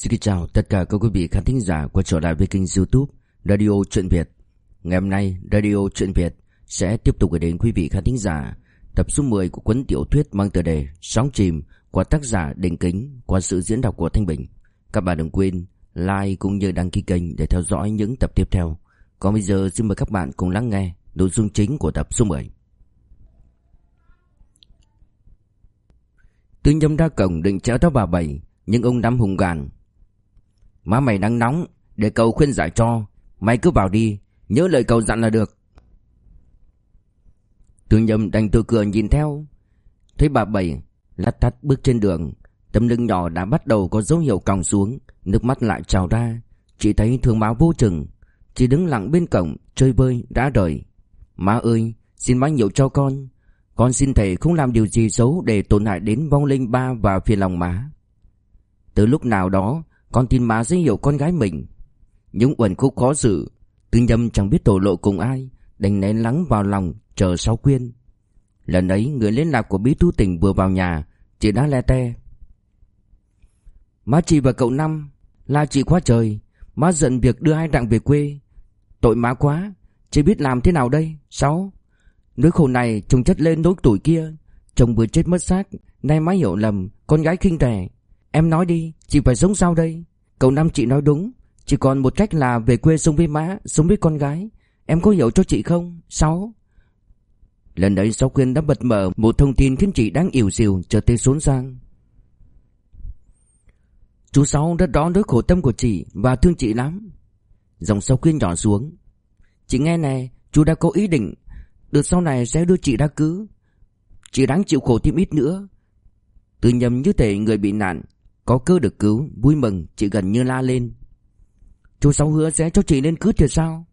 Xin chào tất cả các quý vị khán thính giả quay trở lại với kênh youtube Radio Chuyện Việt. Ngày hôm nay, Radio Chuyện Việt sẽ tiếp tục gửi đến quý vị khán thính giả Tập số 10 của cuốn tiểu thuyết mang tựa đề Sóng chìm của tác giả Đình Kính qua sự diễn đọc của Thanh Bình. Các bạn đừng quên like cũng như đăng ký kênh để theo dõi những tập tiếp theo. Còn bây giờ, xin mời các bạn cùng lắng nghe nội dung chính của tập số 10 Tư nhâm ra cổng định chéo tới bà Bảy, Nhưng ông Năm hùng gàn Má mày đang nóng, Để cậu khuyên giải cho. Mày cứ vào đi, Nhớ lời cậu dặn là được. Tương nhầm đành tự cửa nhìn theo. Thấy bà Bảy Lát tắt bước trên đường, Tấm lưng nhỏ đã bắt đầu có dấu hiệu còng xuống, Nước mắt lại trào ra. Chị thấy thương má vô chừng Chị đứng lặng bên cổng, Chơi bơi đã đời Má ơi, Xin má nhiều cho con. Con xin thầy không làm điều gì xấu Để tổn hại đến vong linh ba và phiền lòng má. Từ lúc nào đó con tin má dễ hiểu con gái mình. Những uẩn khúc khó xử, Tư nhâm chẳng biết thổ lộ cùng ai, Đành nén lắng vào lòng, chờ sau quyên. Lần ấy, người liên lạc của bí thư tỉnh vừa vào nhà, Chị đã le te. Má chị và cậu Năm, la chị quá trời. Má giận việc đưa hai đặng về quê. Tội má quá. Chị biết làm thế nào đây? Sáu, Nỗi khổ này trùng chất lên nỗi tuổi kia. Chồng vừa chết mất xác, Nay má hiểu lầm, Con gái khinh rẻ. Em nói đi, Chị phải sống sao đây. Cậu Năm chị nói đúng, Chỉ còn một cách là về quê sống với má, Sống với con gái. Em có hiểu cho chị không? Sáu. Lần đấy Sáu Quyên đã bật mở Một thông tin khiến chị đang ỉu xìu Trở tê xuống sang Chú Sáu rất rõ nỗi khổ tâm của chị Và thương chị lắm. Dòng Sáu Quyên nhỏ xuống. Chị nghe này Chú đã có ý định. Đợt sau này sẽ đưa chị ra cứ. Chị đáng chịu khổ thêm ít nữa. Từ nhầm như thể người bị nạn. Có cơ được cứu Vui mừng chị gần như la lên. Chú Sáu hứa sẽ cho chị lên cứu thiệt sao?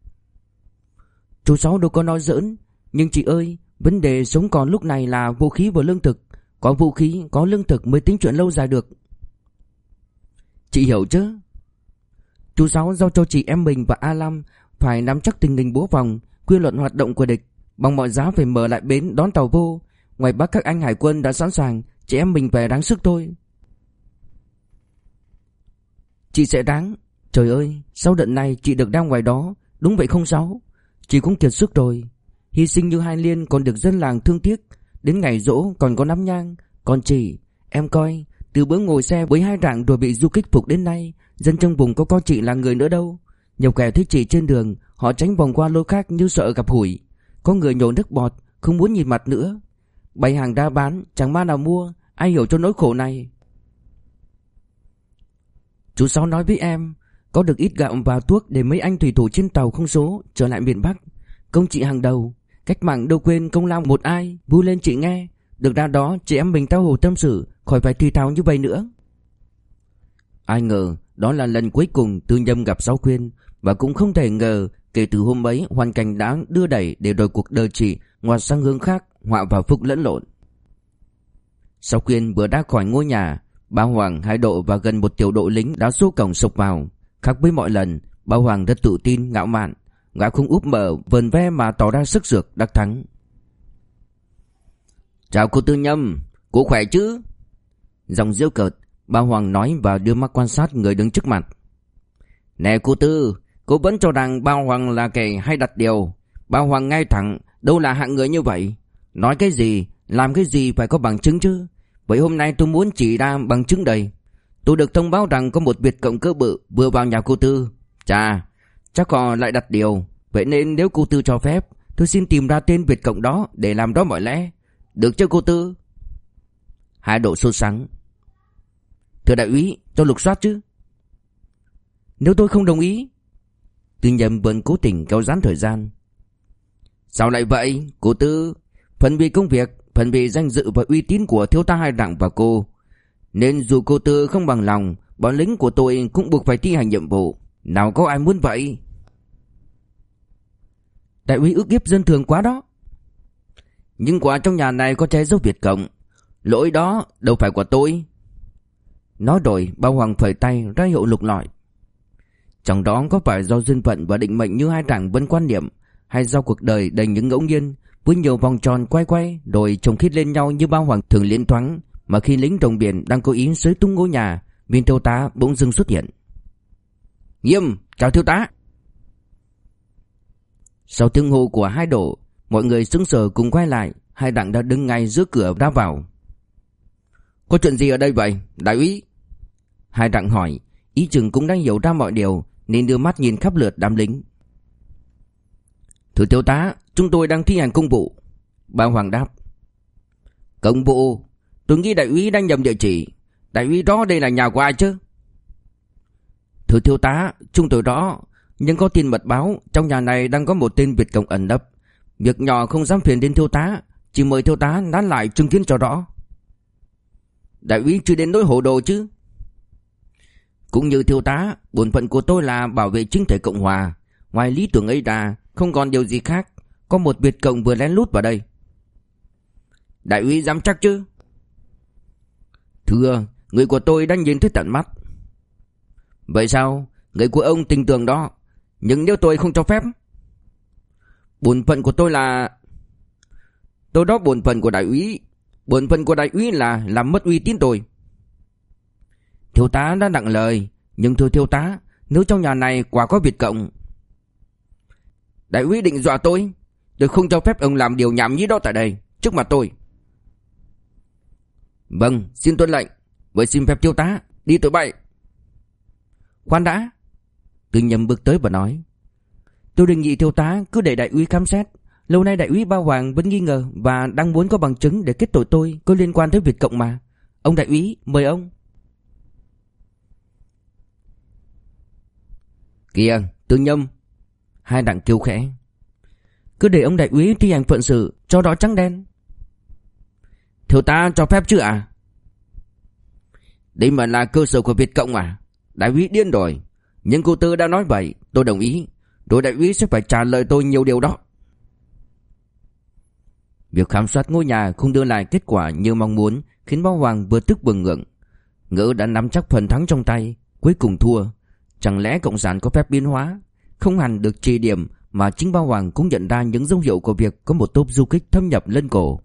Chú Sáu đâu có nói giỡn Nhưng chị ơi Vấn đề sống còn lúc này là vũ khí và lương thực. Có vũ khí, có lương thực mới tính chuyện lâu dài được. Chị hiểu chứ? Chú Sáu giao cho chị em mình và A Lam Phải nắm chắc tình hình bố phòng Quy luật hoạt động của địch Bằng mọi giá phải mở lại bến đón tàu vô. Ngoài bắc các anh hải quân đã sẵn sàng Chị em mình về đáng sức thôi. Chị sẽ đáng Trời ơi, Sau đợt này chị được đang ngoài đó, Đúng vậy không Sáu? Chị cũng kiệt sức rồi. Hy sinh như hai liên còn được dân làng thương tiếc. Đến ngày rỗ còn có nắm nhang. Còn chị, Em coi, Từ bữa ngồi xe với hai rạng rồi bị du kích phục đến nay, Dân trong vùng có coi chị là người nữa đâu. Nhiều kẻ thấy chị trên đường, Họ tránh vòng qua lối khác như sợ gặp hủi. Có người nhổ nước bọt, Không muốn nhìn mặt nữa. Bày hàng đa bán, Chẳng ma nào mua, Ai hiểu cho nỗi khổ này. Chú Sáu nói với em, Có được ít gạo và thuốc Để mấy anh thủy thủ trên tàu không số Trở lại miền Bắc. Công chị hàng đầu, Cách mạng đâu quên công lao một ai, Vui lên chị nghe. Được ra đó, chị em mình tao hồ tâm sự, Khỏi phải thi thao như vậy nữa. Ai ngờ, đó là lần cuối cùng Tư Nhâm gặp Sáu Khuyên, Và cũng không thể ngờ, Kể từ hôm ấy, hoàn cảnh đã đưa đẩy Để đổi cuộc đời chị Ngoặt sang hướng khác, Họa vào phúc lẫn lộn. Sáu Khuyên vừa đã khỏi ngôi nhà Ba Hoàng, Hai Độ và gần một tiểu đội lính đã xô cổng sộc vào. Khác với mọi lần Ba Hoàng rất tự tin, ngạo mạn. Gã không úp mở vần ve mà tỏ ra sức dược đắc thắng. Chào cô Tư Nhâm Cô khỏe chứ? Dòng diêu cợt Ba Hoàng nói và đưa mắt quan sát người đứng trước mặt. Nè cô Tư Cô vẫn cho rằng ba Hoàng là kẻ hay đặt điều. Ba Hoàng ngay thẳng Đâu là hạng người như vậy? Nói cái gì Làm cái gì phải có bằng chứng chứ? Vậy hôm nay tôi muốn chỉ ra bằng chứng đây. Tôi được thông báo rằng có một biệt Cộng cơ bự vừa vào nhà cô Tư. Chà, Chắc họ lại đặt điều. Vậy nên nếu cô Tư cho phép, Tôi xin tìm ra tên biệt Cộng đó để làm đó mọi lẽ. Được chứ cô Tư? Hai độ sốt sắng. Thưa đại úy, cho lục soát chứ. Nếu tôi không đồng ý Tư nhầm vẫn cố tình kéo dán thời gian. Sao lại vậy, Cô Tư? Phần vì công việc Phần vì danh dự và uy tín của thiếu tá hai đặng và cô. Nên dù cô Tư không bằng lòng, Bọn lính của tôi cũng buộc phải thi hành nhiệm vụ. Nào có ai muốn vậy? Đại úy ước hiếp dân thường quá đó. Nhưng quả trong nhà này có che dấu Việt Cộng. Lỗi đó đâu phải của tôi. Nói rồi bao hoàng phẩy tay, ra hiệu lục lọi. Trong đó có phải do duyên phận và định mệnh như hai đảng vẫn quan niệm, Hay do cuộc đời đầy những ngẫu nhiên với nhiều vòng tròn quay quay Rồi chồng khít lên nhau như bao hoàng thường liên thoáng, Mà khi lính đồng biển đang cố ý xới tung ngôi nhà, Viên thiếu tá bỗng dưng xuất hiện. Nghiêm, chào thiếu tá. Sau tiếng hô của hai độ Mọi người sững sờ cùng quay lại, Hai đặng đã đứng ngay giữa cửa ra vào. Có chuyện gì ở đây vậy, Đại úy? Hai đặng hỏi, Ý chừng cũng đã hiểu ra mọi điều, Nên đưa mắt nhìn khắp lượt đám lính. Thưa thiếu tá Chúng tôi đang thi hành công vụ. Bà Hoàng đáp. Công vụ? Tôi nghĩ đại úy đang nhầm địa chỉ. Đại úy đó đây là nhà của ai chứ? Thưa thiếu tá, Chúng tôi đó. Nhưng có tin mật báo, Trong nhà này đang có một tên Việt Cộng ẩn nấp Việc nhỏ không dám phiền đến thiếu tá, Chỉ mời thiếu tá nán lại chứng kiến cho rõ. Đại úy chưa đến nỗi hồ đồ chứ? Cũng như thiếu tá, Bổn phận của tôi là bảo vệ chính thể Cộng Hòa. Ngoài lý tưởng ấy ra, Không còn điều gì khác. Có một biệt Cộng vừa lén lút vào đây. Đại úy dám chắc chứ? Thưa, Người của tôi đã nhìn thấy tận mắt. Vậy sao? Người của ông tin tưởng đó. Nhưng nếu tôi không cho phép? Bổn phận của tôi là Tôi đó bổn phận của đại úy. Bổn phận của đại úy là Làm mất uy tín tôi. Thiếu tá đã nặng lời. Nhưng thưa thiếu tá, Nếu trong nhà này quả có Việt Cộng, Đại úy định dọa tôi Tôi không cho phép ông làm điều nhảm nhí đó tại đây, Trước mặt tôi. Vâng xin tuân lệnh. Vậy xin phép thiếu tá, Đi tụi bay Khoan đã. Tư nhầm bước tới và nói, Tôi đề nghị thiếu tá cứ để đại úy khám xét. Lâu nay đại úy ba Hoàng vẫn nghi ngờ Và đang muốn có bằng chứng để kết tội tôi Có liên quan tới việc Cộng mà. Ông đại úy, mời ông. Kìa, tư nhâm. Hai đặng kêu khẽ. Cứ để ông đại úy thi hành phận sự, Cho đó trắng đen. Thiếu tá cho phép chứ à Đây mà là cơ sở của Việt Cộng à? Đại úy điên rồi. Nhưng cô Tư đã nói vậy, Tôi đồng ý. Rồi đại úy sẽ phải trả lời tôi nhiều điều đó. Việc khám soát ngôi nhà không đưa lại kết quả như mong muốn Khiến Bao Hoàng vừa tức vừa ngượng. Ngỡ đã nắm chắc phần thắng trong tay, Cuối cùng thua. Chẳng lẽ Cộng sản có phép biến hóa? Không hẳn được trì điểm mà chính Bao Hoàng cũng nhận ra những dấu hiệu của việc Có một tốp du kích thâm nhập lân cổ.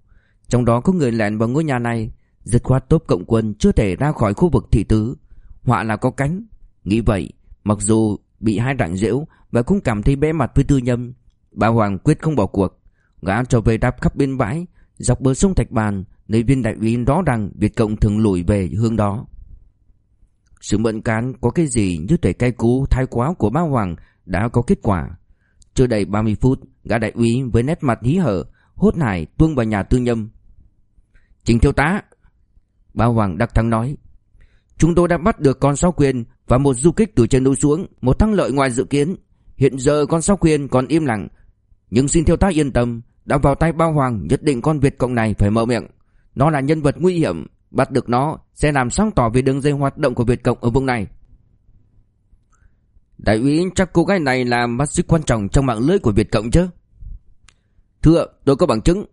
Trong đó có người lẻn vào ngôi nhà này, Dứt khoát tốp cộng quân chưa thể ra khỏi khu vực thị tứ. Họa là có cánh. Nghĩ vậy, Mặc dù bị hai đạn rễu Và cũng cảm thấy bẽ mặt với tư nhâm Ba Hoàng quyết không bỏ cuộc. Gã trở về đáp khắp bên bãi, Dọc bờ sông Thạch Bàn, Nơi viên đại úy rõ rằng Việt Cộng thường lùi về hướng đó. Sự mẫn cán có cái gì như thể cay cú thái quá của ba Hoàng đã có kết quả. Chưa đầy 30 phút, Gã đại úy với nét mặt hí hở, Hốt hải tuông vào nhà tư nhâm Trình thiếu tá Ba Hoàng đắc thắng nói, Chúng tôi đã bắt được con sáu quyền Và một du kích từ trên núi xuống, Một thắng lợi ngoài dự kiến. Hiện giờ con sáu quyền còn im lặng. Nhưng xin thiếu tá yên tâm, Đã vào tay bao hoàng Nhất định con Việt Cộng này phải mở miệng. Nó là nhân vật nguy hiểm, Bắt được nó sẽ làm sáng tỏ về đường dây hoạt động của Việt Cộng ở vùng này. Đại úy chắc cô gái này là mắt xích quan trọng trong mạng lưới của Việt Cộng chứ? Thưa, tôi có bằng chứng.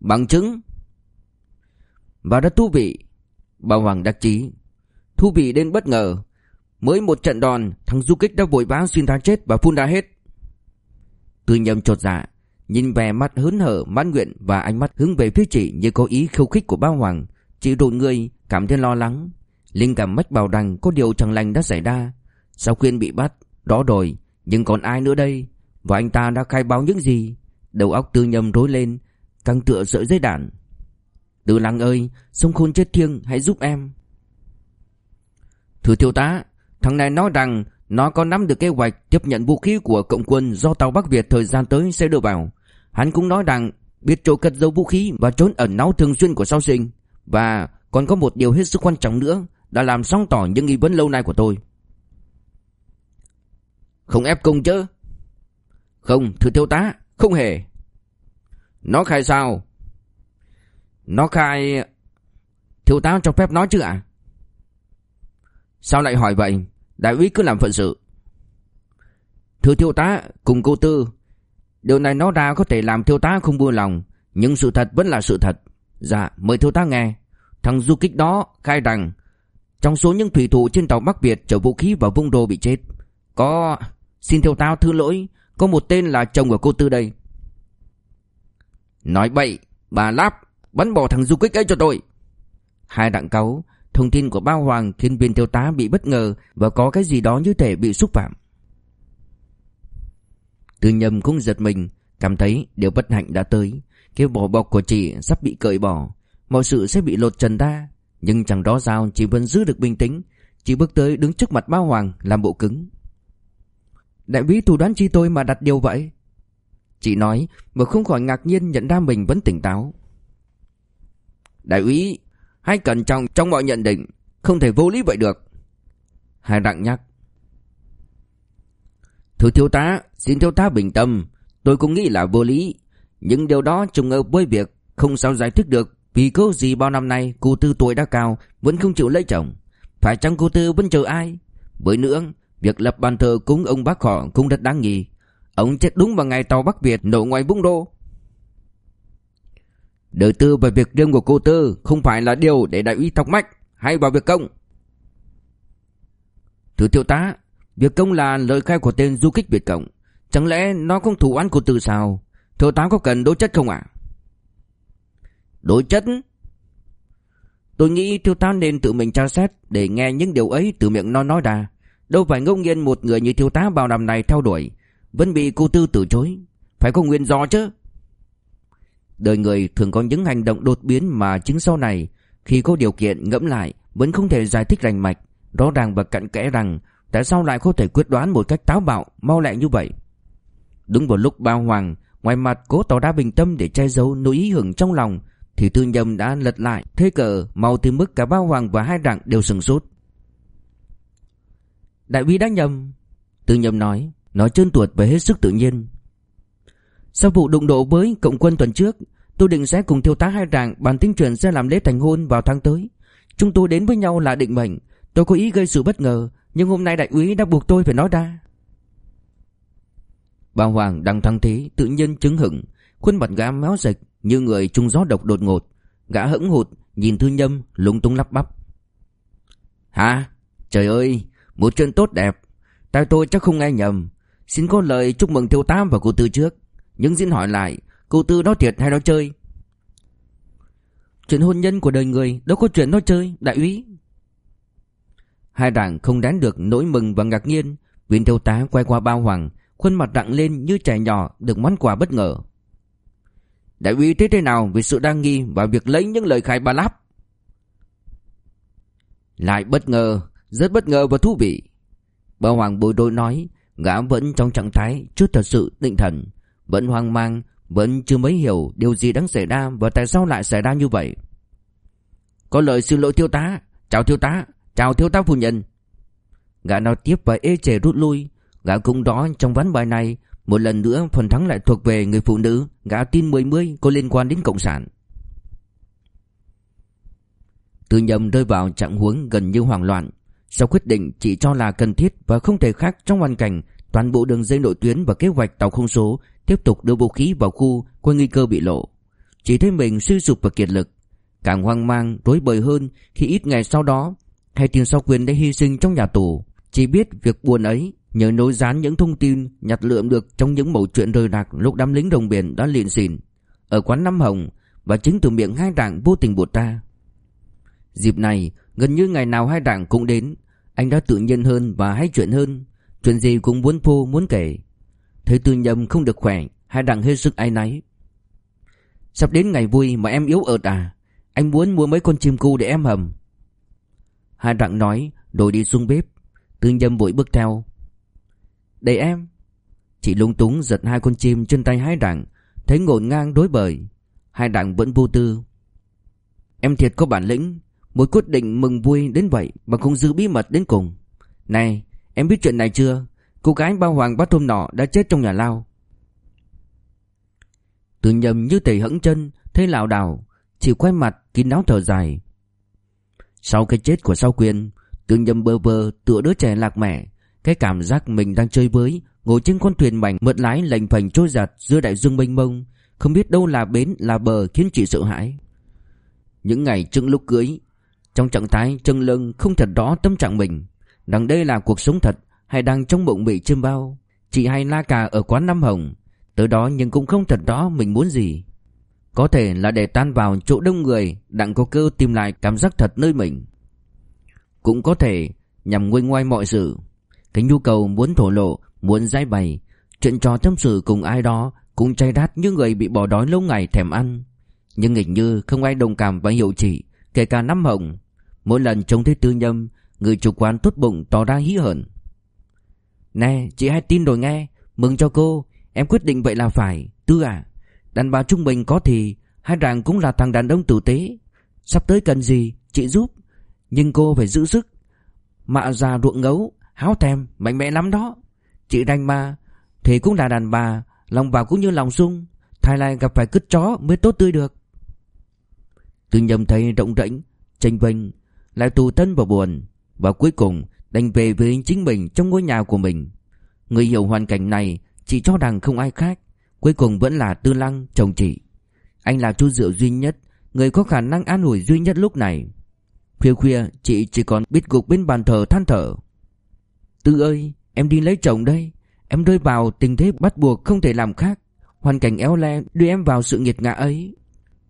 Bằng chứng? Và rất thú vị. Bà Hoàng đắc chí. Thú vị đến bất ngờ. Mới một trận đòn, Thằng du kích đã vội vã xuyên thang chết và phun ra hết. Tư nhầm trột dạ Nhìn vẻ mặt hớn hở, mãn nguyện Và ánh mắt hướng về phía chị như có ý khiêu khích của Bao Hoàng. Chị rụt người, cảm thấy lo lắng. Linh cảm mách bảo rằng có điều chẳng lành đã xảy ra. Sau khuyên bị bắt? Đó rồi, Nhưng còn ai nữa đây? Và anh ta đã khai báo những gì? Đầu óc tư nhầm rối lên, Căng tựa sợi dây đạn Tư lăng ơi, Sông khôn chết thiêng, hãy giúp em. Thưa thiếu tá, Thằng này nói rằng Nó có nắm được kế hoạch tiếp nhận vũ khí của cộng quân Do tàu Bắc Việt thời gian tới sẽ đưa vào. Hắn cũng nói rằng Biết chỗ cất giấu vũ khí và trốn ẩn náu thường xuyên của sau sinh. Và còn có một điều hết sức quan trọng nữa, Đã làm sáng tỏ những nghi vấn lâu nay của tôi. Không ép cung chứ Không, thưa thiếu tá, Không hề. Nó khai sao? Nó khai, Thiếu tá cho phép nói chứ ạ? Sao lại hỏi vậy? Đại úy cứ làm phận sự. Thưa thiếu tá, cùng cô Tư, Điều này nó ra có thể làm thiếu tá không buông lòng, Nhưng sự thật vẫn là sự thật. Dạ mời thiếu tá nghe. Thằng du kích đó khai rằng, Trong số những thủy thủ trên tàu Bắc Việt chở vũ khí vào vung đô bị chết, Có Xin theo tao thứ lỗi, Có một tên là chồng của cô Tư đây. Nói bậy, Bà Láp Bắn bỏ thằng du kích ấy cho tôi. Hai đặng cáu, Thông tin của bao hoàng khiến viên thiếu tá bị bất ngờ Và có cái gì đó như thể bị xúc phạm. Tư nhầm cũng giật mình, Cảm thấy điều bất hạnh đã tới. Cái vỏ bọc của chị sắp bị cởi bỏ. Mọi sự sẽ bị lột trần ra, Nhưng chẳng đó sao, chị vẫn giữ được bình tĩnh. Chị bước tới đứng trước mặt bao hoàng Làm bộ cứng. Đại úy thủ đoán chi tôi mà đặt điều vậy? Chị nói, Mà không khỏi ngạc nhiên nhận ra mình vẫn tỉnh táo. Đại úy, Hãy cẩn trọng trong mọi nhận định, Không thể vô lý vậy được. Hai đặng nhắc. Thưa thiếu tá, Xin thiếu tá bình tâm, Tôi cũng nghĩ là vô lý. Nhưng điều đó trùng hợp với việc Không sao giải thích được Vì cớ gì bao năm nay cô Tư tuổi đã cao, Vẫn không chịu lấy chồng. Phải chăng cô Tư vẫn chờ ai? Với nữa Việc lập bàn thờ cúng ông bác họ cũng rất đáng nghi. Ông chết đúng vào ngày tàu Bắc Việt nổ ngoài bung đô Đời tư về việc riêng của cô Tư Không phải là điều để đại úy thọc mách Hay vào việc công. Thưa thiếu tá, Việc công là lời khai của tên du kích Việt Cộng. Chẳng lẽ nó không thủ án của Tư sao? Thưa tá có cần đối chất không ạ? Đối chất? Tôi nghĩ thiếu tá nên tự mình tra xét Để nghe những điều ấy từ miệng nó nói ra. Đâu phải ngẫu nhiên một người như thiếu tá bao năm này theo đuổi, Vẫn bị cô Tư từ chối. Phải có nguyên do chứ. Đời người thường có những hành động đột biến mà chính sau này, Khi có điều kiện ngẫm lại, Vẫn không thể giải thích rành mạch. Rõ ràng và cặn kẽ rằng, Tại sao lại không thể quyết đoán một cách táo bạo, Mau lẹ như vậy? Đúng vào lúc bao hoàng, Ngoài mặt cố tỏ ra bình tâm để che giấu nỗi ý hưởng trong lòng, Thì tư nhầm đã lật lại, Thế cờ, mau tới mức cả bao hoàng và hai đặng đều sừng sốt. Đại úy đã nhầm. Tư nhầm nói Nói trơn tuột và hết sức tự nhiên. Sau vụ đụng độ với cộng quân tuần trước, Tôi định sẽ cùng thiếu tá hai rạng Bàn tính chuyện sẽ làm lễ thành hôn vào tháng tới. Chúng tôi đến với nhau là định mệnh. Tôi có ý gây sự bất ngờ, Nhưng hôm nay đại úy đã buộc tôi phải nói ra. Bà Hoàng đang thăng thế, Tự nhiên chứng hững Khuôn mặt gã méo dịch Như người trung gió độc đột ngột. Gã hững hụt, Nhìn thư nhâm lúng túng lắp bắp. Hả? Trời ơi! Một chuyện tốt đẹp. Tại tôi chắc không nghe nhầm. Xin có lời chúc mừng thiếu tá và cô Tư trước. Nhưng xin hỏi lại, Cô Tư nói thiệt hay nói chơi? Chuyện hôn nhân của đời người, Đâu có chuyện nói chơi, Đại úy. Hai đảng không đáng được nỗi mừng và ngạc nhiên. Viên thiếu tá quay qua bao hoàng, Khuôn mặt đặng lên như trẻ nhỏ, Được món quà bất ngờ. Đại úy thế thế nào về sự đa nghi Và việc lấy những lời khai ba láp? Lại bất ngờ rất bất ngờ và thú vị. Bao hoàng bồi rối nói, Gã vẫn trong trạng thái chưa thật sự định thần, Vẫn hoang mang, Vẫn chưa mấy hiểu điều gì đang xảy ra Và tại sao lại xảy ra như vậy. Có lời xin lỗi thiếu tá, Chào thiếu tá, Chào thiếu tá phu nhân. Gã nói tiếp và ê chề rút lui. Gã cũng đó trong ván bài này, Một lần nữa phần thắng lại thuộc về người phụ nữ, Gã tin mười mươi có liên quan đến Cộng sản. Tư nhầm rơi vào trạng huống gần như hoảng loạn. Sau quyết định chỉ cho là cần thiết Và không thể khác trong hoàn cảnh Toàn bộ đường dây nội tuyến và kế hoạch tàu không số Tiếp tục đưa vũ khí vào khu có nguy cơ bị lộ. Chỉ thấy mình suy sụp và kiệt lực. Càng hoang mang, rối bời hơn Khi ít ngày sau đó Hay tiền sau quyền đã hy sinh trong nhà tù. Chỉ biết việc buồn ấy Nhờ nối dán những thông tin nhặt lượm được trong những mẩu chuyện rời rạc lúc đám lính đồng biển đã liền xìn. Ở quán Năm Hồng và chính từ miệng hai đảng vô tình buộc ta. Dịp này, gần như ngày nào hai đảng cũng đến, anh đã tự nhiên hơn và hay chuyện hơn, chuyện gì cũng muốn phô muốn kể. Thấy tư nhầm không được khỏe, hai đảng hết sức ai náy. Sắp đến ngày vui mà em yếu ợt à, anh muốn mua mấy con chim cu để em hầm. Hai đặng nói, rồi đi xuống bếp, tư nhầm vội bước theo, để em. Chị lung túng giật hai con chim trên tay hai đảng Thấy ngổn ngang đối bời. Hai đảng vẫn vô tư. Em thiệt có bản lĩnh. Một quyết định mừng vui đến vậy Mà không giữ bí mật đến cùng. Này, em biết chuyện này chưa? Cô gái bao hoàng bát hôm nọ đã chết trong nhà lao. Từ nhầm như tẩy hẫng chân, Thấy lảo đảo, Chỉ quay mặt kín đáo thở dài. Sau cái chết của sao quyền Từ nhầm bơ vơ tựa đứa trẻ lạc mẹ, cái cảm giác mình đang chơi với, Ngồi trên con thuyền mảnh mượn lái lành phành trôi giặt giữa đại dương mênh mông, Không biết đâu là bến là bờ khiến chị sợ hãi. Những ngày trước lúc cưới trong trạng thái chân lưng không thật rõ tâm trạng mình Rằng đây là cuộc sống thật Hay đang trong bụng bị châm bao Chị hay la cà ở quán Nam Hồng Tới đó nhưng cũng không thật rõ mình muốn gì Có thể là để tan vào chỗ đông người Đặng có cơ tìm lại cảm giác thật nơi mình cũng có thể nhằm nguôi ngoai mọi sự. Cái nhu cầu muốn thổ lộ, muốn giải bày, chuyện trò tâm sự cùng ai đó cũng chay đát như người bị bỏ đói lâu ngày thèm ăn. Nhưng hình như không ai đồng cảm và hiểu chỉ, kể cả năm hồng. Mỗi lần trông thấy tư nhâm, người chủ quán tốt bụng tỏ ra hí hởn. Nè, chị hai tin rồi nghe, mừng cho cô, em quyết định vậy là phải, tư à. Đàn bà trung bình có thì, hai rằng cũng là thằng đàn ông tử tế. Sắp tới cần gì, chị giúp. Nhưng cô phải giữ sức. Mạ già ruộng ngấu, háo thèm, mạnh mẽ lắm đó. Chị đanh ma thì cũng là đàn bà, lòng vào cũng như lòng sung. thay lại gặp phải cứt chó mới tốt tươi được. Tư nhầm thấy rộng rãnh, tranh vênh, lại tù thân và buồn. Và cuối cùng đành về với chính mình trong ngôi nhà của mình. Người hiểu hoàn cảnh này chỉ cho rằng không ai khác, cuối cùng vẫn là Tư Lăng chồng chị. Anh là chú rượu duy nhất, người có khả năng an ủi duy nhất lúc này. Khuya khuya chị chỉ còn biết gục bên bàn thờ than thở. Tư ơi, em đi lấy chồng đây. Em rơi vào tình thế bắt buộc không thể làm khác. Hoàn cảnh éo le đưa em vào sự nghiệt ngã ấy.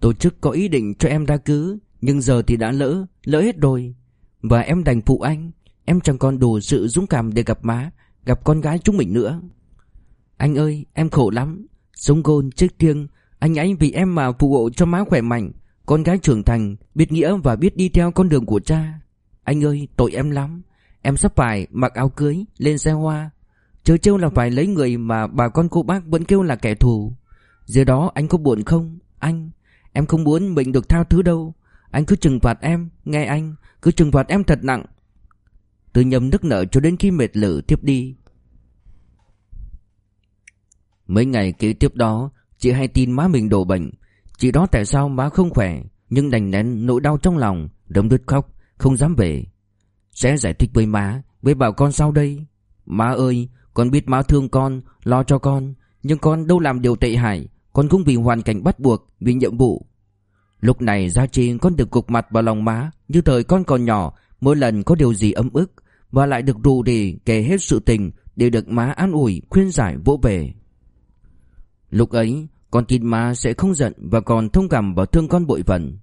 Tổ chức có ý định cho em ra cứ, nhưng giờ thì đã lỡ, lỡ hết rồi. Và em đành phụ anh Em chẳng còn đủ sự dũng cảm để gặp má Gặp con gái chúng mình nữa. Anh ơi em khổ lắm. Sống gôn chết thiêng. Anh ấy vì em mà phụ hộ cho má khỏe mạnh. Con gái trưởng thành Biết nghĩa và biết đi theo con đường của cha. Anh ơi tội em lắm. Em sắp phải mặc áo cưới Lên xe hoa. Chớ trêu là phải lấy người mà bà con cô bác vẫn kêu là kẻ thù. Giờ đó anh có buồn không? Anh Em không muốn mình được thao thứ đâu. Anh cứ trừng phạt em, Nghe anh, Cứ trừng phạt em thật nặng. Từ nhầm nức nở cho đến khi mệt lử tiếp đi. Mấy ngày kế tiếp đó, Chị hay tin má mình đổ bệnh. Chị đó tại sao má không khỏe, Nhưng đành nén nỗi đau trong lòng, Đấm đứt khóc, Không dám về. Sẽ giải thích với má, Với bảo con sau đây? Má ơi, Con biết má thương con, Lo cho con, Nhưng con đâu làm điều tệ hại. Con cũng vì hoàn cảnh bắt buộc, Vì nhiệm vụ. Lúc này Gia Chi con được cục mặt vào lòng má, Như thời con còn nhỏ, Mỗi lần có điều gì ấm ức, Và lại được rù để kể hết sự tình, Đều được má an ủi, khuyên giải vỗ về. Lúc ấy, Con tin má sẽ không giận Và còn thông cảm và thương con bội phận.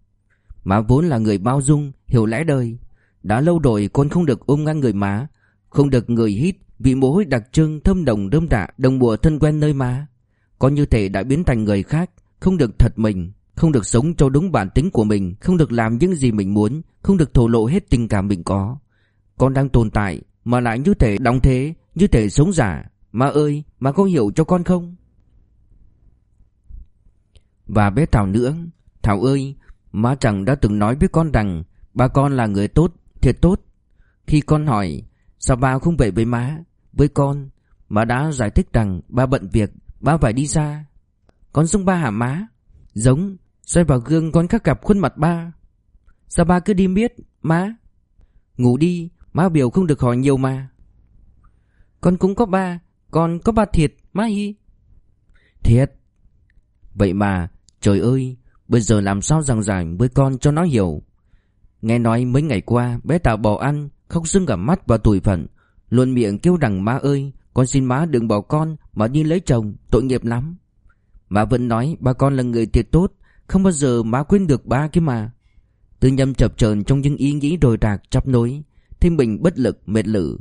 Má vốn là người bao dung, Hiểu lẽ đời. Đã lâu rồi con không được ôm ngang người má, Không được người hít Vì mối đặc trưng thâm đồng đơm đạ Đồng mùa thân quen nơi má có như thể đã biến thành người khác, Không được thật mình, không được sống cho đúng bản tính của mình, Không được làm những gì mình muốn, Không được thổ lộ hết tình cảm mình có. Con đang tồn tại Mà lại như thể đóng thế, Như thể sống giả. Má ơi má có hiểu cho con không? Và bé Thảo nữa. Thảo ơi Má chẳng đã từng nói với con rằng Ba con là người tốt, Thiệt tốt. Khi con hỏi, Sao ba không về với má, Với con Má đã giải thích rằng ba bận việc Ba phải đi xa Con giống ba hả má? Giống Xoay vào gương con khắc gặp khuôn mặt ba. Sao ba cứ đi biết Má? Ngủ đi, Má biểu không được hỏi nhiều mà. Con cũng có ba, Con có ba thiệt, Má hi. Thiệt? Vậy mà, Trời ơi, Bây giờ làm sao rằng giải với con cho nó hiểu? Nghe nói mấy ngày qua Bé Tạo bỏ ăn, Khóc sưng cả mắt và tủi phận, Luôn miệng kêu rằng má ơi con xin má đừng bỏ con Mà đi lấy chồng, Tội nghiệp lắm. Má vẫn nói, ba con là người thiệt tốt, không bao giờ má quên được ba kia mà. Tư nhâm chập chờn trong những ý nghĩ đồi rạc, chắp nối. Thêm mình bất lực, mệt lử.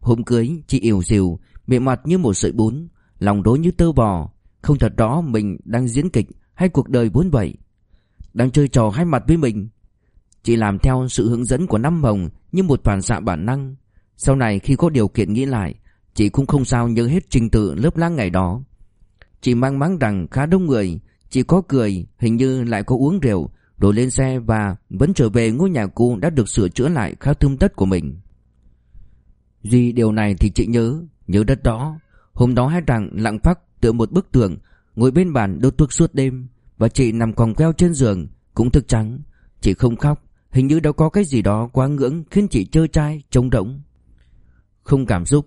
Hôm cưới, chị yếu dìu Miệng mặt như một sợi bún, Lòng rối như tơ bò Không thật rõ mình đang diễn kịch Hay cuộc đời vốn vậy. Đang chơi trò hai mặt với mình. Chị làm theo sự hướng dẫn của Năm Hồng Như một phản xạ bản năng. Sau này khi có điều kiện nghĩ lại Chị cũng không sao nhớ hết trình tự lớp lang ngày đó. Chị mang máng rằng khá đông người chị có cười Hình như lại có uống rượu Rồi lên xe và vẫn trở về ngôi nhà cũ Đã được sửa chữa lại khá thơm tất của mình. Duy điều này thì chị nhớ Nhớ đất đó. Hôm đó hai rằng lặng phắc tựa một bức tường Ngồi bên bàn đốt thuốc suốt đêm Và chị nằm còng queo trên giường Cũng thức trắng. Chị không khóc Hình như đã có cái gì đó quá ngưỡng Khiến chị trơ trai, trống rỗng. Không cảm xúc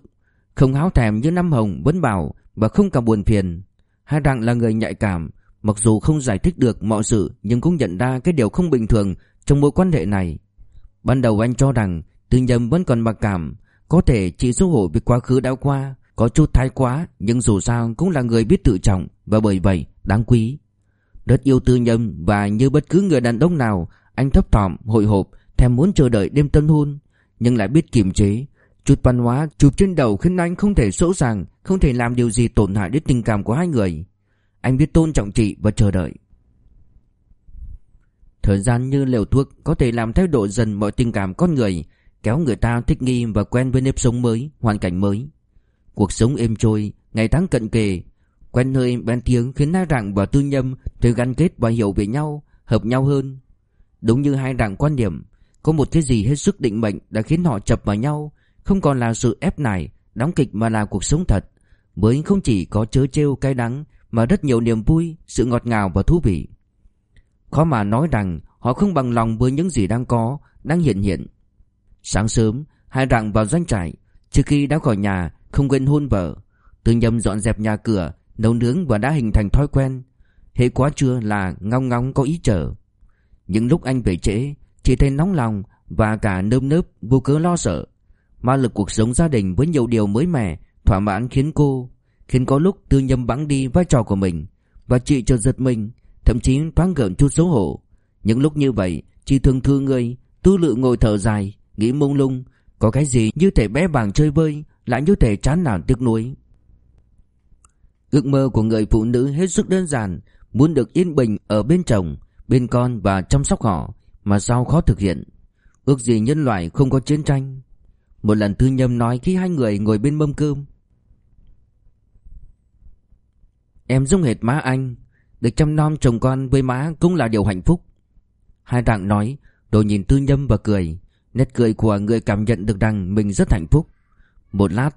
không háo thèm như năm hồng vẫn bảo Và không cảm buồn phiền Hai rằng là người nhạy cảm Mặc dù không giải thích được mọi sự nhưng cũng nhận ra cái điều không bình thường trong mối quan hệ này. Ban đầu anh cho rằng Tư nhầm vẫn còn mặc cảm, có thể chỉ xấu hổ vì quá khứ đã qua, có chút thái quá nhưng dù sao cũng là người biết tự trọng và bởi vậy đáng quý. Rất yêu Tư Nhâm và như bất cứ người đàn ông nào, anh thấp thỏm, hồi hộp Thèm muốn chờ đợi đêm tân hôn Nhưng lại biết kiềm chế Chút văn hóa chụp trên đầu khiến anh không thể sỗ sàng Không thể làm điều gì tổn hại đến tình cảm của hai người. Anh biết tôn trọng chị và chờ đợi. Thời gian như liều thuốc có thể làm thay đổi dần mọi tình cảm con người Kéo người ta thích nghi và quen với nếp sống mới, hoàn cảnh mới. Cuộc sống êm trôi, ngày tháng cận kề Quen nơi bên tiếng khiến hai rạng và tư nhâm Thấy gắn kết và hiểu về nhau, hợp nhau hơn. Đúng như hai rạng quan điểm Có một cái gì hết sức định mệnh đã khiến họ chập vào nhau không còn là sự ép nải, đóng kịch mà là cuộc sống thật. Mới không chỉ có chớ trêu cay đắng Mà rất nhiều niềm vui, sự ngọt ngào và thú vị. Khó mà nói rằng họ không bằng lòng với những gì đang có, đang hiện hiện. Sáng sớm, hai rạng vào doanh trại Trước khi đã khỏi nhà, không quên hôn vợ. Tư nhâm dọn dẹp nhà cửa Nấu nướng và đã hình thành thói quen. Hệ quá trưa là ngong ngóng có ý chờ. Những lúc anh về trễ Chỉ thấy nóng lòng Và cả nơm nớp vô cớ lo sợ. Ma lực cuộc sống gia đình với nhiều điều mới mẻ, Thỏa mãn khiến cô, Khiến có lúc tư nhâm bắn đi vai trò của mình Và chị cho giật mình, Thậm chí thoáng gợn chút xấu hổ. Những lúc như vậy Chị thường thương người Tu lự ngồi thở dài, Nghĩ mông lung, Có cái gì như thể bé bàng chơi vơi, Lại như thể chán nản tiếc nuối. Ước mơ của người phụ nữ hết sức đơn giản, Muốn được yên bình ở bên chồng, Bên con và chăm sóc họ, Mà sao khó thực hiện? Ước gì nhân loại không có chiến tranh một lần Tư Nhâm nói khi hai người ngồi bên mâm cơm. Em giống hệt má anh, Được chăm nom chồng con với má cũng là điều hạnh phúc. Hai rạng nói, Rồi nhìn Tư Nhâm và cười. Nét cười của người cảm nhận được rằng mình rất hạnh phúc. Một lát,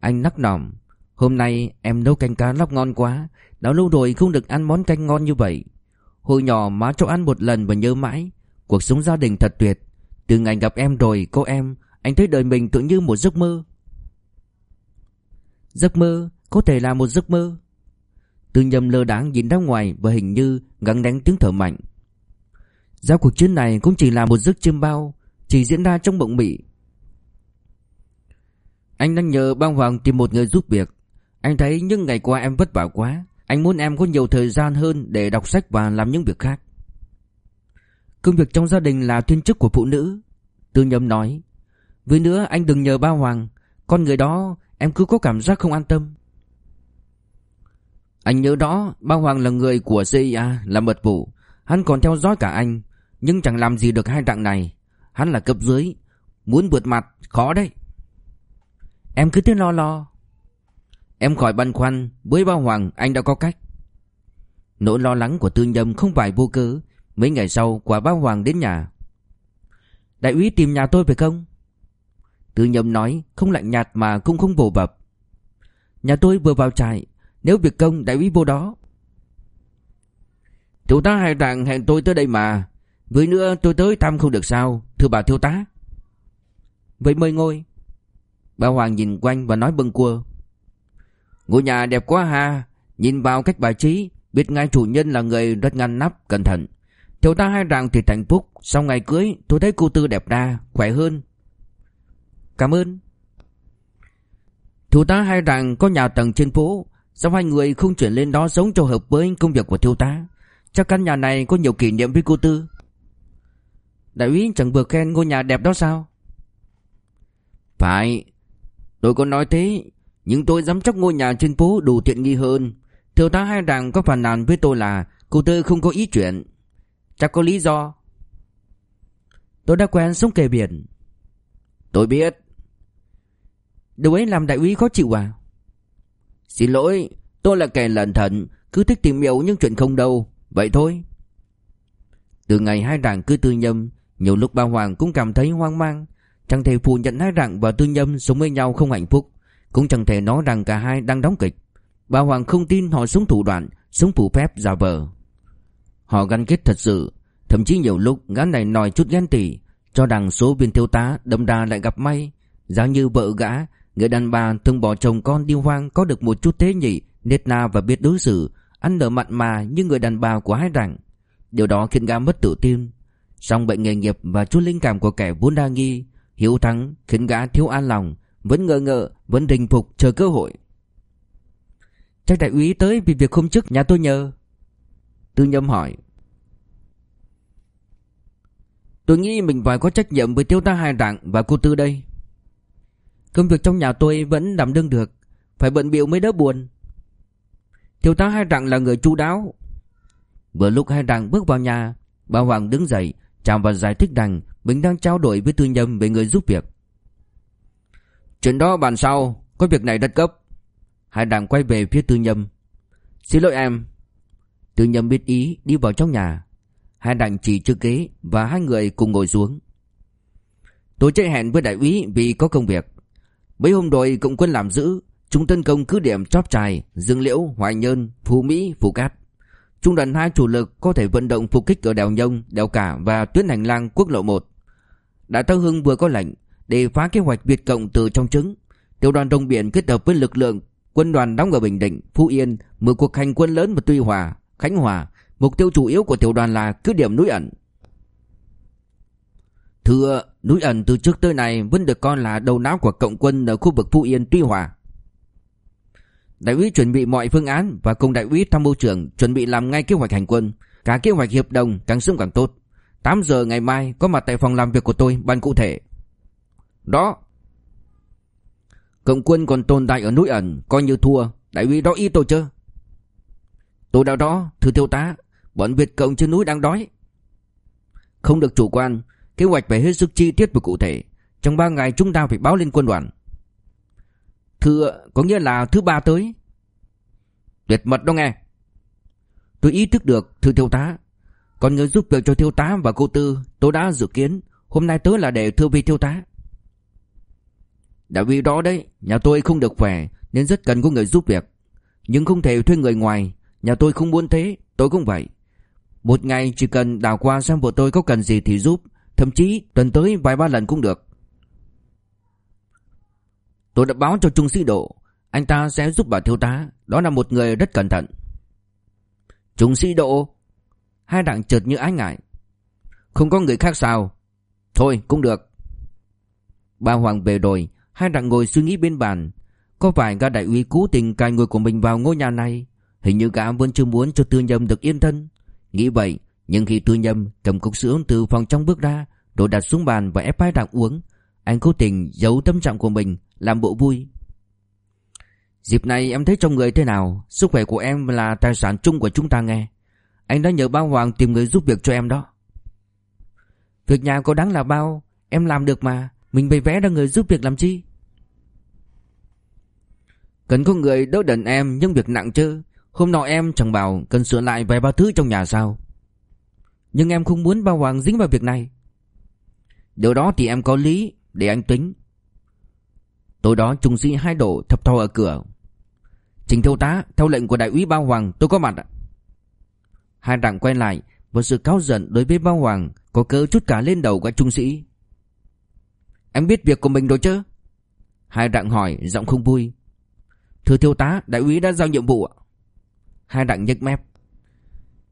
Anh nắc nỏm. Hôm nay em nấu canh cá lóc ngon quá, Đã lâu rồi không được ăn món canh ngon như vậy. Hồi nhỏ má cho ăn một lần và nhớ mãi, Cuộc sống gia đình thật tuyệt. Từ ngày gặp em rồi, cô em anh thấy đời mình tự như một giấc mơ. Giấc mơ Có thể là một giấc mơ. Tư nhầm lơ đáng nhìn ra ngoài Và hình như gắng đánh tiếng thở mạnh. Giao cuộc chiến này cũng chỉ là một giấc chiêm bao, Chỉ diễn ra trong mộng mị. Anh đang nhờ bang hoàng tìm một người giúp việc. Anh thấy những ngày qua em vất vả quá. Anh muốn em có nhiều thời gian hơn Để đọc sách và làm những việc khác. Công việc trong gia đình là thiên chức của phụ nữ. Tư nhầm nói với nữa, anh đừng nhờ ba Hoàng. Con người đó, em cứ có cảm giác không an tâm. Anh nhớ đó Ba Hoàng là người của CIA Là mật vụ. Hắn còn theo dõi cả anh, Nhưng chẳng làm gì được hai trạng này. Hắn là cấp dưới, Muốn vượt mặt, khó đấy. Em cứ thế lo lo. Em khỏi băn khoăn, Với bao hoàng, anh đã có cách. Nỗi lo lắng của tư nhâm không phải vô cớ. Mấy ngày sau, quả bao hoàng đến nhà. Đại úy tìm nhà tôi phải không? Tư nhâm nói Không lạnh nhạt mà cũng không vồ vập Nhà tôi vừa vào trại Nếu việc công đại úy vô đó. Thiếu tá hai rằng hẹn tôi tới đây mà. Với nữa tôi tới thăm không được sao Thưa bà thiếu tá. Vậy mời ngồi. Bà Hoàng nhìn quanh và nói bâng quơ. Ngôi nhà đẹp quá ha Nhìn vào cách bài trí Biết ngay chủ nhân là người rất ngăn nắp, cẩn thận. Thiếu ta hai rằng thì thành phúc Sau ngày cưới tôi thấy cô Tư đẹp đa Khỏe hơn. Cảm ơn. Thiếu tá hai rằng có nhà tầng trên phố, Sao hai người không chuyển lên đó sống cho hợp với công việc của thiếu tá? Chắc căn nhà này có nhiều kỷ niệm với cô Tư. Đại úy chẳng vừa khen ngôi nhà đẹp đó sao? Phải. Tôi có nói thế, nhưng tôi dám chắc ngôi nhà trên phố đủ tiện nghi hơn. Thiếu tá hai rằng có phản nàn với tôi là Cô Tư không có ý chuyện. Chắc có lý do. Tôi đã quen sống kề biển. Tôi biết. Điều ấy làm đại úy khó chịu à? Xin lỗi, Tôi là kẻ lẩn thận, Cứ thích tìm hiểu những chuyện không đâu. Vậy thôi. Từ ngày hai đảng cứ tư nhâm, Nhiều lúc ba Hoàng cũng cảm thấy hoang mang. Chẳng thể phủ nhận hai đảng và tư nhâm sống với nhau không hạnh phúc. Cũng chẳng thể nói rằng cả hai đang đóng kịch. Bà Hoàng không tin họ sống thủ đoạn Sống phủ phép giả vờ. Họ gắn kết thật sự, Thậm chí nhiều lúc gã này nòi chút ghen tỉ Cho rằng số viên thiếu tá đâm đa lại gặp may. Giá như vợ gã Người đàn bà thường bỏ chồng con đi hoang Có được một chút thế nhị, Nết na và biết đối xử, Ăn nở mặn mà như người đàn bà của hai đảng Điều đó khiến gã mất tự tin. Song bệnh nghề nghiệp và chút linh cảm của kẻ vốn đa nghi, Hiếu thắng khiến gã thiếu an lòng, vẫn ngờ ngợ, Vẫn đình phục chờ cơ hội. Chắc đại úy tới vì việc hôm trước nhà tôi nhờ. Tư nhâm hỏi. Tôi nghĩ mình phải có trách nhiệm với thiếu tá hai đảng và cô Tư đây. Công việc trong nhà tôi vẫn đảm đương được. Phải bận biểu mới đỡ buồn. Thiếu tá hai đặng là người chu đáo. Vừa lúc hai đặng bước vào nhà, Bà Hoàng đứng dậy, Chào và giải thích rằng Mình đang trao đổi với tư nhâm về người giúp việc. Chuyện đó bàn sau, Có việc này rất cấp Hai đặng quay về phía tư nhâm Xin lỗi em. Tư nhâm biết ý đi vào trong nhà. Hai đặng chỉ chưa kế Và hai người cùng ngồi xuống. Tôi chạy hẹn với đại úy vì có công việc. Mấy hôm rồi cộng quân làm giữ Chúng tấn công cứ điểm chóp trài Dương Liễu, Hoài Nhơn, Phú Mỹ, Phú Cát. Trung đoàn hai chủ lực có thể vận động phục kích ở đèo Nhông, đèo Cả và tuyến hành lang quốc lộ 1 Đại tá Hưng vừa có lệnh để phá kế hoạch Việt Cộng từ trong trứng. Tiểu đoàn Đông Biển kết hợp với lực lượng quân đoàn đóng ở Bình Định, Phú Yên mở cuộc hành quân lớn vào Tuy Hòa, Khánh Hòa. Mục tiêu chủ yếu của tiểu đoàn là cứ điểm núi ẩn. Thưa, núi ẩn từ trước tới nay vẫn được coi là đầu não của cộng quân ở khu vực Phú Yên Tuy Hòa. Đại úy chuẩn bị mọi phương án và cùng đại úy tham mưu trưởng chuẩn bị làm ngay kế hoạch hành quân. Cả kế hoạch hiệp đồng càng sớm càng tốt. 8 giờ ngày mai có mặt tại phòng làm việc của tôi bàn cụ thể. Đó. Cộng quân còn tồn tại ở núi ẩn, coi như thua. Đại úy đó ý tôi chưa? Tôi đã đó, thưa thiếu tá, bọn Việt Cộng trên núi đang đói. Không được chủ quan, Kế hoạch phải hết sức chi tiết và cụ thể. Trong 3 ngày chúng ta phải báo lên quân đoàn. Thưa, có nghĩa là thứ ba tới. Tuyệt mật đó nghe. Tôi ý thức được, thưa thiếu tá. Còn người giúp việc cho thiếu tá và cô Tư, Tôi đã dự kiến, Hôm nay tới là để thưa vi thiếu tá. Đã vì đó đấy, Nhà tôi không được khỏe, Nên rất cần có người giúp việc. Nhưng không thể thuê người ngoài, Nhà tôi không muốn thế, Tôi cũng vậy. Một ngày chỉ cần đào qua xem vợ tôi có cần gì thì giúp. Thậm chí, tuần tới vài ba lần cũng được. Tôi đã báo cho Trung sĩ Độ, Anh ta sẽ giúp bà thiếu tá. Đó là một người rất cẩn thận. Trung sĩ Độ, Hai đặng chợt như ái ngại. Không có người khác sao? Thôi, cũng được. Bà Hoàng về rồi, Hai đặng ngồi suy nghĩ bên bàn. Có phải gã đại úy cố tình cài người của mình vào ngôi nhà này? Hình như gã vẫn chưa muốn cho tư nhầm được yên thân. Nghĩ vậy nhưng khi tư nhâm cầm cốc sữa từ phòng trong bước ra Rồi đặt xuống bàn và ép hai đặng uống, Anh cố tình giấu tâm trạng của mình, Làm bộ vui. Dịp này em thấy trong người thế nào, Sức khỏe của em là tài sản chung của chúng ta nghe. Anh đã nhờ bao hoàng tìm người giúp việc cho em đó. Việc nhà có đáng là bao, Em làm được mà, Mình bày vẽ ra người giúp việc làm chi? Cần có người đỡ đần em những việc nặng chứ. Hôm nọ em chẳng bảo cần sửa lại vài ba thứ trong nhà sao? Nhưng em không muốn bao Hoàng dính vào việc này. Điều đó thì em có lý, Để anh tính. Tối đó, trung sĩ hai độ thập thò ở cửa. Trình thiếu tá, Theo lệnh của đại úy Bao Hoàng, tôi có mặt Hai đặng quay lại Và sự cáo giận đối với Bao Hoàng Có cỡ chút cả lên đầu của trung sĩ. Em biết việc của mình rồi chứ? Hai đặng hỏi, giọng không vui. Thưa thiếu tá, Đại úy đã giao nhiệm vụ Hai đặng nhếch mép.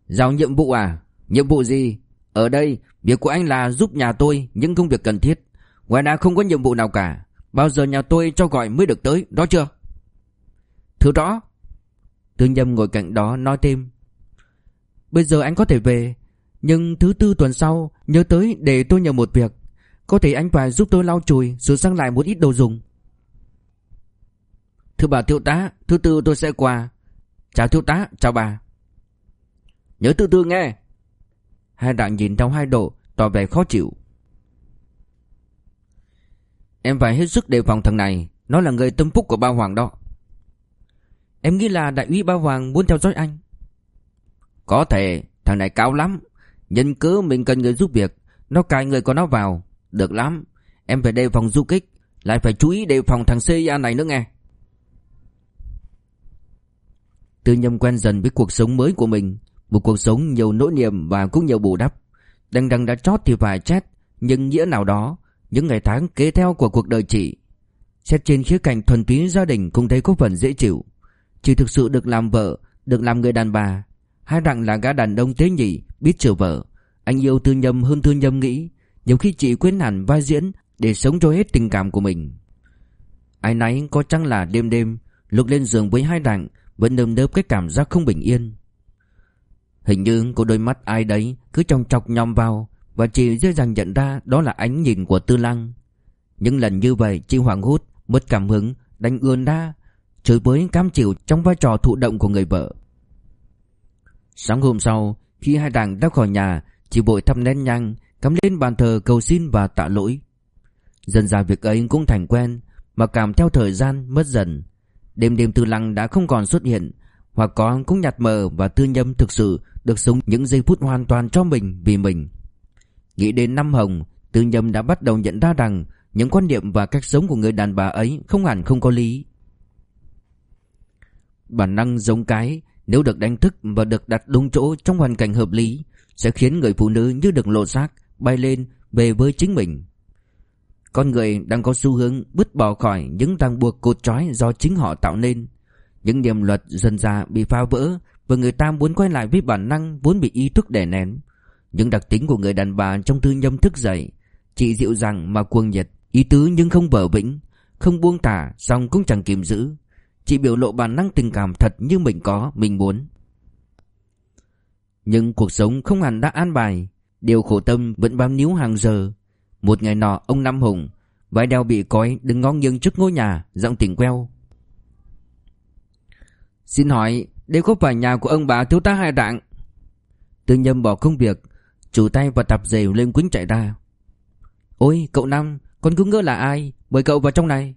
Giao nhiệm vụ à? Nhiệm vụ gì? Ở đây, việc của anh là giúp nhà tôi những công việc cần thiết. Ngoài ra không có nhiệm vụ nào cả. Bao giờ nhà tôi cho gọi mới được tới, đó chưa? Thưa rõ. Tư nhâm ngồi cạnh đó nói thêm. Bây giờ anh có thể về, nhưng thứ tư tuần sau nhớ tới để tôi nhờ một việc. Có thể anh phải giúp tôi lau chùi, sửa sang lại một ít đồ dùng. Thưa bà thiếu tá, thứ tư tôi sẽ qua. Chào thiếu tá, chào bà. Nhớ thứ tư nghe. Hai đặng nhìn theo hai độ, Tỏ vẻ khó chịu. Em phải hết sức đề phòng thằng này, Nó là người tâm phúc của ba Hoàng đó. Em nghĩ là đại úy ba Hoàng muốn theo dõi anh. Có thể, Thằng này cao lắm. Nhân cớ mình cần người giúp việc, Nó cài người của nó vào, Được lắm. Em phải đề phòng du kích, Lại phải chú ý đề phòng thằng CIA này nữa nghe. Tư nhâm quen dần với cuộc sống mới của mình một cuộc sống nhiều nỗi niềm và cũng nhiều bù đắp. Đằng đằng đã chót thì phải chết, Nhưng nghĩa nào đó, Những ngày tháng kế theo của cuộc đời chị. Xét trên khía cạnh thuần túy gia đình Cũng thấy có phần dễ chịu. Chị thực sự được làm vợ, Được làm người đàn bà. Hai đặng là gã đàn ông tế nhị, Biết chiều vợ. Anh yêu Tư Nhâm hơn Tư Nhâm nghĩ. Nhiều khi chị quên hẳn vai diễn Để sống cho hết tình cảm của mình. Ai nấy có chăng là đêm đêm, Lúc lên giường với hai đặng Vẫn nơm nớp cái cảm giác không bình yên. Hình như có đôi mắt ai đấy cứ trong chọc nhòm vào Và chị dễ dàng nhận ra đó là ánh nhìn của Tư Lăng. Những lần như vậy, chị hoảng hốt Mất cảm hứng Đánh ươn ra Chửi bới cam chịu trong vai trò thụ động của người vợ. Sáng hôm sau, Khi hai đảng đã khỏi nhà, Chị vội thắp nén nhang, Cắm lên bàn thờ cầu xin và tạ lỗi. Dần ra việc ấy cũng thành quen, Mà cảm theo thời gian mất dần. Đêm đêm Tư Lăng đã không còn xuất hiện hoặc có cũng nhạt mờ Và thư Nhâm thực sự được sống những giây phút hoàn toàn cho mình vì mình. Nghĩ đến năm hồng Tư Nhâm đã bắt đầu nhận ra rằng Những quan niệm và cách sống của người đàn bà ấy Không hẳn không có lý. Bản năng giống cái, Nếu được đánh thức và được đặt đúng chỗ Trong hoàn cảnh hợp lý, Sẽ khiến người phụ nữ như được lộ xác, Bay lên về với chính mình. Con người đang có xu hướng bứt bỏ khỏi những ràng buộc cột trói do chính họ tạo nên. Những niềm luật dần ra bị phá vỡ Và người ta muốn quay lại với bản năng vốn bị ý thức đè nén. Những đặc tính của người đàn bà trong thư nhâm thức dậy Chị dịu dàng mà cuồng nhiệt, Ý tứ nhưng không bờ vĩnh, Không buông tả song cũng chẳng kìm giữ. Chị biểu lộ bản năng tình cảm thật như mình có, Mình muốn. Nhưng cuộc sống không hẳn đã an bài. Điều khổ tâm vẫn bám níu hàng giờ. Một ngày nọ, ông Năm Hùng, Vai đeo bị cói, đứng ngó nghiêng trước ngôi nhà, Giọng tỉnh queo. Xin hỏi, Đây có phải nhà của ông bà thiếu tá hai đặng Tư nhâm bỏ công việc, Chủ tay và tập dề lên quýnh chạy ra. Ôi, cậu Năm, Con cứ ngỡ là ai? Mời cậu vào trong này.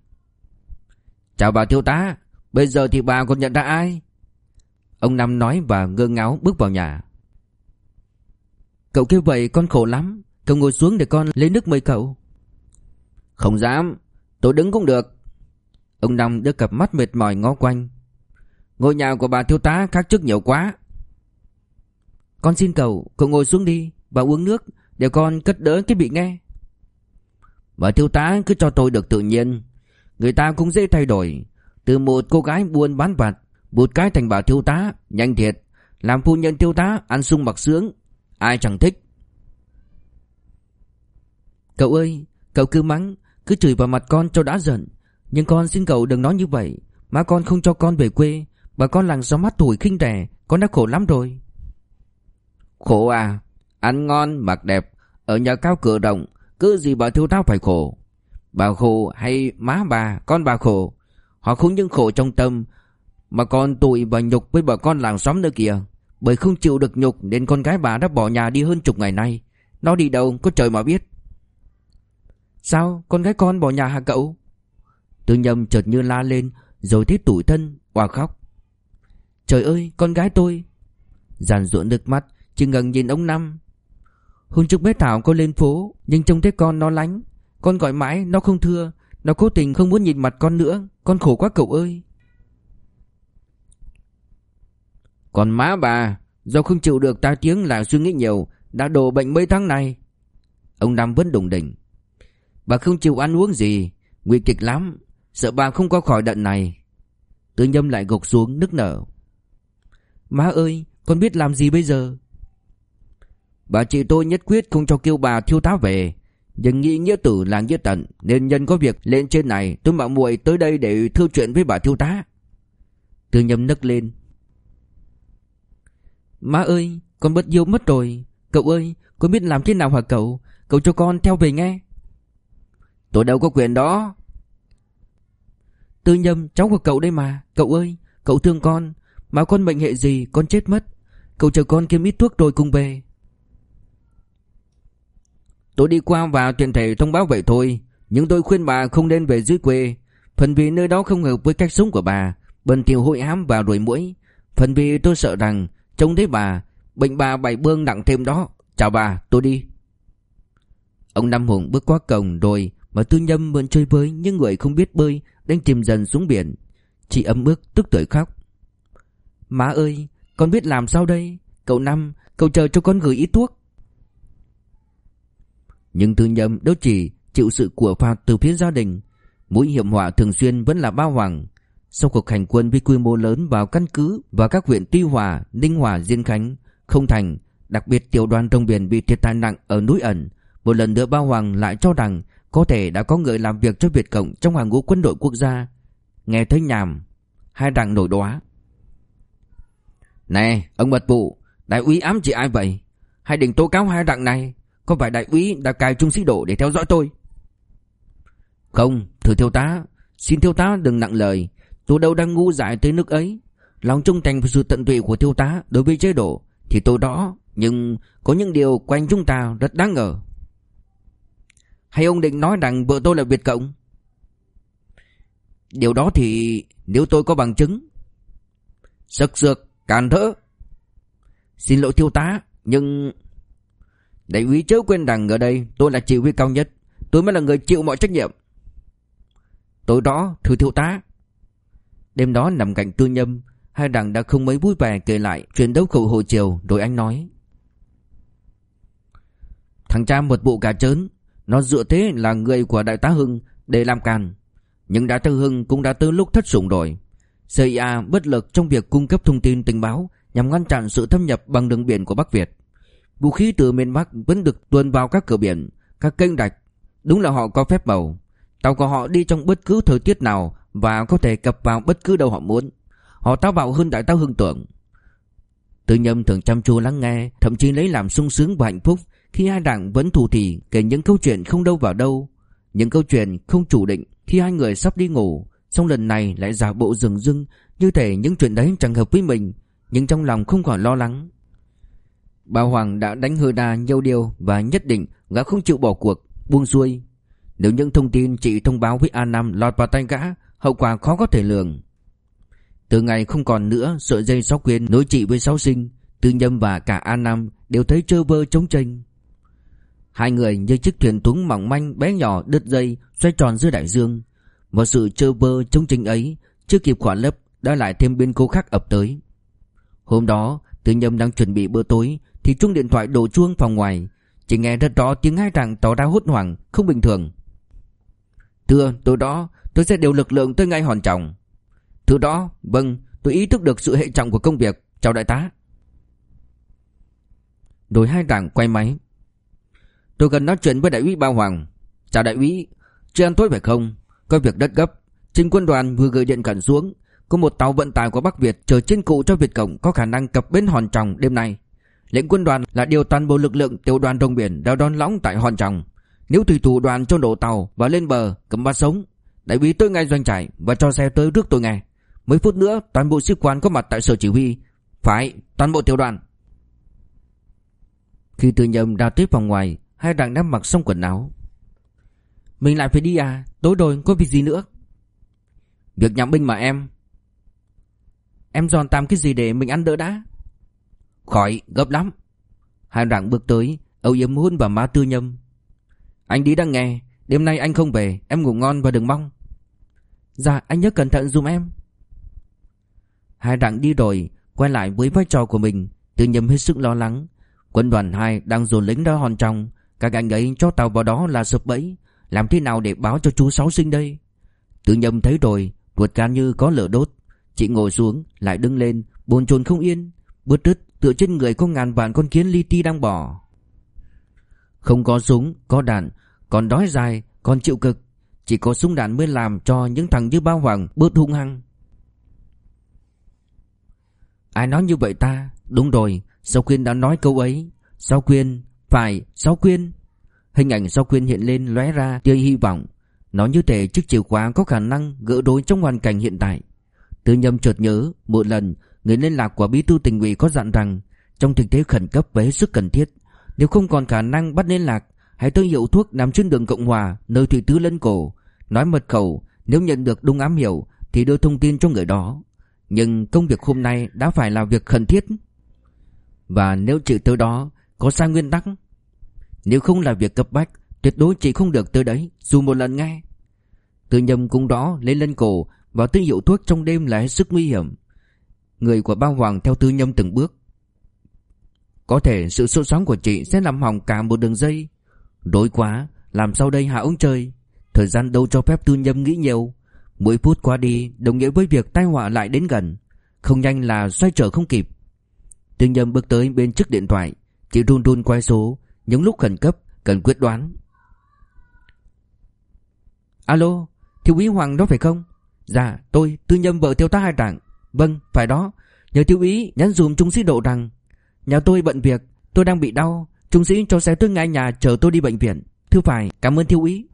Chào bà thiếu tá, Bây giờ thì bà còn nhận ra ai? Ông Năm nói và ngơ ngáo bước vào nhà. Cậu kêu vậy con khổ lắm, Cậu ngồi xuống để con lấy nước mời cậu. Không dám, Tôi đứng cũng được. Ông Năm đưa cặp mắt mệt mỏi ngó quanh. Ngôi nhà của bà thiếu tá khác trước nhiều quá. Con xin cậu Cậu ngồi xuống đi Và uống nước Để con cất đỡ cái bị nghe. Bà thiếu tá cứ cho tôi được tự nhiên. Người ta cũng dễ thay đổi. Từ một cô gái buôn bán vặt, Một cái thành bà thiếu tá, Nhanh thiệt. Làm phu nhân thiếu tá Ăn sung mặc sướng. Ai chẳng thích? Cậu ơi, Cậu cứ mắng, Cứ chửi vào mặt con cho đã giận. Nhưng con xin cậu đừng nói như vậy. Má con không cho con về quê. Bà con làng gió mắt tuổi khinh rẻ Con đã khổ lắm rồi. Khổ à Ăn ngon mặc đẹp Ở nhà cao cửa rộng Cứ gì bà thiếu tao phải khổ. Bà khổ hay má bà Con bà khổ. Họ không những khổ trong tâm Mà còn tụi và nhục với bà con làng xóm nữa kìa. Bởi không chịu được nhục nên con gái bà đã bỏ nhà đi hơn chục ngày nay. Nó đi đâu có trời mà biết. Sao con gái con bỏ nhà hả cậu? Tư nhầm chợt như la lên Rồi thấy tủi thân Hòa khóc Trời ơi, con gái tôi. Giàn ruộng nước mắt, Chỉ ngần nhìn ông Năm. Hôm trước bé Thảo có lên phố, Nhưng trông thấy con nó lánh. Con gọi mãi, nó không thưa. Nó cố tình không muốn nhìn mặt con nữa. Con khổ quá cậu ơi. Còn má bà, Do không chịu được tai tiếng là suy nghĩ nhiều, Đã đổ bệnh mấy tháng nay Ông Năm vẫn đùng đỉnh. Bà không chịu ăn uống gì, Nguy kịch lắm. Sợ bà không qua khỏi đợt này. Tư nhâm lại gục xuống, nức nở. Má ơi Con biết làm gì bây giờ? Bà chị tôi nhất quyết không cho kêu bà thiêu tá về. Nhưng nghĩ nghĩa tử là nghĩa tận Nên nhân có việc lên trên này Tôi mạo muội tới đây để thưa chuyện với bà thiêu tá. Tư nhâm nức lên. Má ơi con bất yêu mất rồi. Cậu ơi con biết làm thế nào hả cậu? Cậu cho con theo về nghe. Tôi đâu có quyền đó. Tư nhâm cháu của cậu đây mà. Cậu ơi cậu thương con mà con bệnh hệ gì, con chết mất. Cậu chờ con kiếm ít thuốc rồi cùng về. Tôi đi qua và tiện thể thông báo vậy thôi. Nhưng tôi khuyên bà không nên về dưới quê. Phần vì nơi đó không hợp với cách sống của bà, Bần tiểu hội ám và ruồi mũi Phần vì tôi sợ rằng, Trông thấy bà, Bệnh bà bảy bương nặng thêm đó. Chào bà, tôi đi. Ông Năm Hùng bước qua cổng rồi Mà tư nhâm vẫn chơi với những người không biết bơi, Đang chìm dần xuống biển. Chị ấm ức, tức tuổi khóc. Má ơi con biết làm sao đây Cậu Năm cậu chờ cho con gửi ít thuốc Nhưng tư nhâm đâu chỉ chịu sự của phạt từ phía gia đình Mũi hiểm họa thường xuyên vẫn là bao hoàng sau cuộc hành quân với quy mô lớn vào căn cứ và các huyện Tuy Hòa, Ninh Hòa, Diên Khánh, không thành, đặc biệt tiểu đoàn trong biển bị thiệt hại nặng ở núi ẩn, một lần nữa Bao Hoàng lại cho rằng có thể đã có người làm việc cho Việt Cộng trong hàng ngũ quân đội quốc gia. Nghe thấy nhàm, hai đảng nổi đóa. Này, ông mật vụ, đại úy ám chỉ ai vậy? Hay định tố cáo hai đảng này? Có phải đại úy đã cài trung sĩ độ để theo dõi tôi? Không thưa thiếu tá. Xin thiếu tá đừng nặng lời. Tôi đâu đang ngu dại tới nước ấy. Lòng trung thành và sự tận tụy của thiếu tá đối với chế độ Thì tôi đó Nhưng có những điều quanh chúng ta rất đáng ngờ. Hay ông định nói rằng vợ tôi là Việt Cộng? Điều đó thì nếu tôi có bằng chứng Sực sực càn thỡ. Xin lỗi thiếu tá, Nhưng Đại úy chớ quên rằng ở đây tôi là chỉ huy cao nhất. Tôi mới là người chịu mọi trách nhiệm. Tối đó, thưa thiếu tá, Đêm đó nằm cạnh tư nhâm Hai đảng đã không mấy vui vẻ kể lại Chuyện đấu khẩu hồi chiều Rồi anh nói. Thằng cha một bộ cà trớn, Nó dựa thế là người của đại tá Hưng Để làm càn. Nhưng đại tá Hưng cũng đã tới lúc thất sủng rồi. CIA bất lực trong việc cung cấp thông tin tình báo, Nhằm ngăn chặn sự thâm nhập bằng đường biển của Bắc Việt. Vũ khí từ miền Bắc vẫn được tuôn vào các cửa biển, Các kênh rạch. Đúng là họ có phép màu. Tàu của họ đi trong bất cứ thời tiết nào Và có thể cập vào bất cứ đâu họ muốn. Họ táo bạo hơn đại táo hưng tưởng. Tư nhâm thường chăm chú lắng nghe, Thậm chí lấy làm sung sướng và hạnh phúc Khi hai đảng vẫn thù thì kể những câu chuyện không đâu vào đâu. Những câu chuyện không chủ định Khi hai người sắp đi ngủ. Xong lần này lại giả bộ rừng rưng Như thể những chuyện đấy chẳng hợp với mình, Nhưng trong lòng không còn lo lắng. Bà Hoàng đã đánh hư đa nhiều điều Và nhất định gã không chịu bỏ cuộc, Buông xuôi. Nếu những thông tin chị thông báo với A Nam lọt vào tay gã, Hậu quả khó có thể lường. Từ ngày không còn nữa, sợi dây sáu quyền nối chị với sáu sinh, Tư Nhâm và cả A Nam đều thấy trơ vơ chống tranh Hai người như chiếc thuyền túng mỏng manh bé nhỏ đứt dây, xoay tròn giữa đại dương. Và sự trơ vơ chống tranh ấy chưa kịp khoản lấp đã lại thêm biến cố khác ập tới Hôm đó Tư Nhâm đang chuẩn bị bữa tối thì chuông điện thoại đổ chuông phòng ngoài Chỉ nghe rất rõ tiếng hai thằng tỏ ra hốt hoảng Không bình thường Thưa tôi đó Tôi sẽ điều lực lượng tới ngay hòn trọng Thứ đó, vâng, tôi ý thức được sự hệ trọng của công việc. Chào đại tá. Rồi hai đảng quay máy. Tôi cần nói chuyện với đại úy Bao Hoàng. Chào đại úy, chưa ăn tối phải không? Có việc đất gấp. chính quân đoàn vừa gửi điện cẩn xuống. Có một tàu vận tải của Bắc Việt chờ trên cụ cho Việt Cộng có khả năng cập bến Hòn Tròng đêm nay. Lệnh quân đoàn là điều toàn bộ lực lượng tiểu đoàn đồng biển đào đón lõng tại Hòn Tròng. Nếu thủy thủ đoàn cho đổ tàu và lên bờ cầm bắt sống, đại úy tới ngay doanh trại và cho xe tới rước tôi nghe. Mấy phút nữa toàn bộ sĩ quan có mặt tại sở chỉ huy Phải toàn bộ tiểu đoàn Khi từ nhầm ra tiếp vào ngoài Hai đảng đã mặc xong quần áo mình lại phải đi à? Tối rồi có việc gì nữa? Việc nhắm binh mà em. Em dọn tạm cái gì để mình ăn đỡ đã? Khỏi gấp lắm. Hai đảng bước tới Âu yếm hôn và má tư nhâm. Anh đi đang nghe Đêm nay anh không về Em ngủ ngon và đừng mong. Dạ anh nhớ cẩn thận dùm em. Hai đặng đi rồi Quay lại với vai trò của mình Tư nhầm hết sức lo lắng. Quân đoàn 2 đang dồn lính ra hòn trong Các anh ấy cho tàu vào đó là sập bẫy làm thế nào để báo cho chú Sáu sinh đây? Tư nhầm thấy rồi, Ruột gan như có lửa đốt. Chị ngồi xuống, lại đứng lên, Bồn chồn không yên. Bứt rứt, tựa trên người có ngàn vạn con kiến li ti đang bỏ. Không có súng, Có đạn, Còn đói dài, Còn chịu cực. Chỉ có súng đạn mới làm cho những thằng như bao hoàng bớt hung hăng. Ai nói như vậy ta? Đúng rồi Sao Quyên đã nói câu ấy. Sao Quyên, Phải Sao Quyên. Hình ảnh sau Quyên hiện lên lóe ra tia hy vọng. Nó như thể chiếc chìa khóa có khả năng gỡ đối trong hoàn cảnh hiện tại. Tư nhâm chợt nhớ, Một lần, Người liên lạc của bí thư tỉnh ủy có dặn rằng, Trong tình thế khẩn cấp và hết sức cần thiết, Nếu không còn khả năng bắt liên lạc, Hãy tới hiệu thuốc nằm trên đường Cộng Hòa, Nơi Thủy Tứ lân cổ. Nói mật khẩu, Nếu nhận được đúng ám hiểu Thì đưa thông tin cho người đó. Nhưng công việc hôm nay đã phải là việc khẩn thiết. Và nếu chịu tới đó, Có sai nguyên tắc nếu không là việc cấp bách, Tuyệt đối chị không được tới đấy, Dù một lần nghe. Tư nhâm cũng đó lấy lên cổ Và tư hiệu thuốc trong đêm là hết sức nguy hiểm. Người của bao hoàng theo tư nhâm từng bước. Có thể sự sốt sóng của chị Sẽ làm hỏng cả một đường dây. Đối quá, Làm sao đây hạ ông trời? Thời gian đâu cho phép tư nhâm nghĩ nhiều. Mỗi phút qua đi, đồng nghĩa với việc tai họa lại đến gần. Không nhanh là xoay trở không kịp. Tư nhâm bước tới bên chiếc điện thoại. Chị run run quay số những lúc khẩn cấp cần quyết đoán. Alo Thiếu úy Hoàng đó phải không? Dạ tôi tư nhâm vợ thiếu tá hai tảng Vâng phải đó. Nhờ thiếu úy nhắn dùm trung sĩ độ rằng Nhà tôi bận việc Tôi đang bị đau. Trung sĩ cho xe tôi ngay nhà chờ tôi đi bệnh viện. Thưa phải cảm ơn thiếu úy.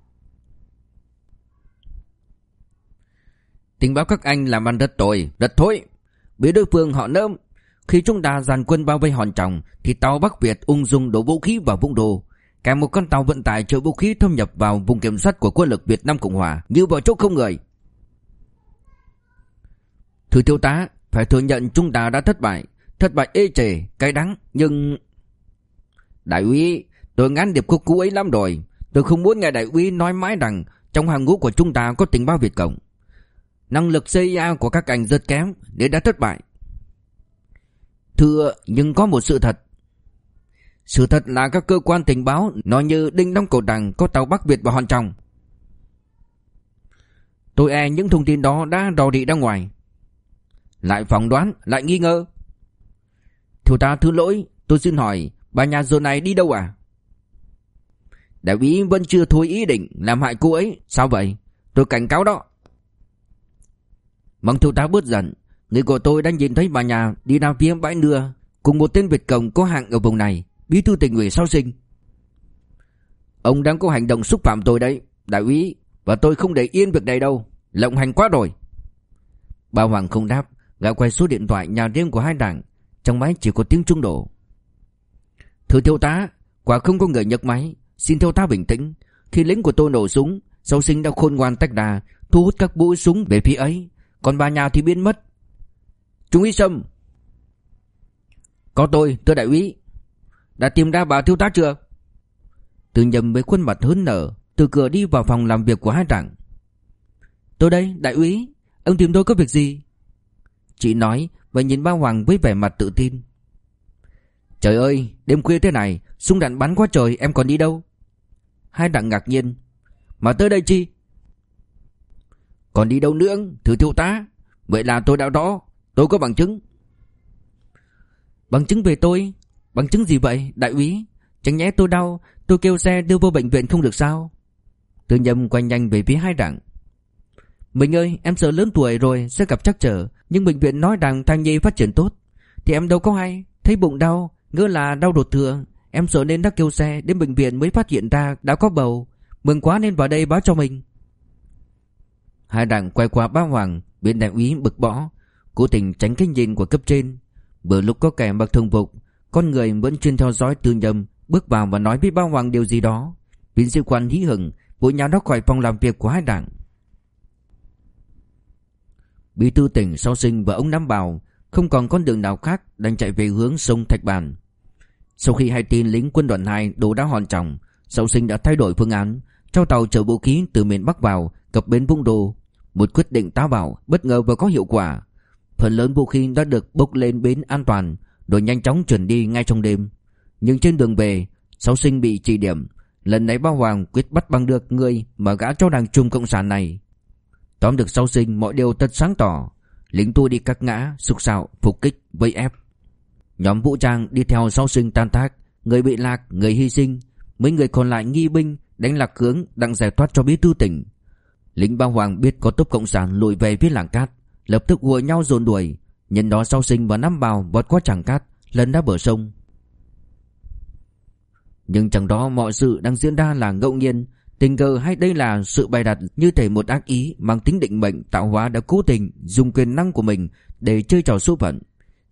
Tình báo các anh làm ăn rất tồi, rất thối. Biết đối phương họ nơm khi chúng ta dàn quân bao vây hòn trọng Thì tàu Bắc Việt ung dung đổ vũ khí vào vũng đô Cả một con tàu vận tải chở vũ khí thâm nhập vào vùng kiểm soát của quân lực Việt Nam Cộng Hòa Như vào chỗ không người. Thưa thiếu tá Phải thừa nhận chúng ta đã thất bại. Thất bại ê chề, cay đắng Nhưng Đại úy Tôi ngán điệp của cũ ấy lắm rồi. Tôi không muốn nghe đại úy nói mãi rằng Trong hàng ngũ của chúng ta có tình báo Việt Cộng. Năng lực CIA của các anh rất kém Để đã thất bại Thưa, nhưng có một sự thật. Sự thật là các cơ quan tình báo Nói như đinh đóng cổ đằng Có tàu Bắc Việt và hòn trọng Tôi e những thông tin đó đã rò rỉ ra ngoài. Lại phỏng đoán, Lại nghi ngờ. Thiếu ta thứ lỗi, Tôi xin hỏi, Bà nhà giờ này đi đâu à? Đại úy vẫn chưa thôi ý định Làm hại cô ấy, Sao vậy? Tôi cảnh cáo đó. Mong thiếu tá bớt giận. Người của tôi đã nhìn thấy bà nhà đi ra phía bãi nưa Cùng một tên Việt Cộng có hạng ở vùng này, Bí thư tỉnh ủy sau sinh. Ông đang có hành động xúc phạm tôi đấy, Đại úy, Và tôi không để yên việc này đâu, Lộng hành quá rồi. Bà Hoàng không đáp, Gã quay số điện thoại nhà riêng của hai đảng, Trong máy chỉ có tiếng trung đổ. Thưa thiếu tá, Quả không có người nhấc máy, Xin thiếu tá bình tĩnh. Khi lính của tôi nổ súng, Sau sinh đã khôn ngoan tách đà, Thu hút các mũi súng về phía ấy. Còn bà nhà thì biến mất Trung úy Sâm. Có tôi, thưa đại úy, Đã tìm ra bà thiếu tá chưa? Từ nhầm với khuôn mặt hớn nở, Từ cửa đi vào phòng làm việc của hai đảng Tôi đây, đại úy, Ông tìm tôi có việc gì? Chị nói và nhìn ba Hoàng với vẻ mặt tự tin. Trời ơi, đêm khuya thế này, Súng đạn bắn quá trời, em còn đi đâu? Hai đặng ngạc nhiên. Mà tới đây chi? Còn đi đâu nữa thưa thiếu tá? Vậy là tôi đã đó Tôi có bằng chứng. Bằng chứng về tôi? Bằng chứng gì vậy, đại úy? Chẳng nhẽ tôi đau, Tôi kêu xe đưa vô bệnh viện không được sao? Tư nhâm quay nhanh về phía hai đảng Mình ơi, em sợ lớn tuổi rồi, Sẽ gặp trắc trở. Nhưng bệnh viện nói rằng thai nhi phát triển tốt. Thì em đâu có hay, Thấy bụng đau Ngỡ là đau đột thừa. Em sợ nên đã kêu xe Đến bệnh viện mới phát hiện ra đã có bầu. Mừng quá nên vào đây báo cho mình. Hai đảng quay qua bá Hoàng, Bên đại úy bực bỏ Cố tình tránh cái nhìn của cấp trên. Bữa lúc có kẻ mặc thường phục, Con người vẫn chuyên theo dõi tư nhầm Bước vào và nói với bao hoàng điều gì đó. Viên sĩ quan hí hửng, Vội nháo nó khỏi phòng làm việc của hai đảng. Bí thư tỉnh sau sinh và ông Nam Bảo, Không còn con đường nào khác, Đang chạy về hướng sông Thạch Bàn. Sau khi hai tin lính quân đoàn 2 đổ đá hòn trọng, Sau sinh đã thay đổi phương án, Cho tàu chở vũ khí từ miền Bắc vào, Cập bến Vũng Đô Một quyết định táo bạo, Bất ngờ và có hiệu quả. Phần lớn vũ khí đã được bốc lên bến an toàn Rồi nhanh chóng chuyển đi ngay trong đêm. Nhưng trên đường về Sáu sinh bị chỉ điểm Lần này bao hoàng quyết bắt bằng được người Mà gã cho đảng Trung Cộng sản này. Tóm được sáu sinh mọi điều thật sáng tỏ Lính tu đi các ngã Sục sạo, phục kích, vây ép. Nhóm vũ trang đi theo sáu sinh tan tác Người bị lạc, người hy sinh Mấy người còn lại nghi binh Đánh lạc hướng đang giải thoát cho bí thư tỉnh. Lính bao hoàng biết có tốc cộng sản lùi về phía làng cát lập tức ùa nhau dồn đuổi. Nhân đó sau sinh và năm bào, vọt qua chẳng cát, lấn đã bờ sông. Nhưng chẳng đó mọi sự đang diễn ra là ngẫu nhiên. Tình cờ hay đây là sự bày đặt như thể một ác ý mang tính định mệnh tạo hóa đã cố tình dùng quyền năng của mình để chơi trò số phận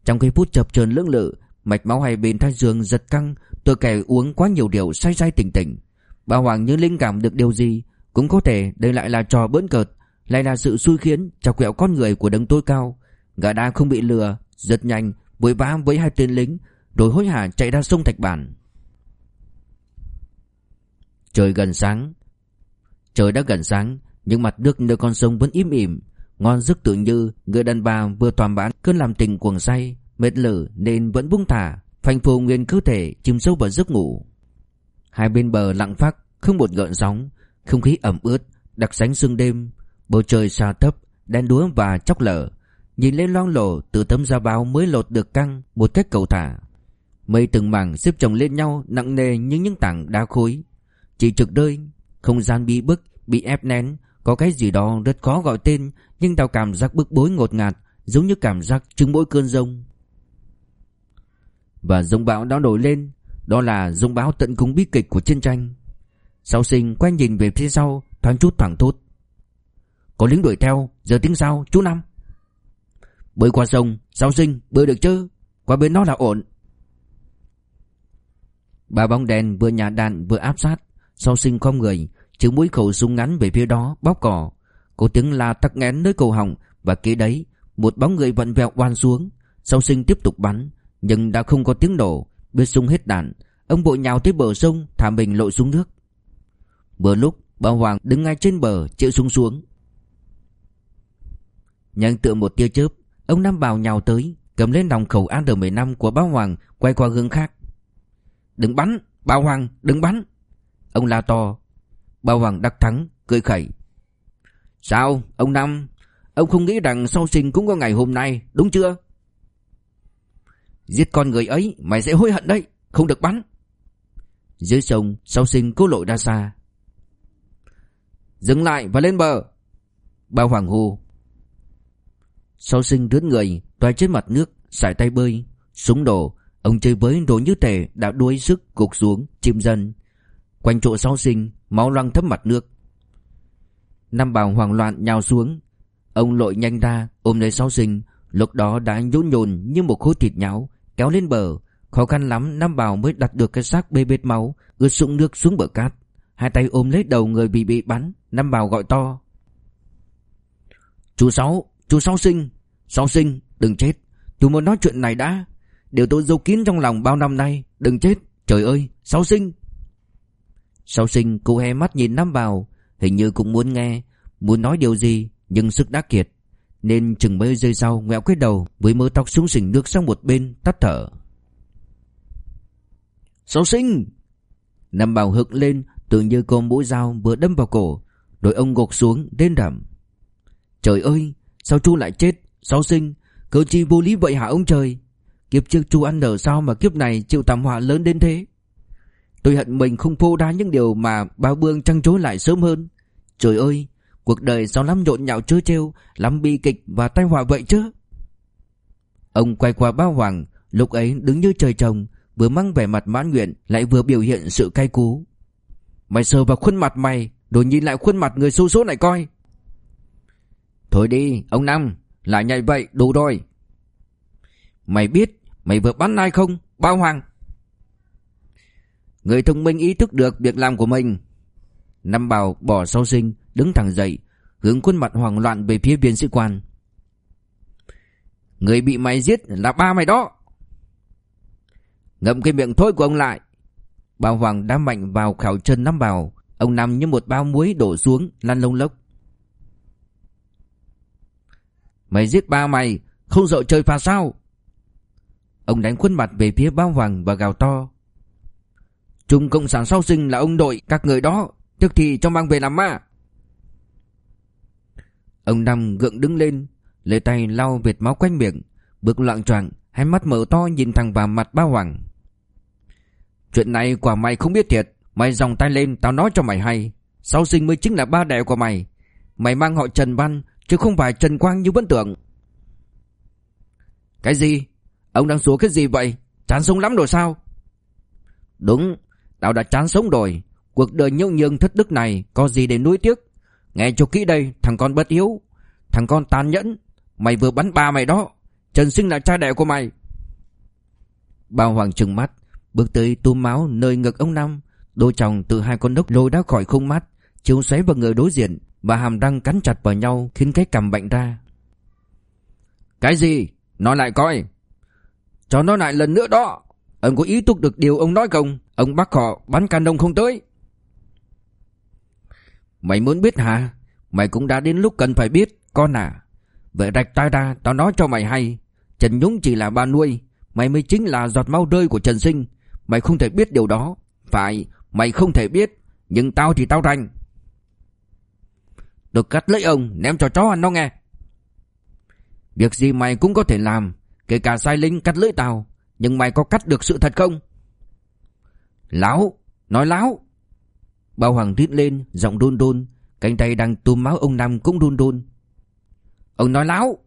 trong khi phút chập chờn lưỡng lự, mạch máu hai bên thái dương giật căng, tôi kẻ uống quá nhiều điều say say tỉnh tỉnh. Bà hoàng như linh cảm được điều gì? Cũng có thể đây lại là trò bỡn cợt lại là sự xui khiến chọc quẹo con người của đấng tối cao. Gã đa không bị lừa, giật nhanh, vội vã với hai tên lính, rồi hối hả chạy ra sông thạch bản. Trời gần sáng. Trời đã gần sáng, nhưng mặt nước nơi con sông vẫn im ỉm. Ngon giấc tự như người đàn bà vừa toàn bán cơn làm tình cuồng say, mệt lử nên vẫn buông thả, phanh phù nguyên cơ thể chìm sâu vào giấc ngủ. Hai bên bờ lặng phắc, không một gợn sóng, không khí ẩm ướt, đặc sánh sương đêm. Bầu trời xa thấp, đen đúa và chóc lở. Nhìn lên loang lổ từ tấm da báo mới lột được căng một cách cầu thả. Mây từng mảng xếp chồng lên nhau nặng nề như những tảng đá khối. Chỉ trực đơi, không gian bị bức, bị ép nén Có cái gì đó rất khó gọi tên Nhưng tạo cảm giác bức bối ngột ngạt Giống như cảm giác trứng mỗi cơn rông. Và rông bão đã nổi lên Đó là rông bão tận cùng bi kịch của chiến tranh. Sau sinh quay nhìn về phía sau Thoáng chút thoảng thốt. Có lính đuổi theo, Giờ tính sao, chú Năm? Bơi qua sông Sau sinh, bơi được chứ? Qua bên đó là ổn. Ba bóng đèn vừa nhả đạn vừa áp sát. Sau sinh không người chữ mũi khẩu súng ngắn về phía đó, bóp cỏ Có tiếng la tắc nghẽn nơi cầu họng, Và kế đấy, Một bóng người vặn vẹo oan xuống. Sau sinh tiếp tục bắn, Nhưng đã không có tiếng nổ, Biết súng hết đạn. Ông bộ nhào tới bờ sông, Thả mình lội xuống nước. Vừa lúc, bà Hoàng đứng ngay trên bờ, chịu súng xuống. Nhanh tựa một tia chớp, Ông Nam Bảo nhào tới, Cầm lên nòng khẩu AR-15 của báo Hoàng, Quay qua hướng khác. Đừng bắn Báo Hoàng, đừng bắn! Ông la to. Bao Hoàng đắc thắng, cười khẩy. Sao, ông Năm Ông không nghĩ rằng sau sinh cũng có ngày hôm nay, Đúng chưa? Giết con người ấy, mày sẽ hối hận đấy, Không được bắn. Dưới sông, sau sinh cố lội ra xa. Dừng lại và lên bờ! Bao Hoàng hô. Sau sinh rướn người Toài trên mặt nước Xài tay bơi. Súng đổ Ông chơi với đồ như thể đã đuối sức gục xuống, chìm dần. Quanh chỗ sau sinh, Máu loang thấm mặt nước. Năm bào hoảng loạn nhào xuống. Ông lội nhanh ra, ôm lấy sau sinh. Lúc đó đã nhũn nhồn như một khối thịt nhão, Kéo lên bờ. Khó khăn lắm Nam bào mới đặt được cái xác bê bết máu, Ướt sũng nước xuống bờ cát. Hai tay ôm lấy đầu người bị bị bắn Nam bào gọi to. Chú Sáu Chú Sáu sinh Sáu sinh, đừng chết. Tôi muốn nói chuyện này đã. Điều tôi giấu kín trong lòng bao năm nay, Đừng chết. Trời ơi, Sáu sinh. Sáu sinh cô hé mắt nhìn Nam Bào Hình như cũng muốn nghe, Muốn nói điều gì, Nhưng sức đã kiệt, Nên chừng mấy giây sau ngẹo cái đầu Với mớ tóc xuống sình nước sang một bên, Tắt thở. Sáu sinh! Nam Bào hực lên, Tưởng như con mũi dao vừa đâm vào cổ Đội ông gục xuống đến đầm Trời ơi Sao chu lại chết? Sao sinh? Cớ chi vô lý vậy hả ông trời? Kiếp trước chu ăn nở sao mà kiếp này chịu tạm họa lớn đến thế? Tôi hận mình không phô đa những điều mà bao bương trăng trối lại sớm hơn. Trời ơi, Cuộc đời sao lắm nhộn nhạo chớ trêu, Lắm bi kịch và tai họa vậy chứ? Ông quay qua bao hoàng, Lúc ấy đứng như trời trồng, Vừa mang vẻ mặt mãn nguyện, Lại vừa biểu hiện sự cay cú. Mày sờ vào khuôn mặt mày Rồi nhìn lại khuôn mặt người xấu số này coi. Thôi đi, ông Năm Lại nhảy vậy đủ rồi. Mày biết Mày vừa bắn ai không, Bao hoàng? Người thông minh ý thức được việc làm của mình. Năm bào bỏ sau sinh, Đứng thẳng dậy, Hướng khuôn mặt hoảng loạn về phía viên sĩ quan. Người bị mày giết là ba mày đó. Ngậm cái miệng thôi của ông lại. Bao Hoàng đá mạnh vào khảo chân Năm bào Ông nằm như một bao muối đổ xuống, Lăn lông lốc. Mày giết ba mày, Không sợ trời phạt sao? Ông đánh khuôn mặt về phía bao Hoàng và gào to. Trung Cộng sản sau sinh là ông đội các người đó, Tức thì cho mang về làm ma. Ông Năm gượng đứng lên, Lấy tay lau vệt máu quanh miệng, Bước loạn choạng, Hai mắt mở to nhìn thẳng vào mặt bao hoàng. Chuyện này quả mày không biết thiệt, Mày dòng tay lên, tao nói cho mày hay. Sau sinh mới chính là ba đẻ của mày. Mày mang họ Trần Văn Chứ không phải Trần Quang như vẫn tưởng. Cái gì? Ông đang xuống cái gì vậy? Chán sống lắm rồi sao? Đúng Tao đã chán sống rồi. Cuộc đời nhung nhường thất đức này Có gì để nuối tiếc? Nghe cho kỹ đây, thằng con bất hiếu. Thằng con tàn nhẫn. Mày vừa bắn ba mày đó. Trần Sinh là cha đẻ của mày. Bao Hoàng trừng mắt, Bước tới túm máu nơi ngực ông Năm. Đôi chồng từ hai con đốc lôi đã khỏi khung mắt. Chiếu xoáy vào người đối diện Và hàm răng cắn chặt vào nhau Khiến cái cầm bệnh ra. Cái gì? Nói lại coi. Cho nó lại lần nữa đó. Ông có ý thức được điều ông nói không? Ông bắt họ bắn canon không tới. Mày muốn biết hả? Mày cũng đã đến lúc cần phải biết Con à. Vậy rạch tai ra tao nói cho mày hay. Trần Nhúng chỉ là ba nuôi Mày mới chính là giọt máu rơi của Trần Sinh. Mày không thể biết điều đó. Phải mày không thể biết Nhưng tao thì tao rành được cắt lấy ông ném cho chó ăn nó nghe. Việc gì mày cũng có thể làm Kể cả sai lính cắt lưỡi tao Nhưng mày có cắt được sự thật không? Láo Nói láo. Bao Hoàng rít lên Giọng đôn đôn Cánh tay đang tùm máu ông Năm cũng đôn đôn. Ông nói láo.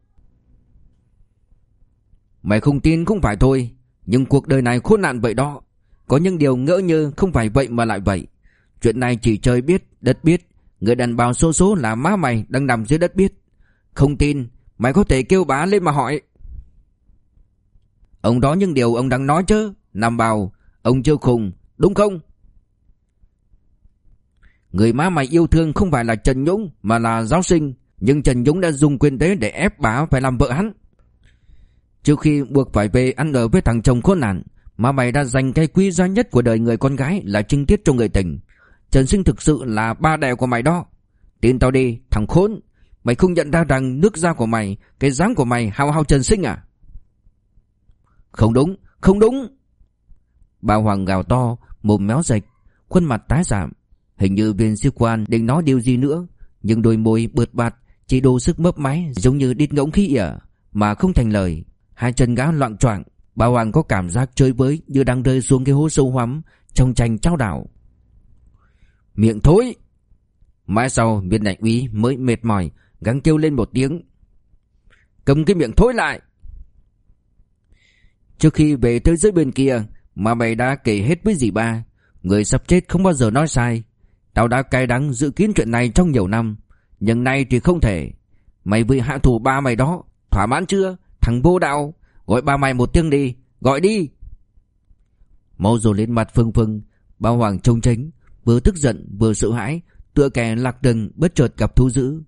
Mày không tin cũng phải thôi Nhưng cuộc đời này khốn nạn vậy đó. Có những điều ngỡ như không phải vậy mà lại vậy. Chuyện này chỉ trời biết, đất biết. Người đàn bà số số là má mày đang nằm dưới đất biết. Không tin, Mày có thể kêu bá lên mà hỏi. Ông đó những điều ông đang nói chứ Nằm bào Ông chưa khùng, Đúng không? Người má mày yêu thương không phải là Trần Nhũng, Mà là giáo sinh. Nhưng Trần Nhũng đã dùng quyền thế để ép bà phải làm vợ hắn. Trước khi buộc phải về ăn ở với thằng chồng khốn nạn Mà mày đã dành cái quý giá nhất của đời người con gái Là trinh tiết cho người tình. Trần Sinh thực sự là ba đẻ của mày đó. Tin tao đi, thằng khốn. Mày không nhận ra rằng nước da của mày, Cái dáng của mày hao hao Trần Sinh à? Không đúng Không đúng. Bà Hoàng gào to, Mồm méo rạch, Khuôn mặt tái giảm. Hình như viên sĩ quan định nói điều gì nữa, Nhưng đôi môi bượt bạt, Chỉ đổ sức mấp máy, Giống như đít ngỗng khí ỉa, Mà không thành lời. Hai chân gã loạn choạng. Bà Hoàng có cảm giác chơi với Như đang rơi xuống cái hố sâu hoắm, Trong tranh trao đảo. Miệng thối. Mãi sau viên đại úy mới mệt mỏi, Gắng kêu lên một tiếng. Cầm cái miệng thối lại. Trước khi về tới dưới bên kia Mà mày đã kể hết với dì ba. Người sắp chết không bao giờ nói sai. Tao đã cay đắng dự kiến chuyện này trong nhiều năm, Nhưng nay thì không thể. Mày vì hạ thủ ba mày đó, Thỏa mãn chưa? Thằng vô đạo, Gọi ba mày một tiếng đi, Gọi đi. Mau dồn lên mặt Phương Phương Bao Hoàng trông tránh. Vừa tức giận, vừa sợ hãi, Tựa kẻ lạc rừng bất chợt gặp thú dữ.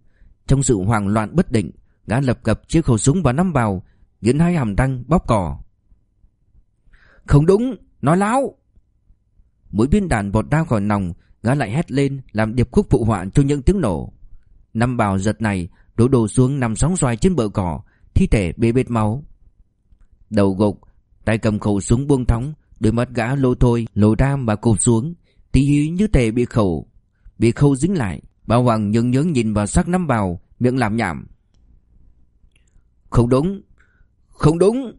Trong sự hoảng loạn bất định, Gã lập cập chiếc khẩu súng và nắm vào Nghiến hai hàm răng bóp cò. Không đúng, Nói láo! Mũi viên đạn vọt ra khỏi nòng, Gã lại hét lên làm điệp khúc phụ họa cho những tiếng nổ. Năm bào giật này, Đổ đổ xuống nằm sóng xoài trên bờ cỏ, Thi thể bê bết máu. Đầu gục, Tay cầm khẩu súng buông thóng Đôi mắt gã lô thôi, lồi ra mà cụp xuống. Tí hí như thể bị khẩu. Bị khâu dính lại, Bà Hoàng nhướng nhướng nhìn vào sắc nắm bào, Miệng làm nhảm. Không đúng Không đúng.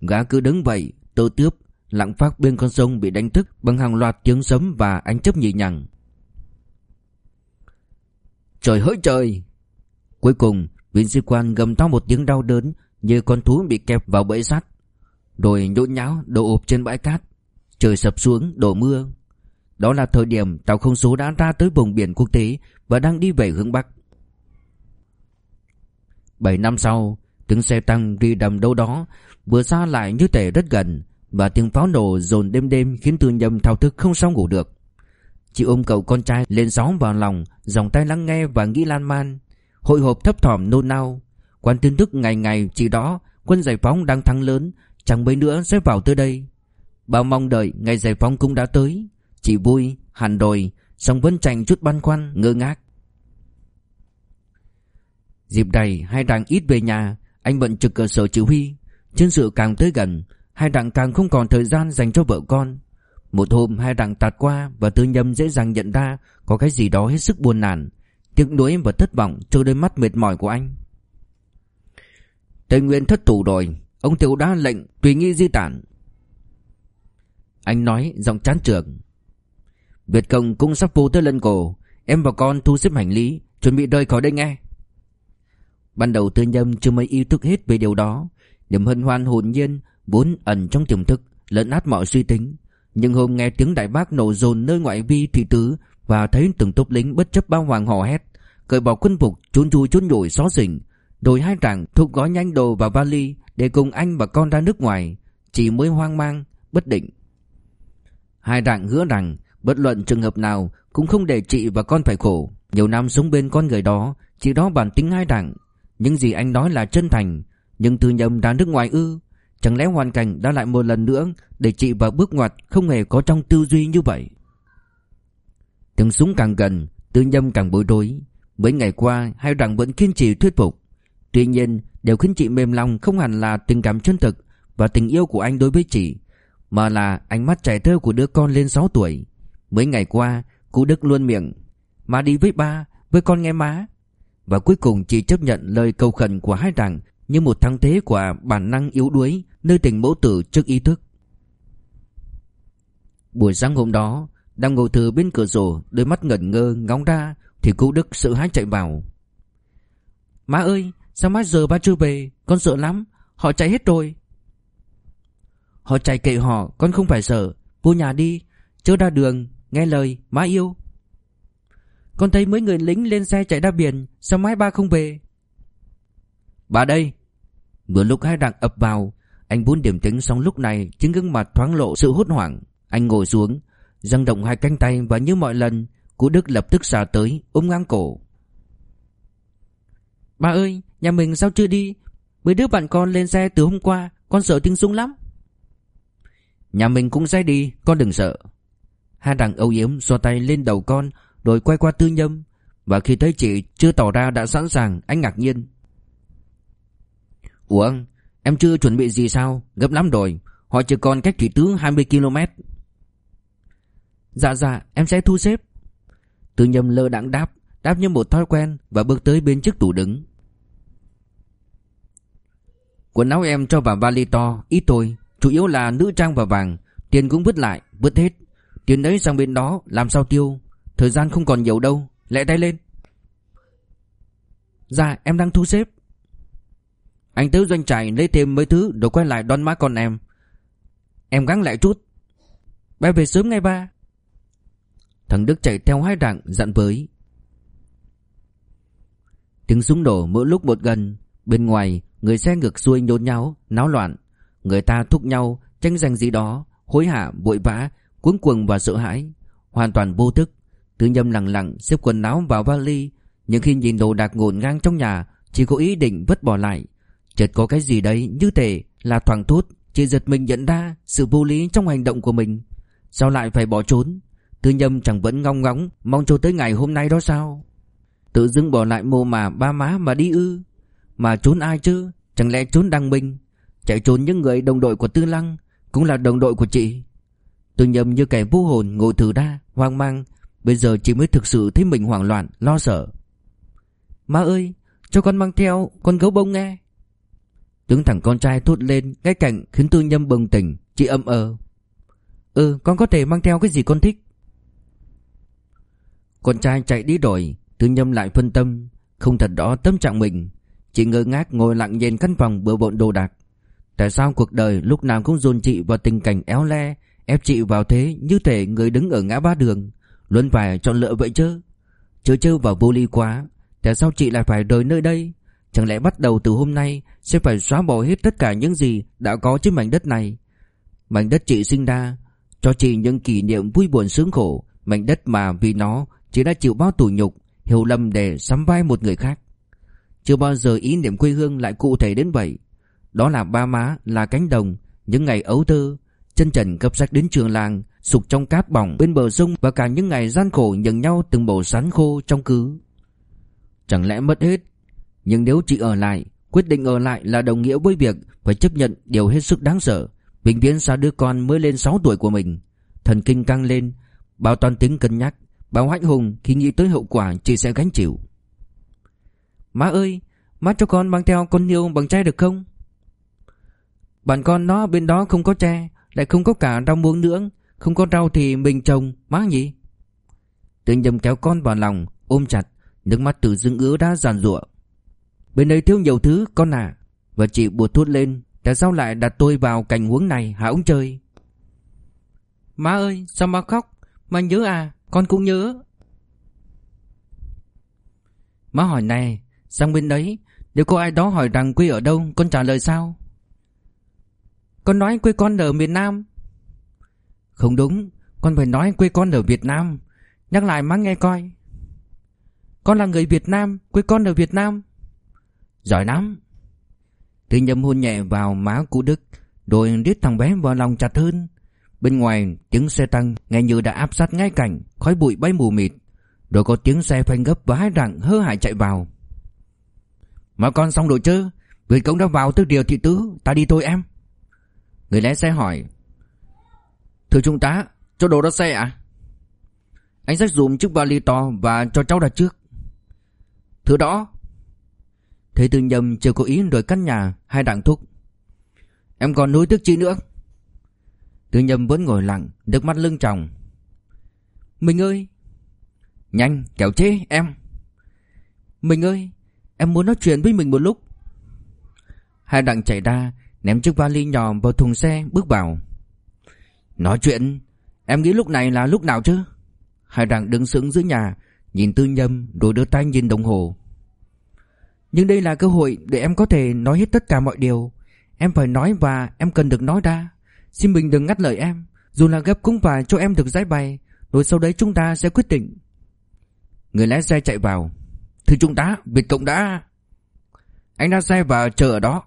Gã cứ đứng vậy Tơ tướp Lặng phát bên con sông bị đánh thức Bằng hàng loạt tiếng sấm và ánh chớp nhì nhằng Trời hỡi trời! Cuối cùng, Viên sĩ quan gầm to một tiếng đau đớn Như con thú bị kẹp vào bẫy sắt Rồi nhốn nháo đổ ụp trên bãi cát. Trời sập xuống, đổ mưa. Đó là thời điểm tàu không số đã ra tới vùng biển quốc tế Và đang đi về hướng Bắc. 7 năm sau, Tiếng xe tăng đi đầm đâu đó Vừa xa lại như thể rất gần Và tiếng pháo nổ dồn đêm đêm Khiến tư nhầm thao thức không sao ngủ được. Chị ôm cậu con trai lên gió vào lòng, Dòng tay lắng nghe và nghĩ lan man, Hội hộp thấp thỏm nôn nao. Quan tin tức ngày ngày chỉ đó, Quân giải phóng đang thắng lớn, Chẳng mấy nữa sẽ vào tới đây. Bao mong đợi ngày giải phóng cũng đã tới chị vui, hẳn đồi song vẫn chành chút băn khoăn, ngơ ngác. Dịp này hai đảng ít về nhà. Anh bận trực cơ sở chỉ huy. Chiến sự càng tới gần Hai đảng càng không còn thời gian dành cho vợ con. Một hôm hai đảng tạt qua Và tư nhâm dễ dàng nhận ra Có cái gì đó hết sức buồn nản. Tiếc nuối và thất vọng trôi đôi mắt mệt mỏi của anh. Tây Nguyên thất thủ rồi. Ông Tiểu đã lệnh tùy nghi di tản. Anh nói giọng chán trường. Việt Cộng cũng sắp vô tới lân cổ. Em và con thu xếp hành lý, Chuẩn bị rời khỏi đây nghe. Ban đầu tư nhâm chưa mấy ý thức hết về điều đó. Niềm hân hoan hồn nhiên Vốn ẩn trong tiềm thức Lẫn át mọi suy tính. Nhưng hôm nghe tiếng đại bác nổ dồn nơi ngoại vi thị tứ Và thấy từng tốp lính bất chấp bao hoàng hò hét, Cởi bỏ quân phục, trốn chui trốn nhủi xó xỉnh Rồi hai tràng thúc gói nhanh đồ vào vali Để cùng anh và con ra nước ngoài, Chỉ mới hoang mang, Bất định. Hai đảng hứa rằng Bất luận trường hợp nào Cũng không để chị và con phải khổ. Nhiều năm sống bên con người đó, chị đó bản tính hai đẳng. Những gì anh nói là chân thành, Nhưng tư nhầm đã nước ngoài ư. Chẳng lẽ hoàn cảnh đã lại một lần nữa Để chị vào bước ngoặt không hề có trong tư duy như vậy? Tiếng súng càng gần, Tư nhâm càng bối rối. Mấy ngày qua, hai đảng vẫn kiên trì thuyết phục. Tuy nhiên, điều khiến chị mềm lòng không hẳn là tình cảm chân thực Và tình yêu của anh đối với chị, Mà là ánh mắt trẻ thơ của đứa con lên 6 tuổi. Mấy ngày qua, Cụ Đức luôn miệng, Má đi với ba, Với con nghe má. Và cuối cùng chị chấp nhận lời cầu khẩn của hai đảng Như một thăng thế của bản năng yếu đuối Nơi tình mẫu tử trước ý thức. Buổi sáng hôm đó, Đang ngồi từ bên cửa sổ, Đôi mắt ngẩn ngơ, ngóng ra, Thì cụ Đức sợ hãi chạy vào. Má ơi, Sao má giờ ba chưa về? Con sợ lắm, Họ chạy hết rồi. Họ chạy kệ họ, Con không phải sợ. Vô nhà đi, Chớ ra đường. Nghe lời, má yêu. Con thấy mấy người lính lên xe chạy ra biển, Sao mãi ba không về? Bà đây. Vừa lúc hai đặng ập vào, Anh muốn điểm tính xong lúc này Chính gương mặt thoáng lộ sự hốt hoảng. Anh ngồi xuống dang động hai cánh tay và như mọi lần, Cú Đức lập tức xà tới, ôm ngang cổ. Bà ơi, Nhà mình sao chưa đi? Mấy đứa bạn con lên xe từ hôm qua, Con sợ tiếng súng lắm. Nhà mình cũng sẽ đi, Con đừng sợ. Hai đằng âu yếm xoa tay lên đầu con, Rồi quay qua tư nhâm. Và khi thấy chị chưa tỏ ra đã sẵn sàng, Anh ngạc nhiên. Ủa em chưa chuẩn bị gì sao? Gấp lắm rồi. Họ chỉ còn cách thủy tướng 20 km Dạ dạ em sẽ thu xếp. Tư nhâm lơ đãng đáp Đáp như một thói quen Và bước tới bên chiếc tủ đứng. Quần áo em cho vào vali to, Ít thôi. Chủ yếu là nữ trang và vàng, Tiền cũng vứt lại, Vứt hết. Tiền đấy sang bên đó, Làm sao tiêu? Thời gian không còn nhiều đâu, Lẹ tay lên. Dạ em đang thu xếp. Anh tới doanh trại lấy thêm mấy thứ Rồi quay lại đón má con em. Em gắng lại chút. Bé về sớm ngay ba. Thằng Đức chạy theo hai đặng dặn với. Tiếng súng nổ mỗi lúc một gần. Bên ngoài, Người xe ngược xuôi nhốn nháo, Náo loạn. Người ta thúc nhau, Tranh giành gì đó, Hối hả, vội vã Cuống cuồng và sợ hãi, Hoàn toàn vô thức. Tư nhâm lặng lặng xếp quần áo vào vali, Nhưng khi nhìn đồ đạc ngổn ngang trong nhà, Chỉ có ý định vứt bỏ lại. Chợt có cái gì đấy như thể là thoảng thốt chị giật mình nhận ra sự vô lý trong hành động của mình. Sao lại phải bỏ trốn? Tư nhâm chẳng vẫn ngong ngóng, Mong cho tới ngày hôm nay đó sao? Tự dưng bỏ lại mồ mà ba má mà đi ư? Mà trốn ai chứ? Chẳng lẽ trốn đăng minh Chạy trốn những người đồng đội của Tư Lăng Cũng là đồng đội của chị. Tư nhâm như kẻ vô hồn ngồi thử đa Hoang mang. Bây giờ chị mới thực sự thấy mình hoảng loạn, Lo sợ. Má ơi, cho con mang theo, con gấu bông nghe. Tướng thẳng con trai thốt lên, Ngay cạnh khiến tư nhâm bừng tỉnh, Chị âm ờ. Ừ con có thể mang theo cái gì con thích? Con trai chạy đi rồi Tư nhâm lại phân tâm. Không thật rõ tâm trạng mình. Chị ngơ ngác ngồi lặng nhìn căn phòng bừa bộn đồ đạc. Tại sao cuộc đời lúc nào cũng dồn chị vào tình cảnh éo le Ép chị vào thế như thể người đứng ở ngã ba đường. Luôn phải chọn lựa vậy chứ? Chớ chơ vào vô ly quá. Tại sao chị lại phải rời nơi đây? Chẳng lẽ bắt đầu từ hôm nay Sẽ phải xóa bỏ hết tất cả những gì Đã có trên mảnh đất này? Mảnh đất chị sinh ra, Cho chị những kỷ niệm vui buồn sướng khổ. Mảnh đất mà vì nó Chị đã chịu bao tủ nhục, Hiểu lầm để sắm vai một người khác. Chưa bao giờ ý niệm quê hương lại cụ thể đến vậy. Đó là ba má, Là cánh đồng, Những ngày ấu thơ Chân trần cấp sách đến trường làng Sục trong cát bỏng, bên bờ sông Và cả những ngày gian khổ nhận nhau từng bầu sắn khô trong cứ. Chẳng lẽ mất hết? Nhưng nếu chị ở lại, Quyết định ở lại là đồng nghĩa với việc Phải chấp nhận điều hết sức đáng sợ. Bình viễn xa đứa con mới lên 6 tuổi của mình. Thần kinh căng lên, Bao toàn tính cân nhắc, Bao hãnh hùng khi nghĩ tới hậu quả chị sẽ gánh chịu. Má ơi, Má cho con mang theo con niêu bằng tre được không? Bạn con nó bên đó không có tre lại không có cả rau muống nữa. Không có rau thì mình trồng, Má nhỉ? Tự nhầm kéo con vào lòng, Ôm chặt. Nước mắt từ dưng ứa đã giàn rụa Bên đây thiếu nhiều thứ, con à. Và chị buột thốt lên, Tại sao lại đặt tôi vào cảnh huống này, hả ông trời? Má ơi, sao má khóc? Má nhớ à con cũng nhớ. Má hỏi này, Sang bên đấy, Nếu có ai đó hỏi rằng quê ở đâu, Con trả lời sao? Con nói quê con ở miền Nam. Không đúng, Con phải nói quê con ở Việt Nam. Nhắc lại má nghe coi. Con là người Việt Nam, Quê con ở Việt Nam. Giỏi lắm. Tư nhâm hôn nhẹ vào má của Đức Rồi đít thằng bé vào lòng chặt hơn. Bên ngoài, tiếng xe tăng nghe như đã áp sát ngay cảnh Khói bụi bay mù mịt. Rồi có tiếng xe phanh gấp và hai rặng hơ hại chạy vào. Mà con xong rồi chứ? Vì công đã vào tức điều thị tứ, Ta đi thôi em. Người lái xe hỏi, Thưa trung tá Cho đồ ra xe à Anh xách dùm chiếc vali to Và cho cháu đặt trước. Thưa đó. Thế tư nhầm chưa có ý rồi căn nhà, Hai đặng thúc, Em còn nuối tức chi nữa? Tư nhầm vẫn ngồi lặng, Nước mắt lưng tròng, Mình ơi. Nhanh kéo chế em. Mình ơi, Em muốn nói chuyện với mình một lúc. Hai đặng chạy ra Ném chiếc vali nhỏ vào thùng xe, bước vào. Nói chuyện, Em nghĩ lúc này là lúc nào chứ? Hải Đặng đứng sững dưới nhà, Nhìn tư nhâm rồi đưa tay nhìn đồng hồ. Nhưng đây là cơ hội Để em có thể nói hết tất cả mọi điều. Em phải nói và em cần được nói ra. Xin mình đừng ngắt lời em, Dù là gấp cũng phải cho em được giải bày Rồi sau đấy chúng ta sẽ quyết định. Người lái xe chạy vào. Thưa chúng ta Việt Cộng đã. Anh đã xe và chờ ở đó.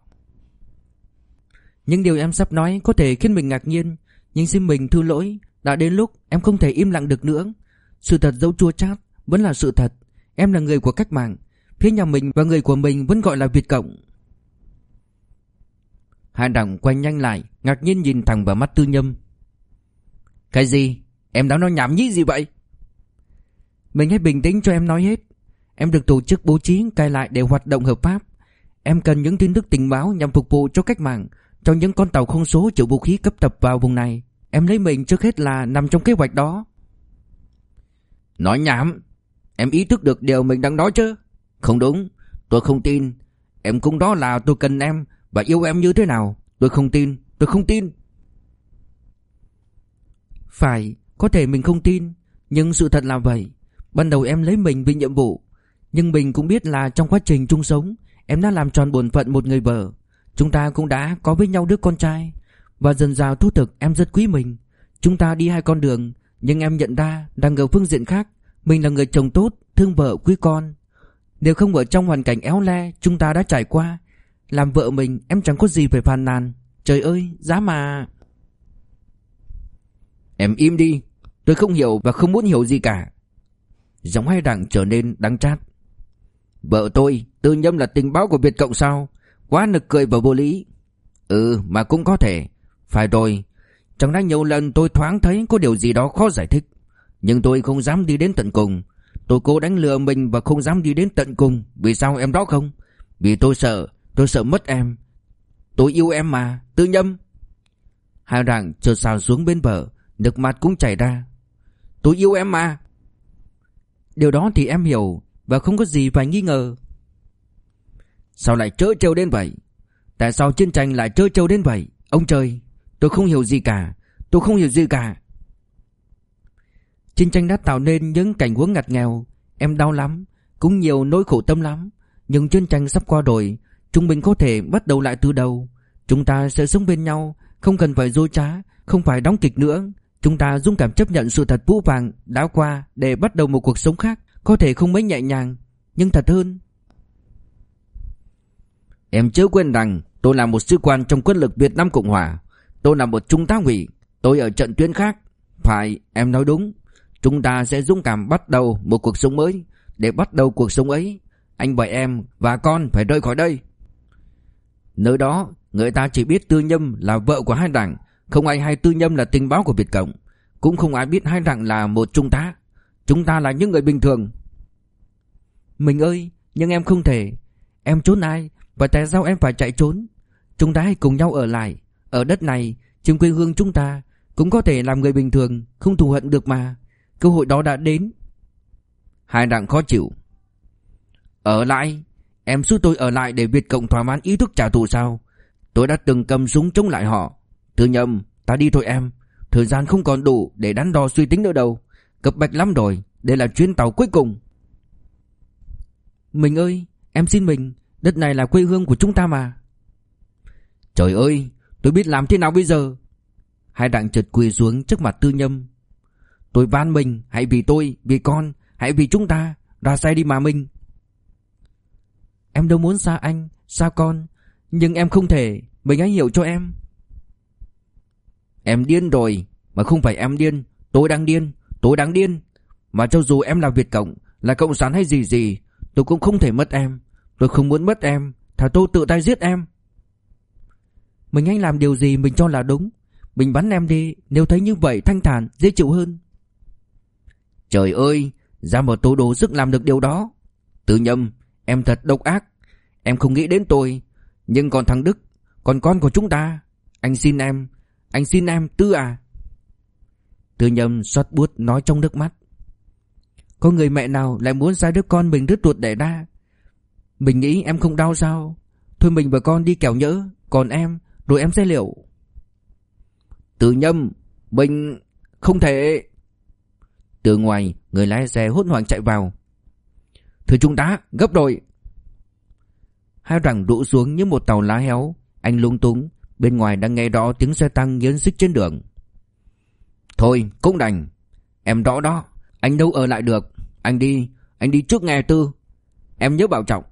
Những điều em sắp nói có thể khiến mình ngạc nhiên, Nhưng xin mình thư lỗi, Đã đến lúc em không thể im lặng được nữa. Sự thật dẫu chua chát Vẫn là sự thật. Em là người của cách mạng, Phía nhà mình và người của mình vẫn gọi là Việt Cộng. Hà Đằng quay nhanh lại, Ngạc nhiên nhìn thẳng vào mắt tư nhâm. Cái gì? Em đã nói nhảm nhí gì vậy? Mình hãy bình tĩnh cho em nói hết. Em được tổ chức bố trí, cài lại để hoạt động hợp pháp. Em cần những tin tức tình báo nhằm phục vụ cho cách mạng cho những con tàu không số chịu vũ khí cấp tập vào vùng này Em lấy mình trước hết là nằm trong kế hoạch đó. Nói nhảm. Em ý thức được điều mình đang nói chứ? Không đúng. Tôi không tin. Em cũng đó là tôi cần em Và yêu em như thế nào? Tôi không tin. Tôi không tin. Phải Có thể mình không tin Nhưng sự thật là vậy. Ban đầu em lấy mình vì nhiệm vụ Nhưng mình cũng biết là trong quá trình chung sống Em đã làm tròn bổn phận một người vợ Chúng ta cũng đã có với nhau đứa con trai. Và dần dào thu thực, em rất quý mình. Chúng ta đi hai con đường, Nhưng em nhận ra đang ở phương diện khác. Mình là người chồng tốt, Thương vợ, quý con. Nếu không ở trong hoàn cảnh éo le Chúng ta đã trải qua, Làm vợ mình, em chẳng có gì phải phàn nàn. Trời ơi, giá mà. Em im đi, Tôi không hiểu và không muốn hiểu gì cả. Giọng hai đảng trở nên đắng chát. Vợ tôi, Tư nhâm là tình báo của Việt Cộng sao? Quá nực cười và vô lý. Ừ mà cũng có thể. Phải rồi. Chẳng đã nhiều lần tôi thoáng thấy có điều gì đó khó giải thích. Nhưng tôi không dám đi đến tận cùng. Tôi cố đánh lừa mình và không dám đi đến tận cùng. Vì sao em đó không? Vì tôi sợ. Tôi sợ mất em. Tôi yêu em mà. Tư nhâm. Hai đảng trượt xào xuống bên bờ. Nước mắt cũng chảy ra. Tôi yêu em mà. Điều đó thì em hiểu Và không có gì phải nghi ngờ. Sao lại trớ trêu đến vậy? Tại sao chiến tranh lại trớ trêu đến vậy? Ông trời, Tôi không hiểu gì cả. Tôi không hiểu gì cả. Chiến tranh đã tạo nên những cảnh huống ngặt nghèo. Em đau lắm, Cũng nhiều nỗi khổ tâm lắm. Nhưng chiến tranh sắp qua rồi, Chúng mình có thể bắt đầu lại từ đầu. Chúng ta sẽ sống bên nhau, Không cần phải dối trá, Không phải đóng kịch nữa. Chúng ta dũng cảm chấp nhận sự thật vũ vàng đã qua Để bắt đầu một cuộc sống khác, Có thể không mấy nhẹ nhàng. Nhưng thật hơn Em chớ quên rằng tôi là một sĩ quan trong quân lực Việt Nam Cộng Hòa. Tôi là một trung tá ủy Tôi ở trận tuyến khác. Phải, em nói đúng. Chúng ta sẽ dũng cảm bắt đầu một cuộc sống mới. Để bắt đầu cuộc sống ấy, Anh và em và con phải rời khỏi đây. Nơi đó, Người ta chỉ biết Tư Nhâm là vợ của hai đảng. Không ai hay Tư Nhâm là tình báo của Việt Cộng. Cũng không ai biết hai đảng là một trung tá. Chúng ta là những người bình thường. Mình ơi, Nhưng em không thể. Em trốn ai? Và tại sao em phải chạy trốn? Chúng ta hãy cùng nhau ở lại. Ở đất này, Trên quê hương chúng ta, Cũng có thể làm người bình thường, Không thù hận được mà. Cơ hội đó đã đến. Hai đặng khó chịu. Ở lại, Em giúp tôi ở lại để Việt Cộng thỏa mãn ý thức trả thù sao? Tôi đã từng cầm súng chống lại họ. Thư nhầm, Ta đi thôi em. Thời gian không còn đủ để đắn đo suy tính nữa đâu. Cập bạch lắm rồi, Đây là chuyến tàu cuối cùng. Mình ơi, Em xin mình. Đất này là quê hương của chúng ta mà. Trời ơi Tôi biết làm thế nào bây giờ? Hai đặng chợt quỳ xuống trước mặt tư nhâm Tôi van mình Hãy vì tôi Vì con Hãy vì chúng ta Ra xe đi mà mình. Em đâu muốn xa anh Xa con Nhưng em không thể Mình hãy hiểu cho em. Em điên rồi Mà không phải em điên Tôi đang điên Tôi đang điên. Mà cho dù em là Việt Cộng Là Cộng sản hay gì gì Tôi cũng không thể mất em Tôi không muốn mất em. Thả tôi tự tay giết em. Mình anh làm điều gì mình cho là đúng. Mình bắn em đi. Nếu thấy như vậy, thanh thản, dễ chịu hơn. Trời ơi, Ra một tôi đồ sức làm được điều đó. Tự nhầm Em thật độc ác. Em không nghĩ đến tôi. Nhưng còn thằng Đức, Còn con của chúng ta. Anh xin em. Anh xin em, Tư à. Tư nhầm xót bút nói trong nước mắt. Có người mẹ nào lại muốn ra đứa con mình đứt ruột đẻ ra? Mình nghĩ em không đau sao? Thôi mình và con đi kẻo nhỡ, Còn em, Rồi em sẽ liệu. Tự nhâm, Mình Không thể. Từ ngoài, Người lái xe hốt hoảng chạy vào. Thưa chúng ta gấp rồi Hai rằng đổ xuống như một tàu lá héo. Anh lung túng, Bên ngoài đang nghe rõ tiếng xe tăng nghiến xích trên đường. Thôi, cũng đành. Em rõ đó. Anh đâu ở lại được. Anh đi Anh đi trước nghe tư. Em nhớ bảo trọng.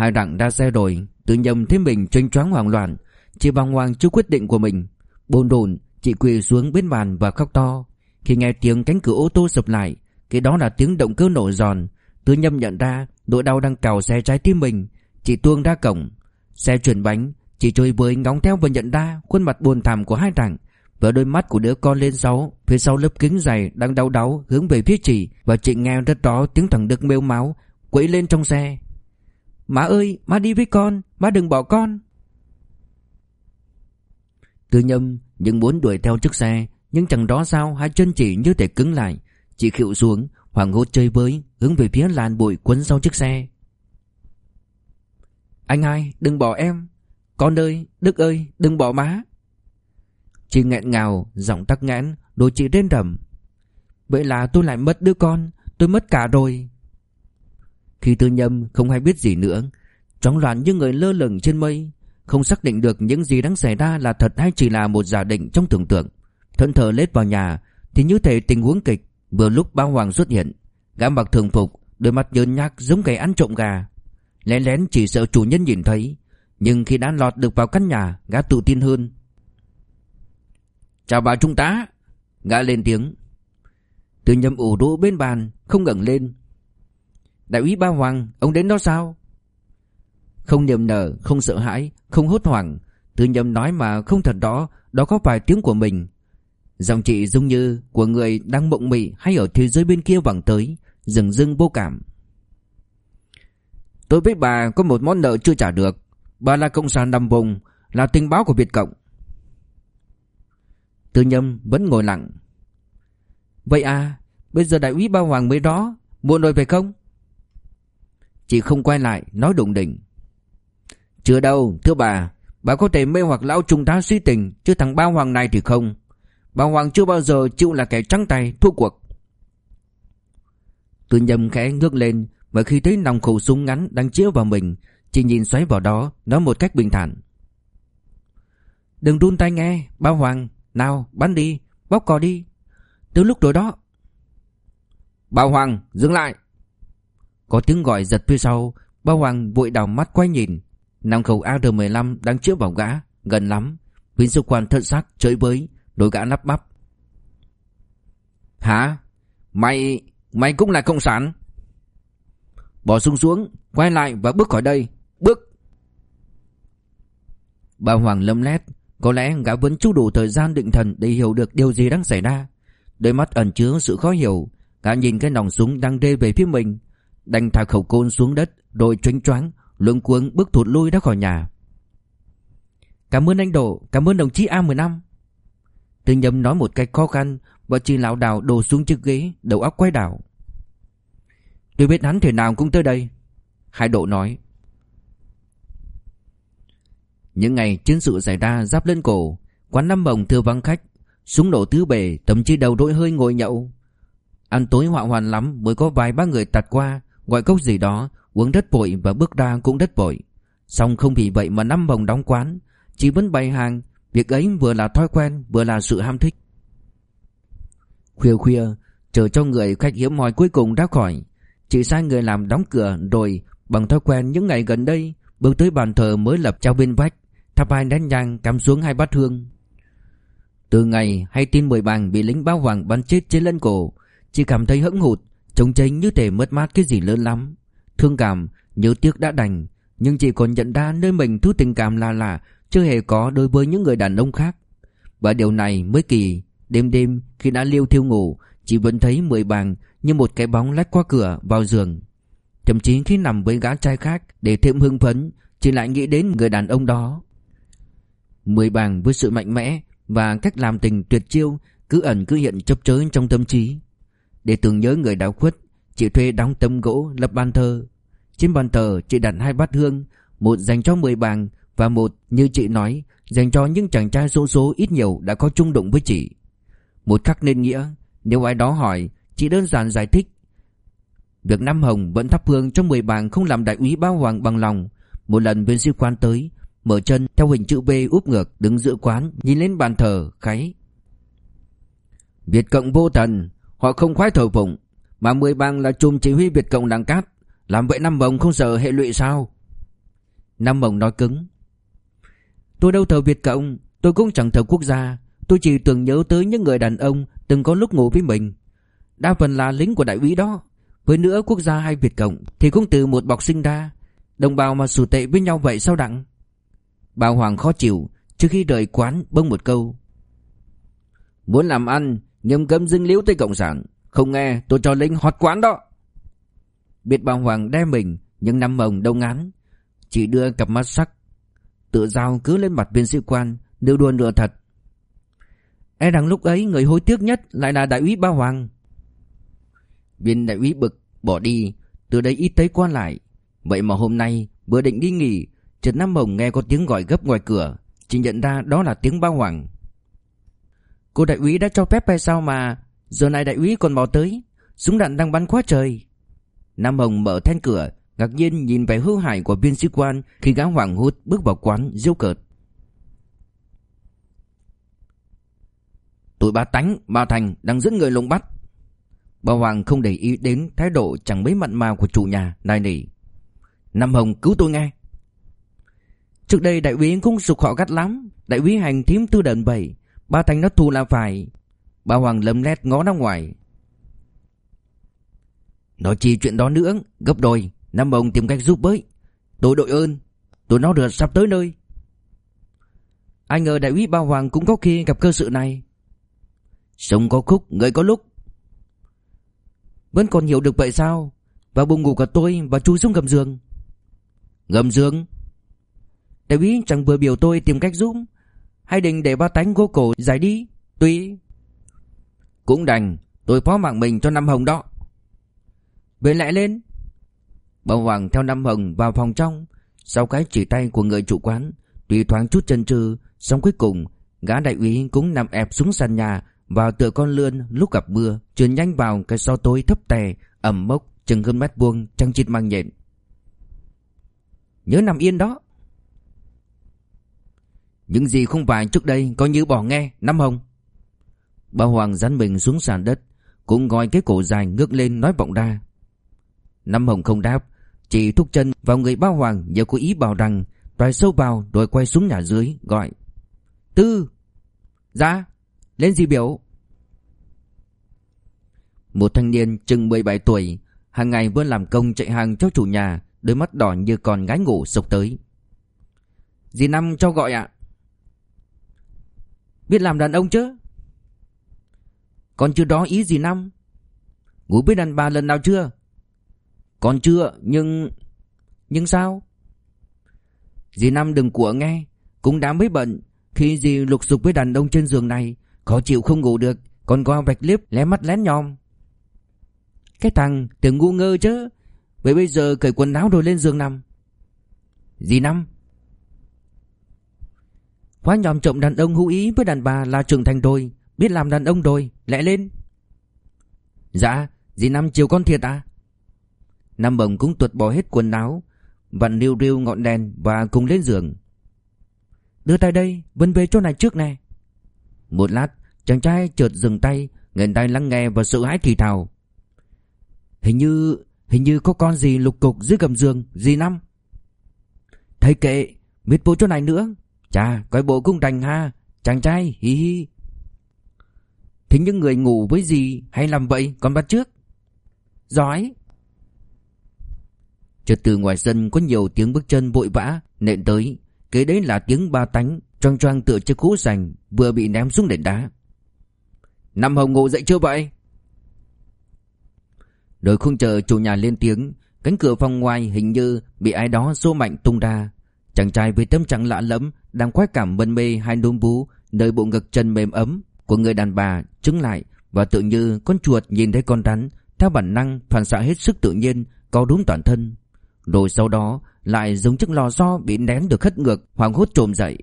Hai đặng đã xe rồi, Tự nhầm thấy mình tranh choáng hoảng loạn Chị bàng hoàng trước quyết định của mình. Bồn đồn, Chị quỳ xuống bên bàn và khóc to. Khi nghe tiếng cánh cửa ô tô sập lại Cái đó là tiếng động cơ nổ giòn Tư nhâm nhận ra Nỗi đau đang cào xe trái tim mình. Chị tuông ra cổng, Xe chuyển bánh, Chị trôi với ngóng theo và nhận ra Khuôn mặt buồn thảm của hai đặng Và đôi mắt của đứa con lên sáu, Phía sau lớp kính dày đang đau đáu hướng về phía chị Và chị nghe rất rõ tiếng thằng Đức mêu máu Quẫy lên trong xe. Má ơi, má đi với con, Má đừng bỏ con. Tư nhâm nhưng muốn đuổi theo chiếc xe, Nhưng chẳng đó sao hai chân chị như thể cứng lại. Chị khịu xuống Hoàng hốt chơi với Hướng về phía làn bụi quấn sau chiếc xe. Anh hai, đừng bỏ em. Con ơi, Đức ơi, đừng bỏ má. Chị nghẹn ngào, Giọng tắc nghẽn, Đôi chị rên rầm. Vậy là tôi lại mất đứa con, Tôi mất cả rồi. Khi tư nhâm không hay biết gì nữa, Chóng loạn như người lơ lửng trên mây, Không xác định được những gì đang xảy ra là thật hay chỉ là một giả định trong tưởng tượng. Thân thờ lết vào nhà, Thì như thể tình huống kịch Vừa lúc bao hoàng xuất hiện. Gã mặc thường phục, Đôi mắt nhơn nhác giống kẻ ăn trộm gà. Lén lén chỉ sợ chủ nhân nhìn thấy, Nhưng khi đã lọt được vào căn nhà, Gã tự tin hơn. Chào bà trung tá, Gã lên tiếng. Tư nhâm ủ rũ bên bàn, Không ngẩng lên. Đại úy Ba Hoàng Ông đến đó sao Không niềm nở Không sợ hãi Không hốt hoảng tư nhầm nói mà không thật đó Đó có phải tiếng của mình Giọng chị dung như của người đang mộng mị hay ở thế giới bên kia vẳng tới, dừng dưng vô cảm. Tôi với bà có một món nợ chưa trả được. Bà là cộng sản nằm vùng, là tình báo của Việt Cộng. Tư nhâm vẫn ngồi lặng. Vậy à, bây giờ đại úy Ba Hoàng mới đó, muộn rồi phải không? Chị không quay lại, nói đụng đỉnh. Chưa đâu, thưa bà, bà có thể mê hoặc lão trung tá suy tình, chứ thằng Ba Hoàng này thì không. Bà Hoàng chưa bao giờ chịu là kẻ trắng tay thua cuộc. Tôi nhầm khẽ ngước lên Và khi thấy nòng khẩu súng ngắn đang chĩa vào mình Chỉ nhìn xoáy vào đó Nói một cách bình thản. Đừng run tay nghe Ba Hoàng. Nào bắn đi Bóc cò đi. Từ lúc rồi đó. Bà Hoàng dừng lại. Có tiếng gọi giật phía sau bao Hoàng vội đảo mắt quay nhìn. Nòng khẩu AR-15 đang chữa vào gã, Gần lắm. Viên sư quan thận sắc chới với Đôi gã lắp bắp. Hả? Mày Mày cũng là cộng sản? Bỏ súng xuống, Quay lại và bước khỏi đây. Bước! Bà Hoàng lâm lét, Có lẽ gã vẫn chưa đủ thời gian định thần Để hiểu được điều gì đang xảy ra. Đôi mắt ẩn chứa sự khó hiểu, Gã nhìn cái nòng súng đang rê về phía mình. Đành thả khẩu côn xuống đất Rồi choáng choáng, Luống cuống bước thụt lui ra khỏi nhà. Cảm ơn anh Độ, Cảm ơn đồng chí A15 Tư nhâm nói một cách khó khăn Và chỉ lão đảo đổ xuống chiếc ghế, Đầu óc quay đảo. Tôi biết hắn thể nào cũng tới đây hai độ nói. Những ngày chiến sự xảy ra giáp lên cổ, Quán năm bồng thưa vắng khách, Súng nổ tứ bể, Thậm chí đầu đội hơi ngồi nhậu. Ăn tối họa hoàn lắm Mới có vài ba người tạt qua Gọi cốc gì đó, Uống đất vội và bước ra cũng đất vội Xong không vì vậy mà năm vòng đóng quán, Chỉ vẫn bày hàng, Việc ấy vừa là thói quen, vừa là sự ham thích. Khuya khuya, Chờ cho người khách hiếm hoi cuối cùng ra khỏi, Chị sai người làm đóng cửa Rồi, bằng thói quen những ngày gần đây, Bước tới bàn thờ mới lập trao bên vách, Thắp hai nén nhang, cắm xuống hai bát hương. Từ ngày hay tin mười bàng Bị lính bao hoàng bắn chết trên lân cổ, Chị cảm thấy hững hụt Trông chênh như thể mất mát cái gì lớn lắm Thương cảm Nhớ tiếc đã đành Nhưng chị còn nhận ra nơi mình thứ tình cảm là lạ chưa hề có đối với những người đàn ông khác. Và điều này mới kỳ, đêm đêm khi đã liêu thiêu ngủ, chị vẫn thấy mười bàng như một cái bóng lách qua cửa vào giường. Thậm chí khi nằm với gã trai khác để thêm hưng phấn, chị lại nghĩ đến người đàn ông đó. Mười bàng với sự mạnh mẽ và cách làm tình tuyệt chiêu cứ ẩn cứ hiện chấp chới trong tâm trí. Để tưởng nhớ người đã khuất, chị thuê đóng tấm gỗ lập bàn thờ. Trên bàn thờ chị đặt hai bát hương, một dành cho mười bàng và một như chị nói Dành cho những chàng trai số số ít nhiều đã có chung đụng với chị. Một khắc nên nghĩa Nếu ai đó hỏi Chị đơn giản giải thích. Việc Nam Hồng vẫn thắp hương cho mười bàng không làm đại úy bao hoàng bằng lòng. Một lần viên sĩ quan tới Mở chân theo hình chữ B úp ngược Đứng giữa quán nhìn lên bàn thờ kháy Việt Cộng vô thần Họ không khoái thờ phụng Mà mười bang là chùm chỉ huy Việt Cộng đảng cát. Làm vậy năm Mồng không sợ hệ lụy sao? Năm Mồng nói cứng. Tôi đâu thờ Việt Cộng, Tôi cũng chẳng thờ quốc gia. Tôi chỉ tưởng nhớ tới những người đàn ông Từng có lúc ngủ với mình. Đa phần là lính của đại úy đó. Với nữa quốc gia hay Việt Cộng Thì cũng từ một bọc sinh ra. Đồng bào mà xử tệ với nhau vậy sao đặng? Bà Hoàng khó chịu, Trước khi rời quán bông một câu. Muốn làm ăn Nghiêm cấm dinh liếu tới Cộng sản. Không nghe, tôi cho lính hót quán đó. Biết bà Hoàng đe mình, Nhưng năm mồng đâu ngán Chỉ đưa cặp mắt sắc, Tự dao cứ lên mặt viên sĩ quan, nêu đùa nửa thật. E rằng lúc ấy người hối tiếc nhất Lại là đại úy Ba Hoàng. Viên đại úy bực, bỏ đi. Từ đây ít thấy quan lại. Vậy mà hôm nay, vừa định đi nghỉ, chợt năm Mồng nghe có tiếng gọi gấp ngoài cửa. Chỉ nhận ra đó là tiếng Ba Hoàng. Cô đại úy đã cho phép hay sao mà? Giờ này đại úy còn bỏ tới. Súng đạn đang bắn quá trời. Nam Hồng mở then cửa Ngạc nhiên nhìn vẻ hư hại của viên sĩ quan Khi gã hoàng hốt bước vào quán diêu cợt. Tụi ba tánh, ba thành đang dẫn người lùng bắt. Bà Hoàng không để ý đến thái độ chẳng mấy mặn mà của chủ nhà nài nỉ. Nam Hồng cứu tôi nghe. Trước đây đại úy cũng sụp họ gắt lắm. Đại úy hành thím tư đần bầy. Ba thành nó thù là phải. Bà Hoàng lấm lét ngó ra ngoài. Nói chi chuyện đó nữa Gấp đôi. Năm ông tìm cách giúp với. Tôi đội ơn Tụi nó được sắp tới nơi. Ai ngờ đại úy Ba Hoàng cũng có khi gặp cơ sự này. Sông có khúc, người có lúc. Vẫn còn hiểu được vậy sao? Vào buồng ngủ cả tôi và chui xuống gầm giường. Gầm giường? Đại úy chẳng vừa biểu tôi tìm cách giúp. Hay định để ba tánh gô cổ giải đi. Tùy Cũng đành, Tôi phó mạng mình cho Năm Hồng đó. Về lại lên Bảo Hoàng theo Năm Hồng vào phòng trong, Sau cái chỉ tay của người chủ quán, Tuy thoáng chút chân trừ Xong cuối cùng, Gã đại úy cũng nằm ép xuống sàn nhà Vào tựa con lươn lúc gặp mưa, Trườn nhanh vào cái so tối thấp tè, ẩm mốc, chừng hơn mét vuông, trăng chít mang nhện. Nhớ nằm yên đó. Những gì không phải trước đây Coi như bỏ nghe, Năm Hồng. Bà Hoàng dán mình xuống sàn đất, Cũng gọi cái cổ dài ngước lên nói vọng ra. Năm Hồng không đáp, Chỉ thúc chân vào người bà Hoàng Nhờ cố ý bảo rằng Toài sâu vào rồi quay xuống nhà dưới, Gọi. Tư! Dạ! Lên gì biểu! Một thanh niên chừng 17 tuổi, hàng ngày vẫn làm công chạy hàng cho chủ nhà, Đôi mắt đỏ như còn gái ngủ sộc tới. Dì Năm cho gọi ạ. Biết làm đàn ông chứ? Còn chưa đó ý gì Năm Ngủ với đàn bà lần nào chưa? Còn chưa, nhưng Nhưng sao? Dì Năm đừng của nghe, Cũng đã mới bận. Khi dì lục dục với đàn ông trên giường này, Khó chịu không ngủ được, Còn qua vạch liếp lé mắt lén nhòm. Cái thằng tưởng ngu ngơ chứ. Vậy bây giờ cởi quần áo rồi lên giường nằm. Dì Năm Khóa nhòm trộm đàn ông hữu ý với đàn bà là trưởng thành rồi. Biết làm đàn ông rồi, Lẹ lên. Dạ Dì Năm chiều con thiệt à? Năm bồng cũng tuột bỏ hết quần áo, Vặn riu riu ngọn đèn Và cùng lên giường. Đưa tay đây, Vân về chỗ này trước nè. Một lát, Chàng trai chợt dừng tay, Ngẩng tay lắng nghe và sợ hãi thì thào. Hình như Hình như có con gì lục cục dưới gầm giường, Dì Năm. Thầy kệ, Biết vô chỗ này nữa. Chà, coi bộ cũng đành ha. Chàng trai, hi hi. Thế những người ngủ với gì hay làm vậy? Còn bắt trước. Giỏi. Chợt từ ngoài sân có nhiều tiếng bước chân vội vã nện tới. Kế đấy là tiếng ba tánh, Choang choang tựa chiếc cú sành, Vừa bị ném xuống nền đá. Năm hồng ngủ dậy chưa vậy? Rồi không chờ chủ nhà lên tiếng, Cánh cửa phòng ngoài hình như Bị ai đó xô mạnh tung ra. Chàng trai với tâm trạng lạ lẫm Đang khoái cảm mân mê hai núm bú Nơi bộ ngực chân mềm ấm Của người đàn bà trứng lại Và tự như con chuột nhìn thấy con rắn Theo bản năng phản xạ hết sức tự nhiên Co đúng toàn thân Rồi sau đó lại giống chiếc lò xo bị nén được khất ngược hoảng hốt trồm dậy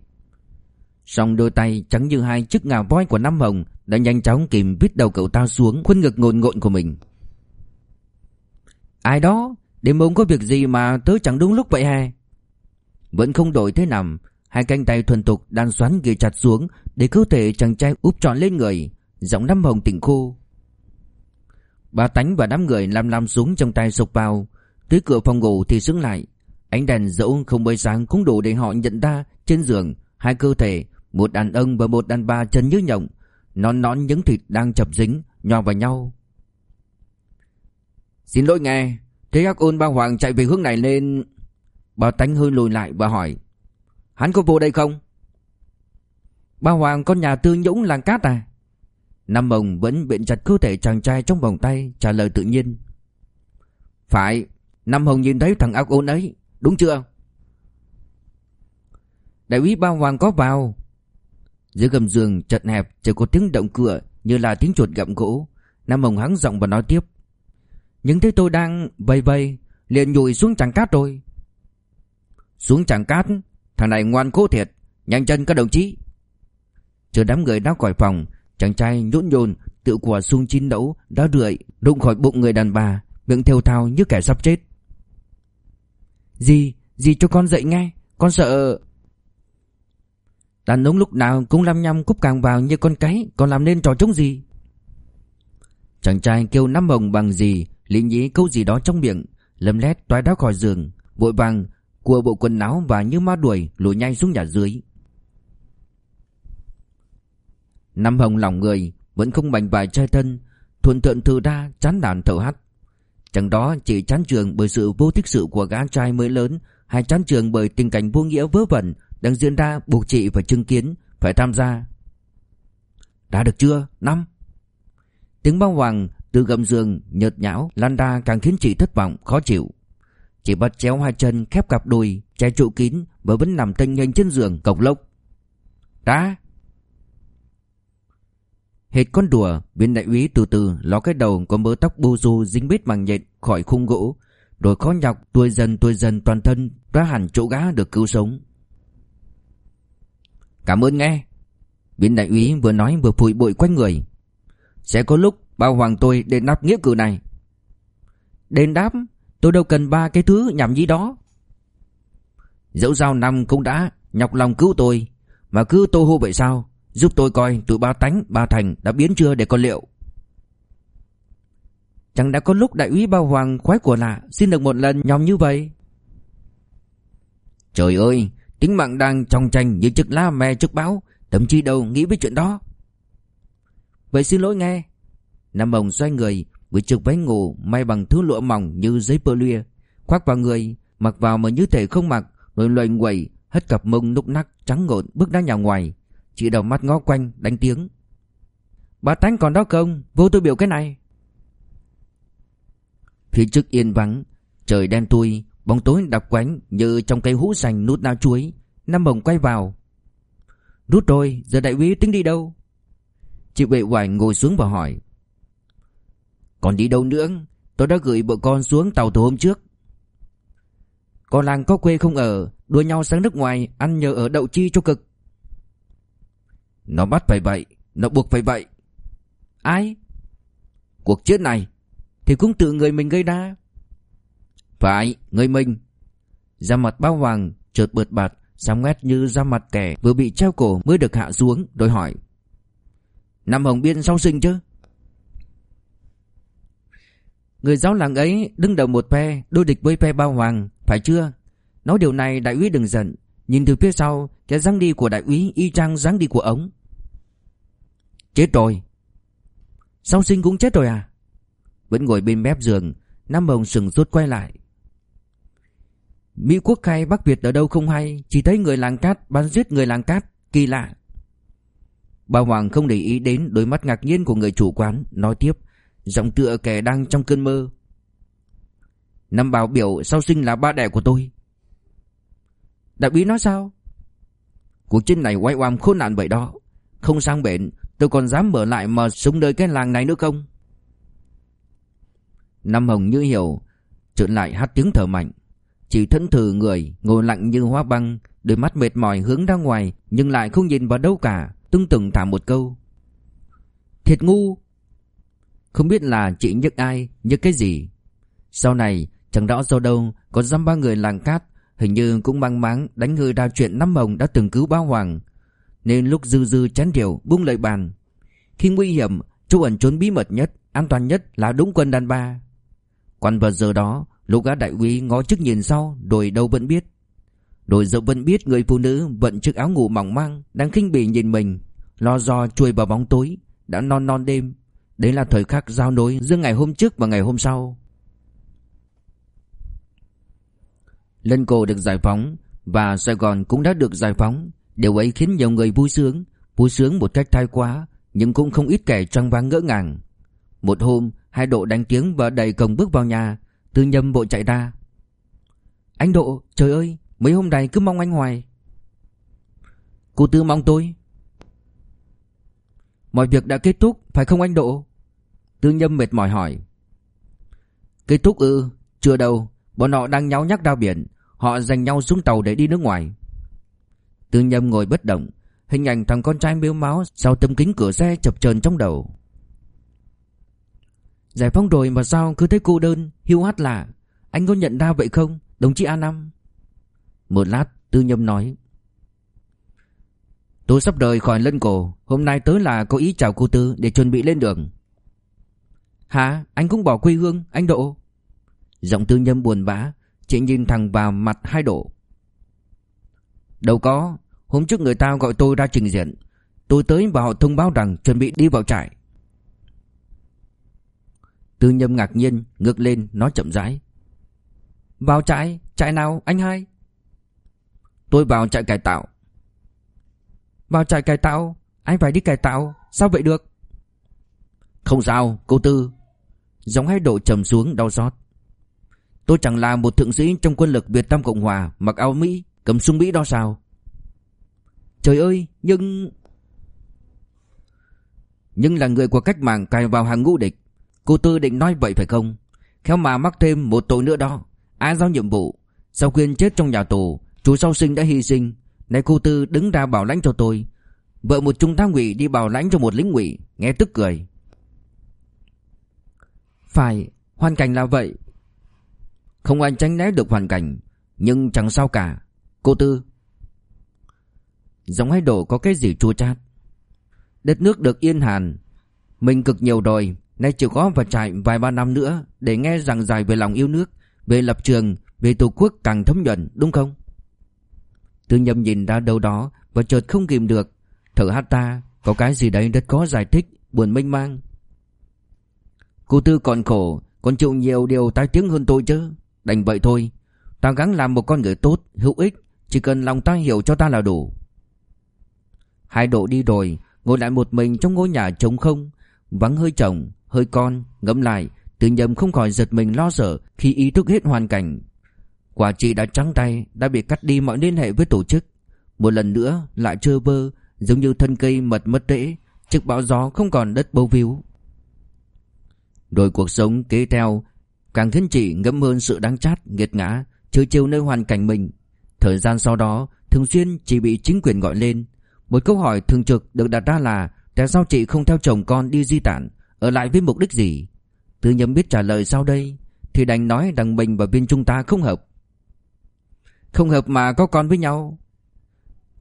Song đôi tay trắng như hai chiếc ngà voi của Nam Hồng đã nhanh chóng kìm vít đầu cậu ta xuống khuôn ngực ngồn ngộn của mình. Ai đó, đêm hôm có việc gì mà tới chẳng đúng lúc vậy hè? Vẫn không đổi thế nằm, hai cánh tay thuần tục đan xoắn ghì chặt xuống để cơ thể chàng trai úp trọn lên người, giọng năm Hồng tỉnh khô. Ba tánh và đám người làm làm súng trong tay sục vào, tới cửa phòng ngủ thì sững lại. Ánh đèn dẫu không mấy sáng cũng đủ để họ nhận ra trên giường hai cơ thể, một đàn ông và một đàn bà chân như nhộng, nón nón những thịt đang chập dính, nhò vào nhau. Xin lỗi nghe, thế ác ôn ba hoàng chạy về hướng này nên... Bà tánh hơi lùi lại và hỏi, hắn có vô đây không? Ba hoàng con nhà tư nhũng làng cát à? Nam Mông vẫn biện chặt cơ thể chàng trai trong vòng tay trả lời tự nhiên. Phải, Nam Hồng nhìn thấy thằng ác ôn ấy, đúng chưa? Đại úy Ba Hoàng có vào. Dưới gầm giường chật hẹp chỉ có tiếng động cửa như là tiếng chuột gặm gỗ. Nam Hồng hắng giọng và nói tiếp. Nhưng thấy tôi đang vây vây, liền nhồi xuống chàng cát rồi. Xuống chàng cát, thằng này ngoan cố thiệt, nhanh chân các đồng chí. Chờ đám người đã khỏi phòng, chàng trai nhũn nhồn tự của sung chín đấu đã rượi đụng khỏi bụng người đàn bà, miệng thều thào như kẻ sắp chết. Gì, gì cho con dậy nghe, con sợ... Đàn ông lúc nào cũng lăm nhăm cúp càng vào như con cái Còn làm nên trò trống gì Chàng trai kêu nắm hồng bằng gì Lý nhí câu gì đó trong miệng Lầm lét toái đá khỏi giường Vội vàng của bộ quần áo và như ma đuổi Lùi nhanh xuống nhà dưới Năm hồng lòng người Vẫn không bành vài trai thân Thuần thượng thư đa chán đàn thở hắt Chẳng đó chỉ chán trường bởi sự vô thích sự của gã trai mới lớn Hay chán trường bởi tình cảnh vô nghĩa vớ vẩn đang diễn ra buộc chị phải chứng kiến, phải tham gia. Đã được chưa? Năm. Tiếng bao hoàng từ gầm giường nhợt nhão lan ra càng khiến chị thất vọng, khó chịu chỉ bắt chéo hai chân khép cặp đùi, che trụ kín và vẫn nằm tênh nhanh trên giường cộc lốc. Đã. Hệt con đùa, viên đại úy từ từ ló cái đầu có mớ tóc bô du dính bít bằng nhện khỏi khung gỗ, rồi khó nhọc tuôi dần tuôi dần toàn thân ra hẳn chỗ gã được cứu sống. Cảm ơn nghe Viên đại úy vừa nói vừa phủi bụi quanh người Sẽ có lúc bao hoàng tôi đền đáp nghĩa cử này Đền đáp Tôi đâu cần ba cái thứ nhảm nhí đó. Dẫu sao năm cũng đã Nhọc lòng cứu tôi, Mà cứ tô hô vậy sao? Giúp tôi coi tụi ba tánh, ba thành đã biến chưa để con liệu? Chẳng đã có lúc đại úy bao hoàng khoái của lạ Xin được một lần nhòm như vậy. Trời ơi, Tính mạng đang trong tranh như chiếc lá me trước báo Thậm chí đâu nghĩ với chuyện đó. Vậy xin lỗi nghe. Nam Bồng xoay người với chiếc váy ngủ, may bằng thứ lụa mỏng như giấy pơ lia. Khoác vào người, Mặc vào mà như thể không mặc Rồi loay quẩy Hất cặp mông núc nắc, trắng ngộn, bước ra nhà ngoài. Chị đầu mắt ngó quanh, đánh tiếng. Bà Tánh còn đó không? Vô tôi biểu cái này. Phía trước yên vắng, Trời đen tui Bóng tối đặc quánh như trong cây hũ sành nút nao chuối. Năm bồng quay vào. Rút rồi, giờ đại úy tính đi đâu? Chị vệ hoài ngồi xuống và hỏi. Còn đi đâu nữa Tôi đã gửi bọn con xuống tàu từ hôm trước Con làng có quê không ở Đua nhau sang nước ngoài Ăn nhờ ở đậu chi cho cực Nó bắt phải vậy Nó buộc phải vậy Ai Cuộc chết này Thì cũng tự người mình gây ra phải, người mình. Da mặt bao hoàng chợt bượt bạt, xám ngét như da mặt kẻ vừa bị treo cổ mới được hạ xuống, rồi hỏi. Năm Hồng Biên sau sinh chứ? Người giáo làng ấy đứng đầu một phe, đối địch với phe bao hoàng, phải chưa? Nói điều này đại úy đừng giận, nhìn từ phía sau, cái dáng đi của đại úy y chang dáng đi của ống. Chết rồi. Sau sinh cũng chết rồi à? Vẫn ngồi bên mép giường, Nam Hồng sừng rút quay lại Mỹ quốc khai Bắc Việt ở đâu không hay Chỉ thấy người làng cát bắn giết người làng cát Kỳ lạ Bà Hoàng không để ý đến đôi mắt ngạc nhiên của người chủ quán Nói tiếp Giọng tựa kẻ đang trong cơn mơ. Năm bảo biểu sau sinh là ba đẻ của tôi. Đại bí nói sao? Cuộc chiến này quay oam khốn nạn vậy đó. Không sang bệnh Tôi còn dám mở lại mà sống nơi cái làng này nữa không? Năm Hồng như hiểu Trượn lại hát tiếng thở mạnh. Chỉ thẫn thờ người, Ngồi lặng như hóa băng, Đôi mắt mệt mỏi hướng ra ngoài, Nhưng lại không nhìn vào đâu cả tương từng thả một câu. Thiệt ngu không biết là chị nhức ai, Nhức cái gì. Sau này, chẳng rõ do đâu, Có dăm ba người làng cát, Hình như cũng mang máng đánh người ra chuyện năm mồng đã từng cứu bao hoàng. Nên lúc dư dư chán điều buông lời bàn. Khi nguy hiểm, Chỗ ẩn trốn bí mật nhất, An toàn nhất là đúng quân đàn ba. Còn vào giờ đó Lúc gã đại úy ngó trước nhìn sau, Đồi đâu vẫn biết. Đồi dậu vẫn biết người phụ nữ Vận chiếc áo ngủ mỏng măng Đang khinh bỉ nhìn mình, Lo do chui vào bóng tối, Đã non non đêm. Đấy là thời khắc giao nối giữa ngày hôm trước và ngày hôm sau. Lân Cổ được giải phóng Và Sài Gòn cũng đã được giải phóng. Điều ấy khiến nhiều người vui sướng Vui sướng một cách thái quá, Nhưng cũng không ít kẻ trăng váng ngỡ ngàng. Một hôm, Hai độ đánh tiếng và đẩy cổng bước vào nhà, Tư nhâm vội chạy ra. Anh Độ, trời ơi, Mấy hôm nay cứ mong anh hoài. Cô Tư mong tôi. Mọi việc đã kết thúc, phải không anh Độ? Tư nhâm mệt mỏi hỏi. Kết thúc ư? Chưa đâu, Bọn họ đang nháo nhác đao biển. Họ giành nhau xuống tàu để đi nước ngoài. Tư nhâm ngồi bất động. Hình ảnh thằng con trai miếu máu Sau tấm kính cửa xe chập chờn trong đầu. Giải phóng rồi mà sao cứ thấy cô đơn, Hiu hắt lạ. Anh có nhận ra vậy không, Đồng chí A Năm? Một lát, Tư Nhâm nói. Tôi sắp rời khỏi lân cổ. Hôm nay tới là có ý chào cô Tư Để chuẩn bị lên đường. Hả? Anh cũng bỏ quê hương anh Độ. Giọng Tư Nhâm buồn bã Chị nhìn thẳng vào mặt hai Độ. Đâu có. Hôm trước người ta gọi tôi ra trình diện. Tôi tới và họ thông báo rằng chuẩn bị đi vào trại. Tư nhâm ngạc nhiên ngước lên nói chậm rãi. Vào trại? Trại nào anh hai? Tôi vào trại cải tạo. Vào trại cải tạo? Anh phải đi cải tạo. Sao vậy được? Không sao cô Tư Giọng hai độ trầm xuống đau xót. Tôi chẳng là một thượng sĩ trong quân lực Việt Nam Cộng Hòa, Mặc áo Mỹ, Cầm súng Mỹ đó sao? Trời ơi, nhưng Nhưng là người của cách mạng cài vào hàng ngũ địch. Cô Tư định nói vậy phải không? Khéo mà mắc thêm một tội nữa đó. Ai giao nhiệm vụ? Sau khuyên chết trong nhà tù, Chú sau sinh đã hy sinh. Nay cô Tư đứng ra bảo lãnh cho tôi. Vợ một trung tá ngụy đi bảo lãnh cho một lính ngụy, Nghe tức cười. Phải, Hoàn cảnh là vậy. Không ai tránh né được hoàn cảnh, Nhưng chẳng sao cả, Cô Tư. Giống hay đổ có cái gì chua chát? Đất nước được yên hàn, Mình cực nhiều rồi Nay chịu khó và chạy vài ba năm nữa Để nghe rằng dài về lòng yêu nước, Về lập trường, Về tổ quốc càng thấm nhuận, đúng không? Tư nhâm nhìn ra đâu đó Và chợt không kìm được. Thở hát ta, Có cái gì đấy rất có giải thích, Buồn mênh mang. Cô Tư còn khổ Còn chịu nhiều điều tai tiếng hơn tôi chứ. Đành vậy thôi. Ta gắng làm một con người tốt, hữu ích Chỉ cần lòng ta hiểu cho ta là đủ. Hai độ đi rồi Ngồi lại một mình trong ngôi nhà trống không. Vắng hơi chồng hơi con ngẫm lại Từ nhầm không khỏi giật mình lo sợ Khi ý thức hết hoàn cảnh. Quả chị đã trắng tay Đã bị cắt đi mọi liên hệ với tổ chức. Một lần nữa lại trơ vơ Giống như thân cây mật mất rễ Trước bão gió không còn đất bâu víu. Rồi cuộc sống kế theo, Càng khiến chị ngẫm hơn sự đáng chát, Nghiệt ngã Chơi chiều nơi hoàn cảnh mình. Thời gian sau đó, Thường xuyên chị bị chính quyền gọi lên. Một câu hỏi thường trực được đặt ra là, Tại sao chị không theo chồng con đi di tản, ở lại với mục đích gì? Tư nhâm biết trả lời sau đây, Thì đành nói rằng mình và viên chúng ta không hợp. Không hợp mà có con với nhau.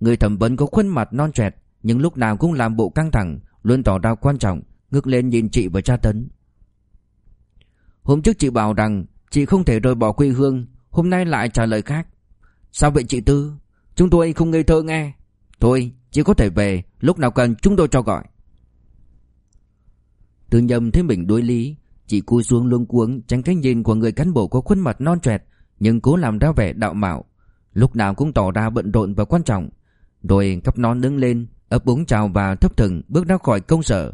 Người thẩm vấn có khuôn mặt non trẻ Nhưng lúc nào cũng làm bộ căng thẳng, Luôn tỏ ra quan trọng, Ngước lên nhìn chị và cha tấn. Hôm trước chị bảo rằng Chị không thể rời bỏ quê hương, Hôm nay lại trả lời khác. Sao vậy chị Tư? Chúng tôi không ngây thơ nghe. Thôi, chị có thể về, Lúc nào cần chúng tôi cho gọi. Tư nhầm thấy mình đối lý, chị cúi xuống luống cuống, tránh cái nhìn của người cán bộ có khuôn mặt non trẻ Nhưng cố làm ra vẻ đạo mạo. Lúc nào cũng tỏ ra bận rộn và quan trọng. Rồi cắp nón đứng lên, Ấp úng chào và thấp thừng bước ra khỏi công sở.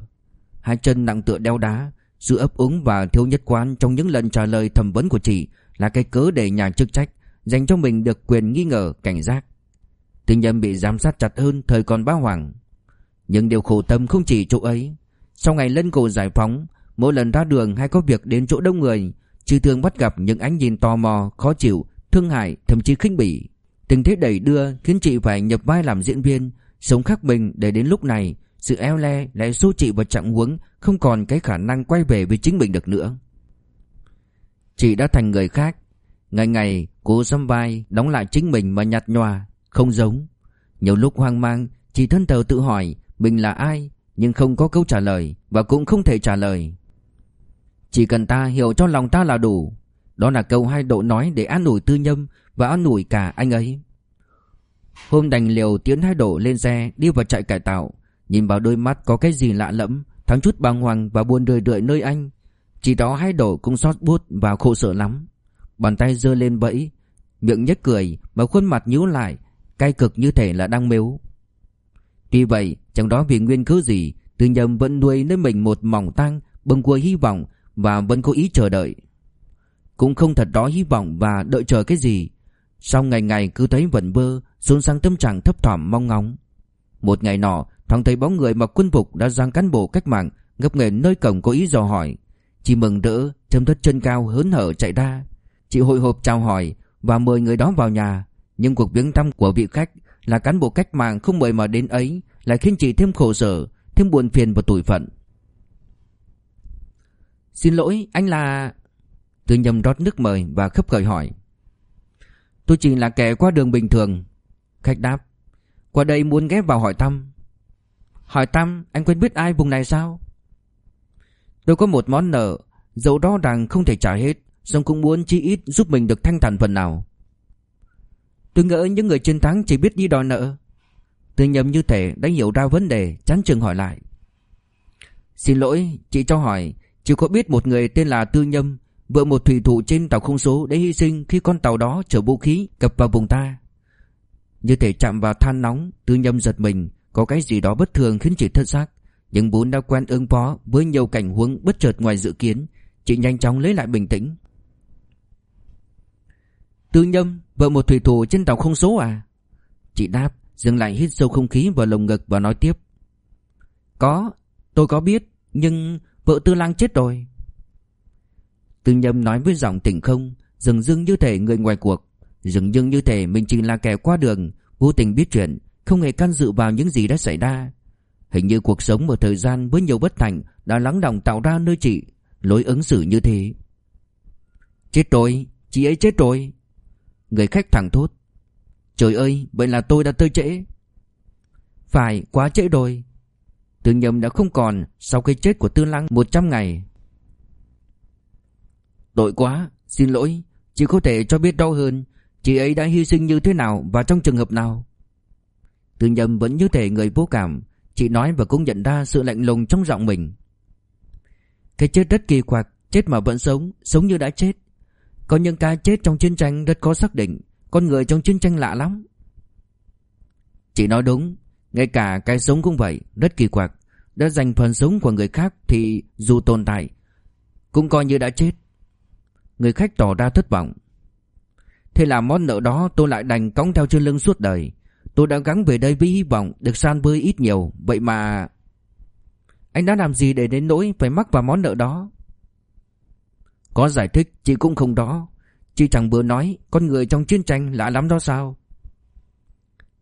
Hai chân nặng tựa đeo đá sự ấp úng và thiếu nhất quán Trong những lần trả lời thẩm vấn của chị Là cái cớ để nhà chức trách Dành cho mình được quyền nghi ngờ cảnh giác. Tuy nhiên bị giám sát chặt hơn Thời còn bá hoàng. Nhưng điều khổ tâm không chỉ chỗ ấy. Sau ngày lân cổ giải phóng Mỗi lần ra đường hay có việc đến chỗ đông người Chị thường bắt gặp những ánh nhìn tò mò, khó chịu thương hại, thậm chí khinh bỉ. Tình thế đẩy đưa khiến chị phải nhập vai làm diễn viên, sống khác mình để đến lúc này, sự eo le lại xô chị vào trạng huống không còn cái khả năng quay về với chính mình được nữa. Chị đã thành người khác, ngày ngày cố xăm vai, đóng lại chính mình mà nhạt nhòa, không giống. Nhiều lúc hoang mang, chị thân thờ tự hỏi mình là ai, nhưng không có câu trả lời và cũng không thể trả lời. Chỉ cần ta hiểu cho lòng ta là đủ. Đó là câu hai độ nói để an ủi tư nhâm và an ủi cả anh ấy. Hôm đành liều tiến hai độ lên xe đi vào trại cải tạo. Nhìn vào đôi mắt có cái gì lạ lẫm, thắng chút bàng hoàng và buồn rười rượi nơi anh. Chỉ đó hai đổ cũng xót bút và khổ sở lắm. Bàn tay giơ lên bẫy, miệng nhếch cười và khuôn mặt nhíu lại, cay cực như thể là đang mếu. Tuy vậy, chẳng đó vì nguyên cứ gì, Tư nhầm vẫn nuôi nơi mình một mỏng tang bâng cua hy vọng và vẫn cố ý chờ đợi. Cũng không thật đó hy vọng và đợi chờ cái gì. Sau ngày ngày cứ thấy vẩn vơ, xuống sang tâm trạng thấp thỏm mong ngóng. Một ngày nọ, thoáng thấy bóng người mặc quân phục đã giang cán bộ cách mạng ngập nghề nơi cổng có ý dò hỏi. Chị mừng rỡ, châm thất chân cao hớn hở chạy ra. Chị hội hộp chào hỏi và mời người đó vào nhà. Nhưng cuộc viếng thăm của vị khách là cán bộ cách mạng không mời mà đến ấy lại khiến chị thêm khổ sở, thêm buồn phiền và tủi phận. Xin lỗi, anh là... tôi nhầm rót nước mời và khấp khởi hỏi. Tôi chỉ là kẻ qua đường bình thường. Khách đáp. Qua đây muốn ghé vào hỏi thăm. Hỏi thăm, anh quen biết ai vùng này sao? Tôi có một món nợ, dẫu đó rằng không thể trả hết, song cũng muốn chi ít giúp mình được thanh thản phần nào. Tôi ngỡ những người chiến thắng chỉ biết đi đòi nợ. Tư nhầm như thể đã hiểu ra vấn đề, chán chừng hỏi lại. Xin lỗi, chị cho hỏi, chị có biết một người tên là Tư Nhâm, vợ một thủy thủ trên tàu không số đã hy sinh khi con tàu đó chở vũ khí cập vào vùng ta. Như thể chạm vào than nóng, Tư Nhâm giật mình, có cái gì đó bất thường khiến chị thất giác Nhưng vốn đã quen ứng phó với nhiều cảnh huống bất chợt ngoài dự kiến, chị nhanh chóng lấy lại bình tĩnh. Tư Nhâm, vợ một thủy thủ trên tàu không số à? Chị đáp, dừng lại hít sâu không khí vào lồng ngực và nói tiếp. Có, tôi có biết, nhưng vợ Tư Lang chết rồi. Tư Nhâm nói với giọng tỉnh không, dừng dưng như thể người ngoài cuộc, dừng dưng như thể mình chỉ là kẻ qua đường, vô tình biết chuyện, không hề can dự vào những gì đã xảy ra. Hình như cuộc sống một thời gian với nhiều bất thành đã lắng động tạo ra nơi chị lối ứng xử như thế. Chết rồi, chị ấy chết rồi. Người khách thẳng thốt. Trời ơi, vậy là tôi đã tới trễ. Phải, quá trễ rồi. Tư nhầm đã không còn sau cái chết của Tư Lăng 100 ngày. Tội quá, xin lỗi, chị có thể cho biết đau hơn, chị ấy đã hy sinh như thế nào và trong trường hợp nào? Tư nhầm vẫn như thể người vô cảm, chị nói và cũng nhận ra sự lạnh lùng trong giọng mình. Cái chết rất kỳ quặc, chết mà vẫn sống, sống như đã chết. Có những cái chết trong chiến tranh rất khó xác định, con người trong chiến tranh lạ lắm. Chị nói đúng, ngay cả cái sống cũng vậy, rất kỳ quặc. Đã dành phần sống của người khác thì dù tồn tại, cũng coi như đã chết. Người khách tỏ ra thất vọng. Thế là món nợ đó tôi lại đành cõng theo trên lưng suốt đời. Tôi đã gắng về đây với hy vọng được san bơi ít nhiều, vậy mà... Anh đã làm gì để đến nỗi phải mắc vào món nợ đó? Có giải thích chị cũng không đó. Chị chẳng vừa nói con người trong chiến tranh lạ lắm đó sao?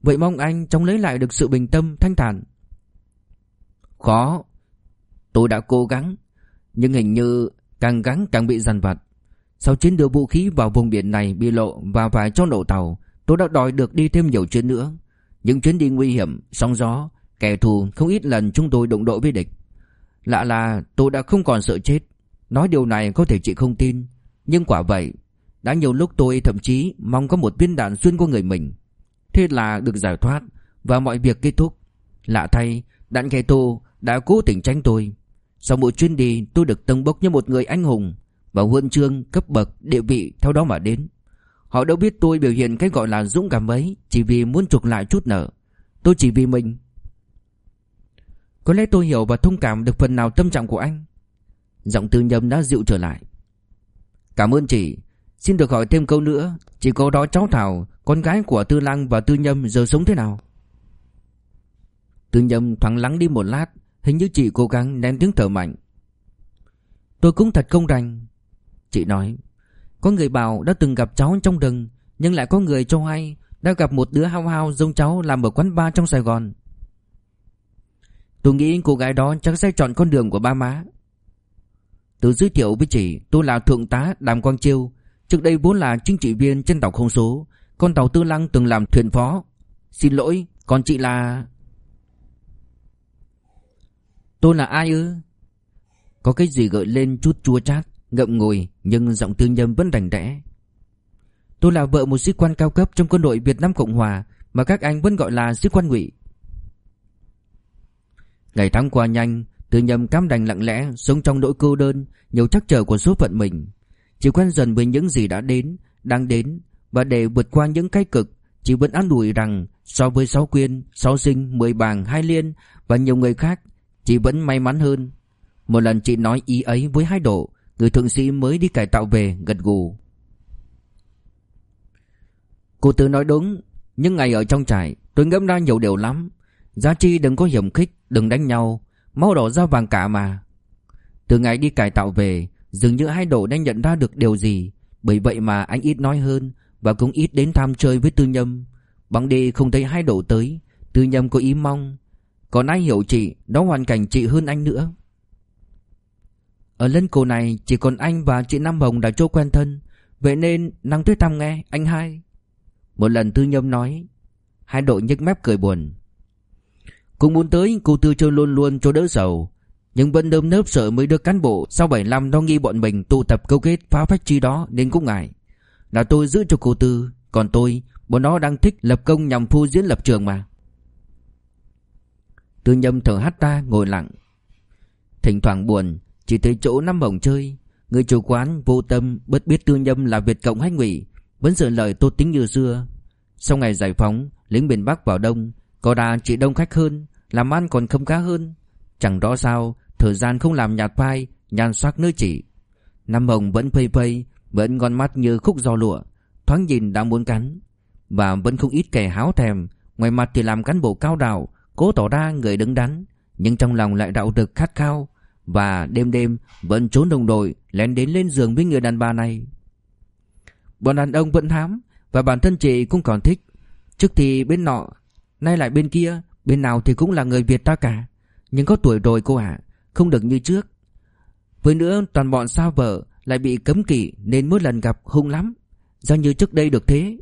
Vậy mong anh trông lấy lại được sự bình tâm thanh thản. Khó. Tôi đã cố gắng, nhưng hình như càng gắng càng bị dằn vặt. Sau chiến đưa vũ khí vào vùng biển này bị lộ và phải cho nổ tàu, tôi đã đòi được đi thêm nhiều chuyến nữa. Những chuyến đi nguy hiểm, sóng gió, kẻ thù không ít lần chúng tôi đụng độ với địch. Lạ là tôi đã không còn sợ chết. Nói điều này có thể chị không tin, nhưng quả vậy. Đã nhiều lúc tôi thậm chí mong có một viên đạn xuyên qua người mình. Thế là được giải thoát và mọi việc kết thúc. Lạ thay, đạn kẻ thù đã cố tình tránh tôi. Sau mỗi chuyến đi tôi được tâng bốc như một người anh hùng và huân chương cấp bậc địa vị theo đó mà đến. Họ đâu biết tôi biểu hiện cái gọi là dũng cảm ấy chỉ vì muốn chuộc lại chút nợ. Tôi chỉ vì mình. Có lẽ tôi hiểu và thông cảm được phần nào tâm trạng của anh. Giọng tư nhầm đã dịu trở lại. Cảm ơn chị. Xin được hỏi thêm câu nữa. chị có đó cháu Thảo, con gái của Tư Lăng và Tư Nhâm giờ sống thế nào? Tư Nhâm thoáng lắng đi một lát, hình như chị cố gắng nén tiếng thở mạnh. Tôi cũng thật không rành. Chị nói, có người bảo đã từng gặp cháu trong rừng, Nhưng lại có người cho hay Đã gặp một đứa hao hao giống cháu Làm ở quán bar trong Sài Gòn. Tôi nghĩ cô gái đó chắc sẽ chọn con đường của ba má. Tôi giới thiệu với chị, Tôi là Thượng tá Đàm Quang Chiêu. Trước đây vốn là chính trị viên trên tàu không số, Con tàu Tư Lăng từng làm thuyền phó. Xin lỗi, Còn chị là Tôi là ai ư? Có cái gì gợi lên chút chua chát? Ngậm ngùi Nhưng giọng tư nhâm vẫn đành đẽ Tôi là vợ một sĩ quan cao cấp trong quân đội Việt Nam Cộng Hòa Mà các anh vẫn gọi là sĩ quan ngụy. Ngày tháng qua nhanh Tư nhâm cam đành lặng lẽ Sống trong nỗi cô đơn Nhiều chắc trở của số phận mình. Chỉ quen dần với những gì đã đến Đang đến Và để vượt qua những cái cực Chị vẫn an ủi rằng So với Sáu Quyên, Sáu Sinh, Mười Bàng, Hai Liên Và nhiều người khác Chị vẫn may mắn hơn. Một lần chị nói ý ấy với hai độ Người thượng sĩ mới đi cải tạo về, gật gù. Cô Tư nói đúng, Nhưng ngày ở trong trại, Tôi ngẫm ra nhiều điều lắm. Giá chi đừng có hiểm khích, Đừng đánh nhau, Máu đỏ ra vàng cả mà. Từ ngày đi cải tạo về, Dường như hai độ đã nhận ra được điều gì. Bởi vậy mà anh ít nói hơn, Và cũng ít đến tham chơi với tư nhâm. Bằng đi không thấy hai độ tới, Tư nhâm có ý mong. Còn ai hiểu chị Đó hoàn cảnh chị hơn anh nữa. Ở lân cổ này, Chỉ còn anh và chị Nam Hồng đã chỗ quen thân. Vậy nên năng tới thăm nghe, anh hai. Một lần tư nhâm nói, Hai đội nhếch mép cười buồn. Cũng muốn tới, cô Tư chơi luôn luôn cho đỡ sầu. Nhưng vẫn đơm nớp sợ mấy đứa cán bộ Sau 75 nó nghi bọn mình tụ tập câu kết phá phách chi đó Nên cũng ngại. Là tôi giữ cho cô Tư, Còn tôi, Bọn nó đang thích lập công nhằm phu diễn lập trường mà. Tư nhâm thở hắt ta ngồi lặng. Thỉnh thoảng buồn chỉ tới chỗ năm bổng chơi, Người chủ quán vô tâm Bất biết tư nhâm là Việt Cộng hay ngụy, Vẫn sợ lời tốt tính như xưa. Sau ngày giải phóng, Lính miền Bắc vào Đông, Có đà chỉ đông khách hơn, làm ăn còn không khá hơn. Chẳng rõ sao, Thời gian không làm nhạt phai, Nhàn soát nơi chỉ. Năm bổng vẫn phây phây, Vẫn ngon mắt như khúc giò lụa, Thoáng nhìn đã muốn cắn. Và vẫn không ít kẻ háo thèm, Ngoài mặt thì làm cán bộ cao đạo Cố tỏ ra người đứng đắn, Nhưng trong lòng lại đạo đức khát khao. Và đêm đêm, vẫn trốn đồng đội, Lén đến lên giường với người đàn bà này. Bọn đàn ông vẫn hám Và bản thân chị cũng còn thích. Trước thì bên nọ, Nay lại bên kia, Bên nào thì cũng là người Việt ta cả. Nhưng có tuổi rồi cô ạ, Không được như trước. Với nữa, toàn bọn sao vợ Lại bị cấm kỵ Nên mỗi lần gặp hung lắm. Do như trước đây được thế.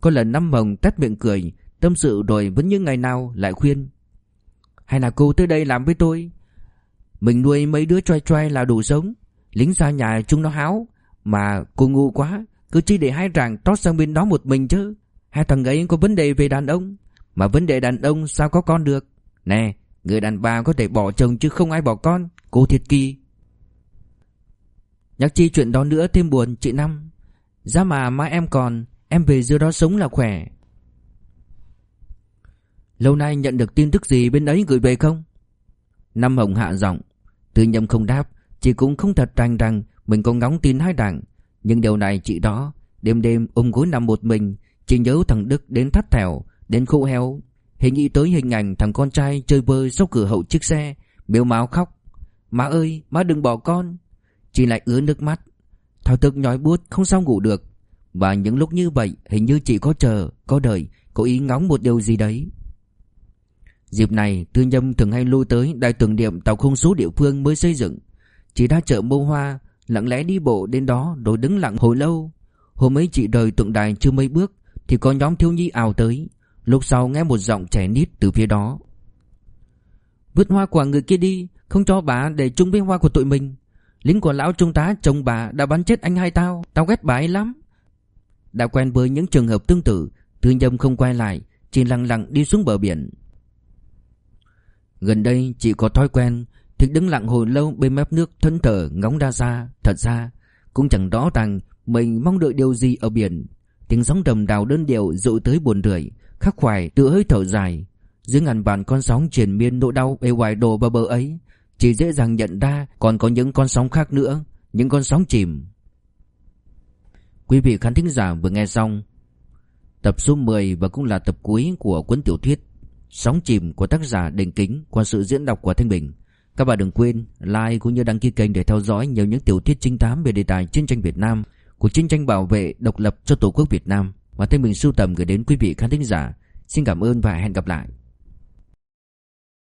Có lần năm mồng tắt miệng cười, Tâm sự rồi vẫn như ngày nào lại khuyên. Hay là cô tới đây làm với tôi? Mình nuôi mấy đứa choai choai là đủ sống Lính xa nhà chúng nó háo, Mà cô ngu quá. Cứ chỉ để hai ràng tót sang bên đó một mình chứ. Hai thằng ấy có vấn đề về đàn ông. Mà vấn đề đàn ông sao có con được? Nè, Người đàn bà có thể bỏ chồng chứ không ai bỏ con, Cô thiệt kỳ. Nhắc chi chuyện đó nữa thêm buồn, chị Năm. Giá mà mai em còn, Em về dưới đó sống là khỏe. Lâu nay nhận được tin tức gì bên ấy gửi về không? Năm Hồng hạ giọng. Tư nhâm không đáp, Chị cũng không thật rành rằng Mình có ngóng tin hai đảng. Nhưng điều này chị đó, Đêm đêm ôm gối nằm một mình, Chị nhớ thằng Đức đến thắt thẻo, Đến khô heo Hình nghĩ tới hình ảnh thằng con trai chơi bơi sau cửa hậu chiếc xe Miếu máu khóc. Má ơi, má đừng bỏ con. Chị lại ứa nước mắt. Thảo thức nhói buốt, không sao ngủ được. Và những lúc như vậy, hình như chị có chờ, Có đợi, Có ý ngóng một điều gì đấy. Dịp này thương Nhâm thường hay lui tới đài tưởng niệm tàu không số địa phương mới xây dựng. Chị đã chợ mâu hoa, Lặng lẽ đi bộ đến đó rồi đứng lặng hồi lâu. Hôm ấy chị đời tượng đài chưa mấy bước, Thì có nhóm thiếu nhi ảo tới. Lúc sau nghe một giọng trẻ nít từ phía đó. Vứt hoa của người kia đi, Không cho bà để chung với hoa của tụi mình. Lính của lão trung tá chồng bà đã bắn chết anh hai tao Tao ghét bà ấy lắm. Đã quen với những trường hợp tương tự thương nhâm không quay lại, Chỉ lặng lặng đi xuống bờ biển. Gần đây chị có thói quen Thích đứng lặng hồi lâu bên mép nước thân thờ ngóng ra xa. Thật ra, Cũng chẳng rõ rằng Mình mong đợi điều gì ở biển. Tiếng sóng đầm đào đơn điệu dội tới buồn rười, Khắc khoải tự hơi thở dài. Dưới ngàn vạn con sóng triền miên nỗi đau bề ngoài đồ bờ bờ ấy Chỉ dễ dàng nhận ra còn có những con sóng khác nữa, Những con sóng chìm. Quý vị khán thính giả vừa nghe xong Tập số 10 và cũng là tập cuối của cuốn tiểu thuyết Sóng chìm của tác giả Đình Kính qua sự diễn đọc của Thanh Bình. Các bạn đừng quên like cũng như đăng ký kênh để theo dõi nhiều những tiểu thuyết trinh thám về đề tài chiến tranh Việt Nam, Cuộc chiến tranh bảo vệ độc lập cho Tổ quốc Việt Nam. Mà thanh bình sưu tầm gửi đến quý vị khán thính giả. Xin cảm ơn và hẹn gặp lại.